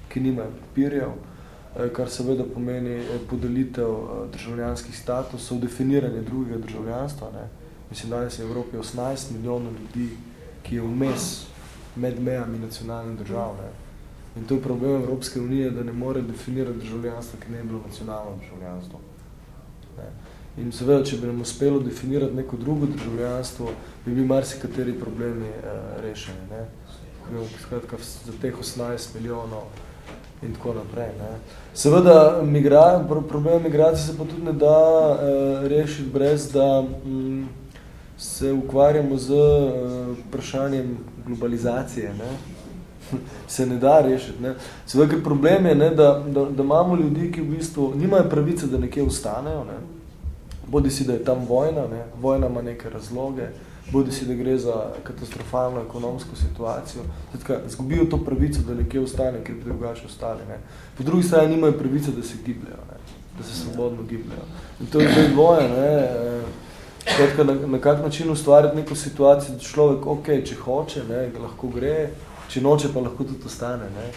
ki nimajo papirjev, kar seveda pomeni eh, podelitev eh, državljanskih statusov, definiranje drugega državljanstva. Ne. Mislim, danes je v Evropi 18 milijonov ljudi, ki je vmes med mejami nacionalnih držav. Ne. In to je problem Evropske unije, da ne more definirati državljanstvo, ki ne je bilo nacionalno državljanstvo. Ne. In seveda, če bi nam uspelo definirati neko drugo državljanstvo, bi bi marsikateri problemi eh, rešeni. Ne. Skratka, za teh 18 milijonov in tako naprej. Ne. Seveda, migra, problem migracije se pa tudi ne da eh, rešiti brez, da mm, se ukvarjamo z eh, vprašanjem globalizacije. Ne. se ne da rešiti. Ne. Seveda, ker problem je, ne, da, da, da imamo ljudi, ki v bistvu nimajo pravice, da nekje ostanejo, ne. bodi si, da je tam vojna, ne? vojna ima neke razloge, bodi si, da gre za katastrofalno ekonomsko situacijo, Zdaj, zgubijo to pravico, da nekje ostane, ker bi drugače ostali. Ne? Po drugi strani nimajo pravico, da se gibljajo, ne? da se svobodno gibljajo. In to je zdaj dvoje, ne? Skratka, na, na kak način ustvariti neko situacijo, da človek, ok, če hoče, ne, lahko gre, če noče, pa lahko tudi ostane. Ne?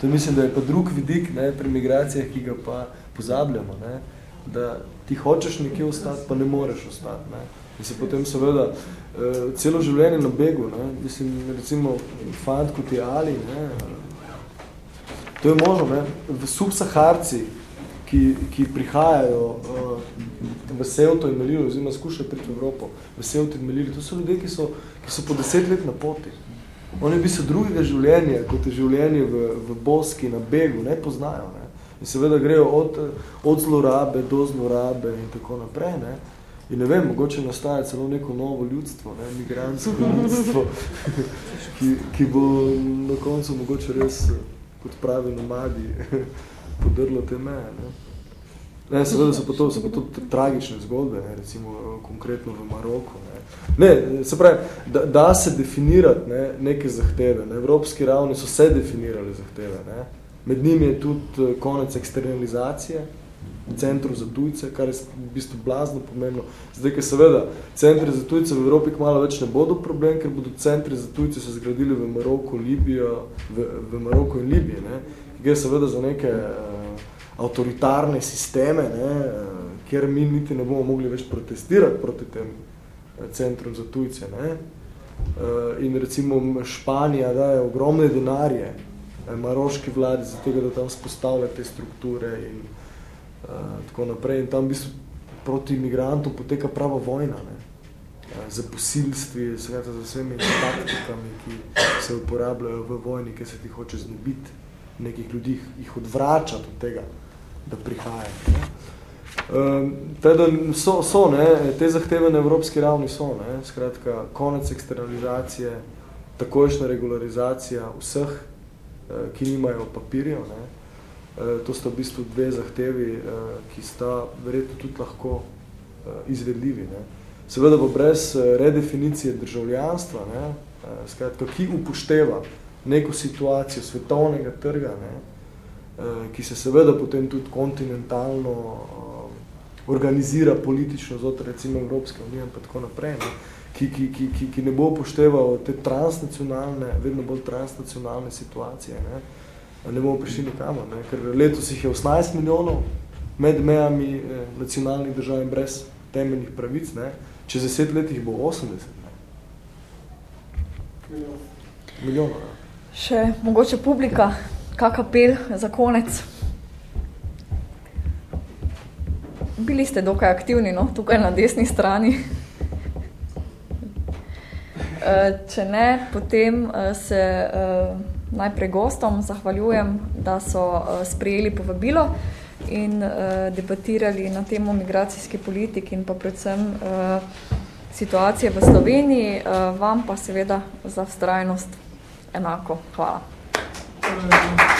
To mislim, da je pa drug vidik ne, pri migracijah, ki ga pa pozabljamo, ne? da ti hočeš nekje ostati, pa ne moreš ostati. Ne? In se potem seveda uh, celo življenje na begu, ne? mislim, recimo fant kot je Ali, ne? to je možno, ne? v subsaharci, ki, ki prihajajo uh, v Sevto in Melilo, oziroma skušajo priti v Evropo, v Sevto in Melilo, to so ljudje, ki so, ki so po deset let na poti. Oni bi se drugega življenja, kot je življenje v, v Boski, na begu, ne poznajo. Ne? In seveda grejo od, od zlorabe do zlorabe in tako naprej. Ne? In ne vem, mogoče nastaja celo neko novo ljudstvo, ne, migransko ljudstvo, ki, ki bo na koncu mogoče res, kot pravi nomadi, podrlo te meje. Ne. Ne, seveda so pa to, so pa to tragične zgodbe, ne, recimo konkretno v Maroku. Ne. ne, se pravi, da, da se definirati ne, neke zahteve. Na evropski ravni so se definirali zahteve. Ne. Med njimi je tudi konec eksternalizacije, centru za tujce, kar je v bistvu blazno pomembno. Zdaj, ker seveda, centri za tujce v Evropi malo več ne bodo problem, ker bodo centri za tujce se zgradili v Maroku, Libijo, v, v Maroku in Libiji, ne, je seveda za neke uh, avtoritarne sisteme, ne, uh, kjer mi niti ne bomo mogli več protestirati proti tem uh, centrom za tujce. Ne. Uh, in recimo Španija daje ogromne denarje maroški vladi za tega, da tam spostavlja te strukture in tako naprej. In tam v bistvu proti imigrantom poteka prava vojna, ne? Za posilstvi, sveta za vsemi taktikami, ki se uporabljajo v vojni, ki se ti hoče znebiti nekih ljudi, jih odvračati od tega, da prihajajo. Ne? Um, teda so, so ne, te zahteve na evropski ravni so, ne, skratka, konec eksternalizacije, takojšna regularizacija vseh, uh, ki nimajo papirjev, ne, Eh, to sta v bistvu dve zahtevi, eh, ki sta verjetno tudi lahko eh, izvedljivi. Ne. Seveda pa brez redefinicije državljanstva, ne, skratka, ki upošteva neko situacijo svetovnega trga, ne, ki se seveda potem tudi kontinentalno organizira politično zotr recimo Evropske unije in tako naprej, ne, ki, ki, ki, ki, ki ne bo upošteval te transnacionalne, vedno bolj transnacionalne situacije, ne, ne bomo prišli nikamor, ne? ker letos jih je 18 milijonov med mejami eh, nacionalnih držav in brez temeljnih pravic, ne? čez 10 let jih bo 80. Ne? Milijonov. Ja. Še mogoče publika, kak apel za konec? Bili ste dokaj aktivni, no, tukaj na desni strani. Eh, če ne, potem eh, se uh, najprej gostom zahvaljujem, da so uh, sprejeli povabilo in uh, debatirali na temo migracijske politike in pa predvsem uh, situacije v Sloveniji, uh, vam pa seveda za vztrajnost enako. Hvala. Hvala.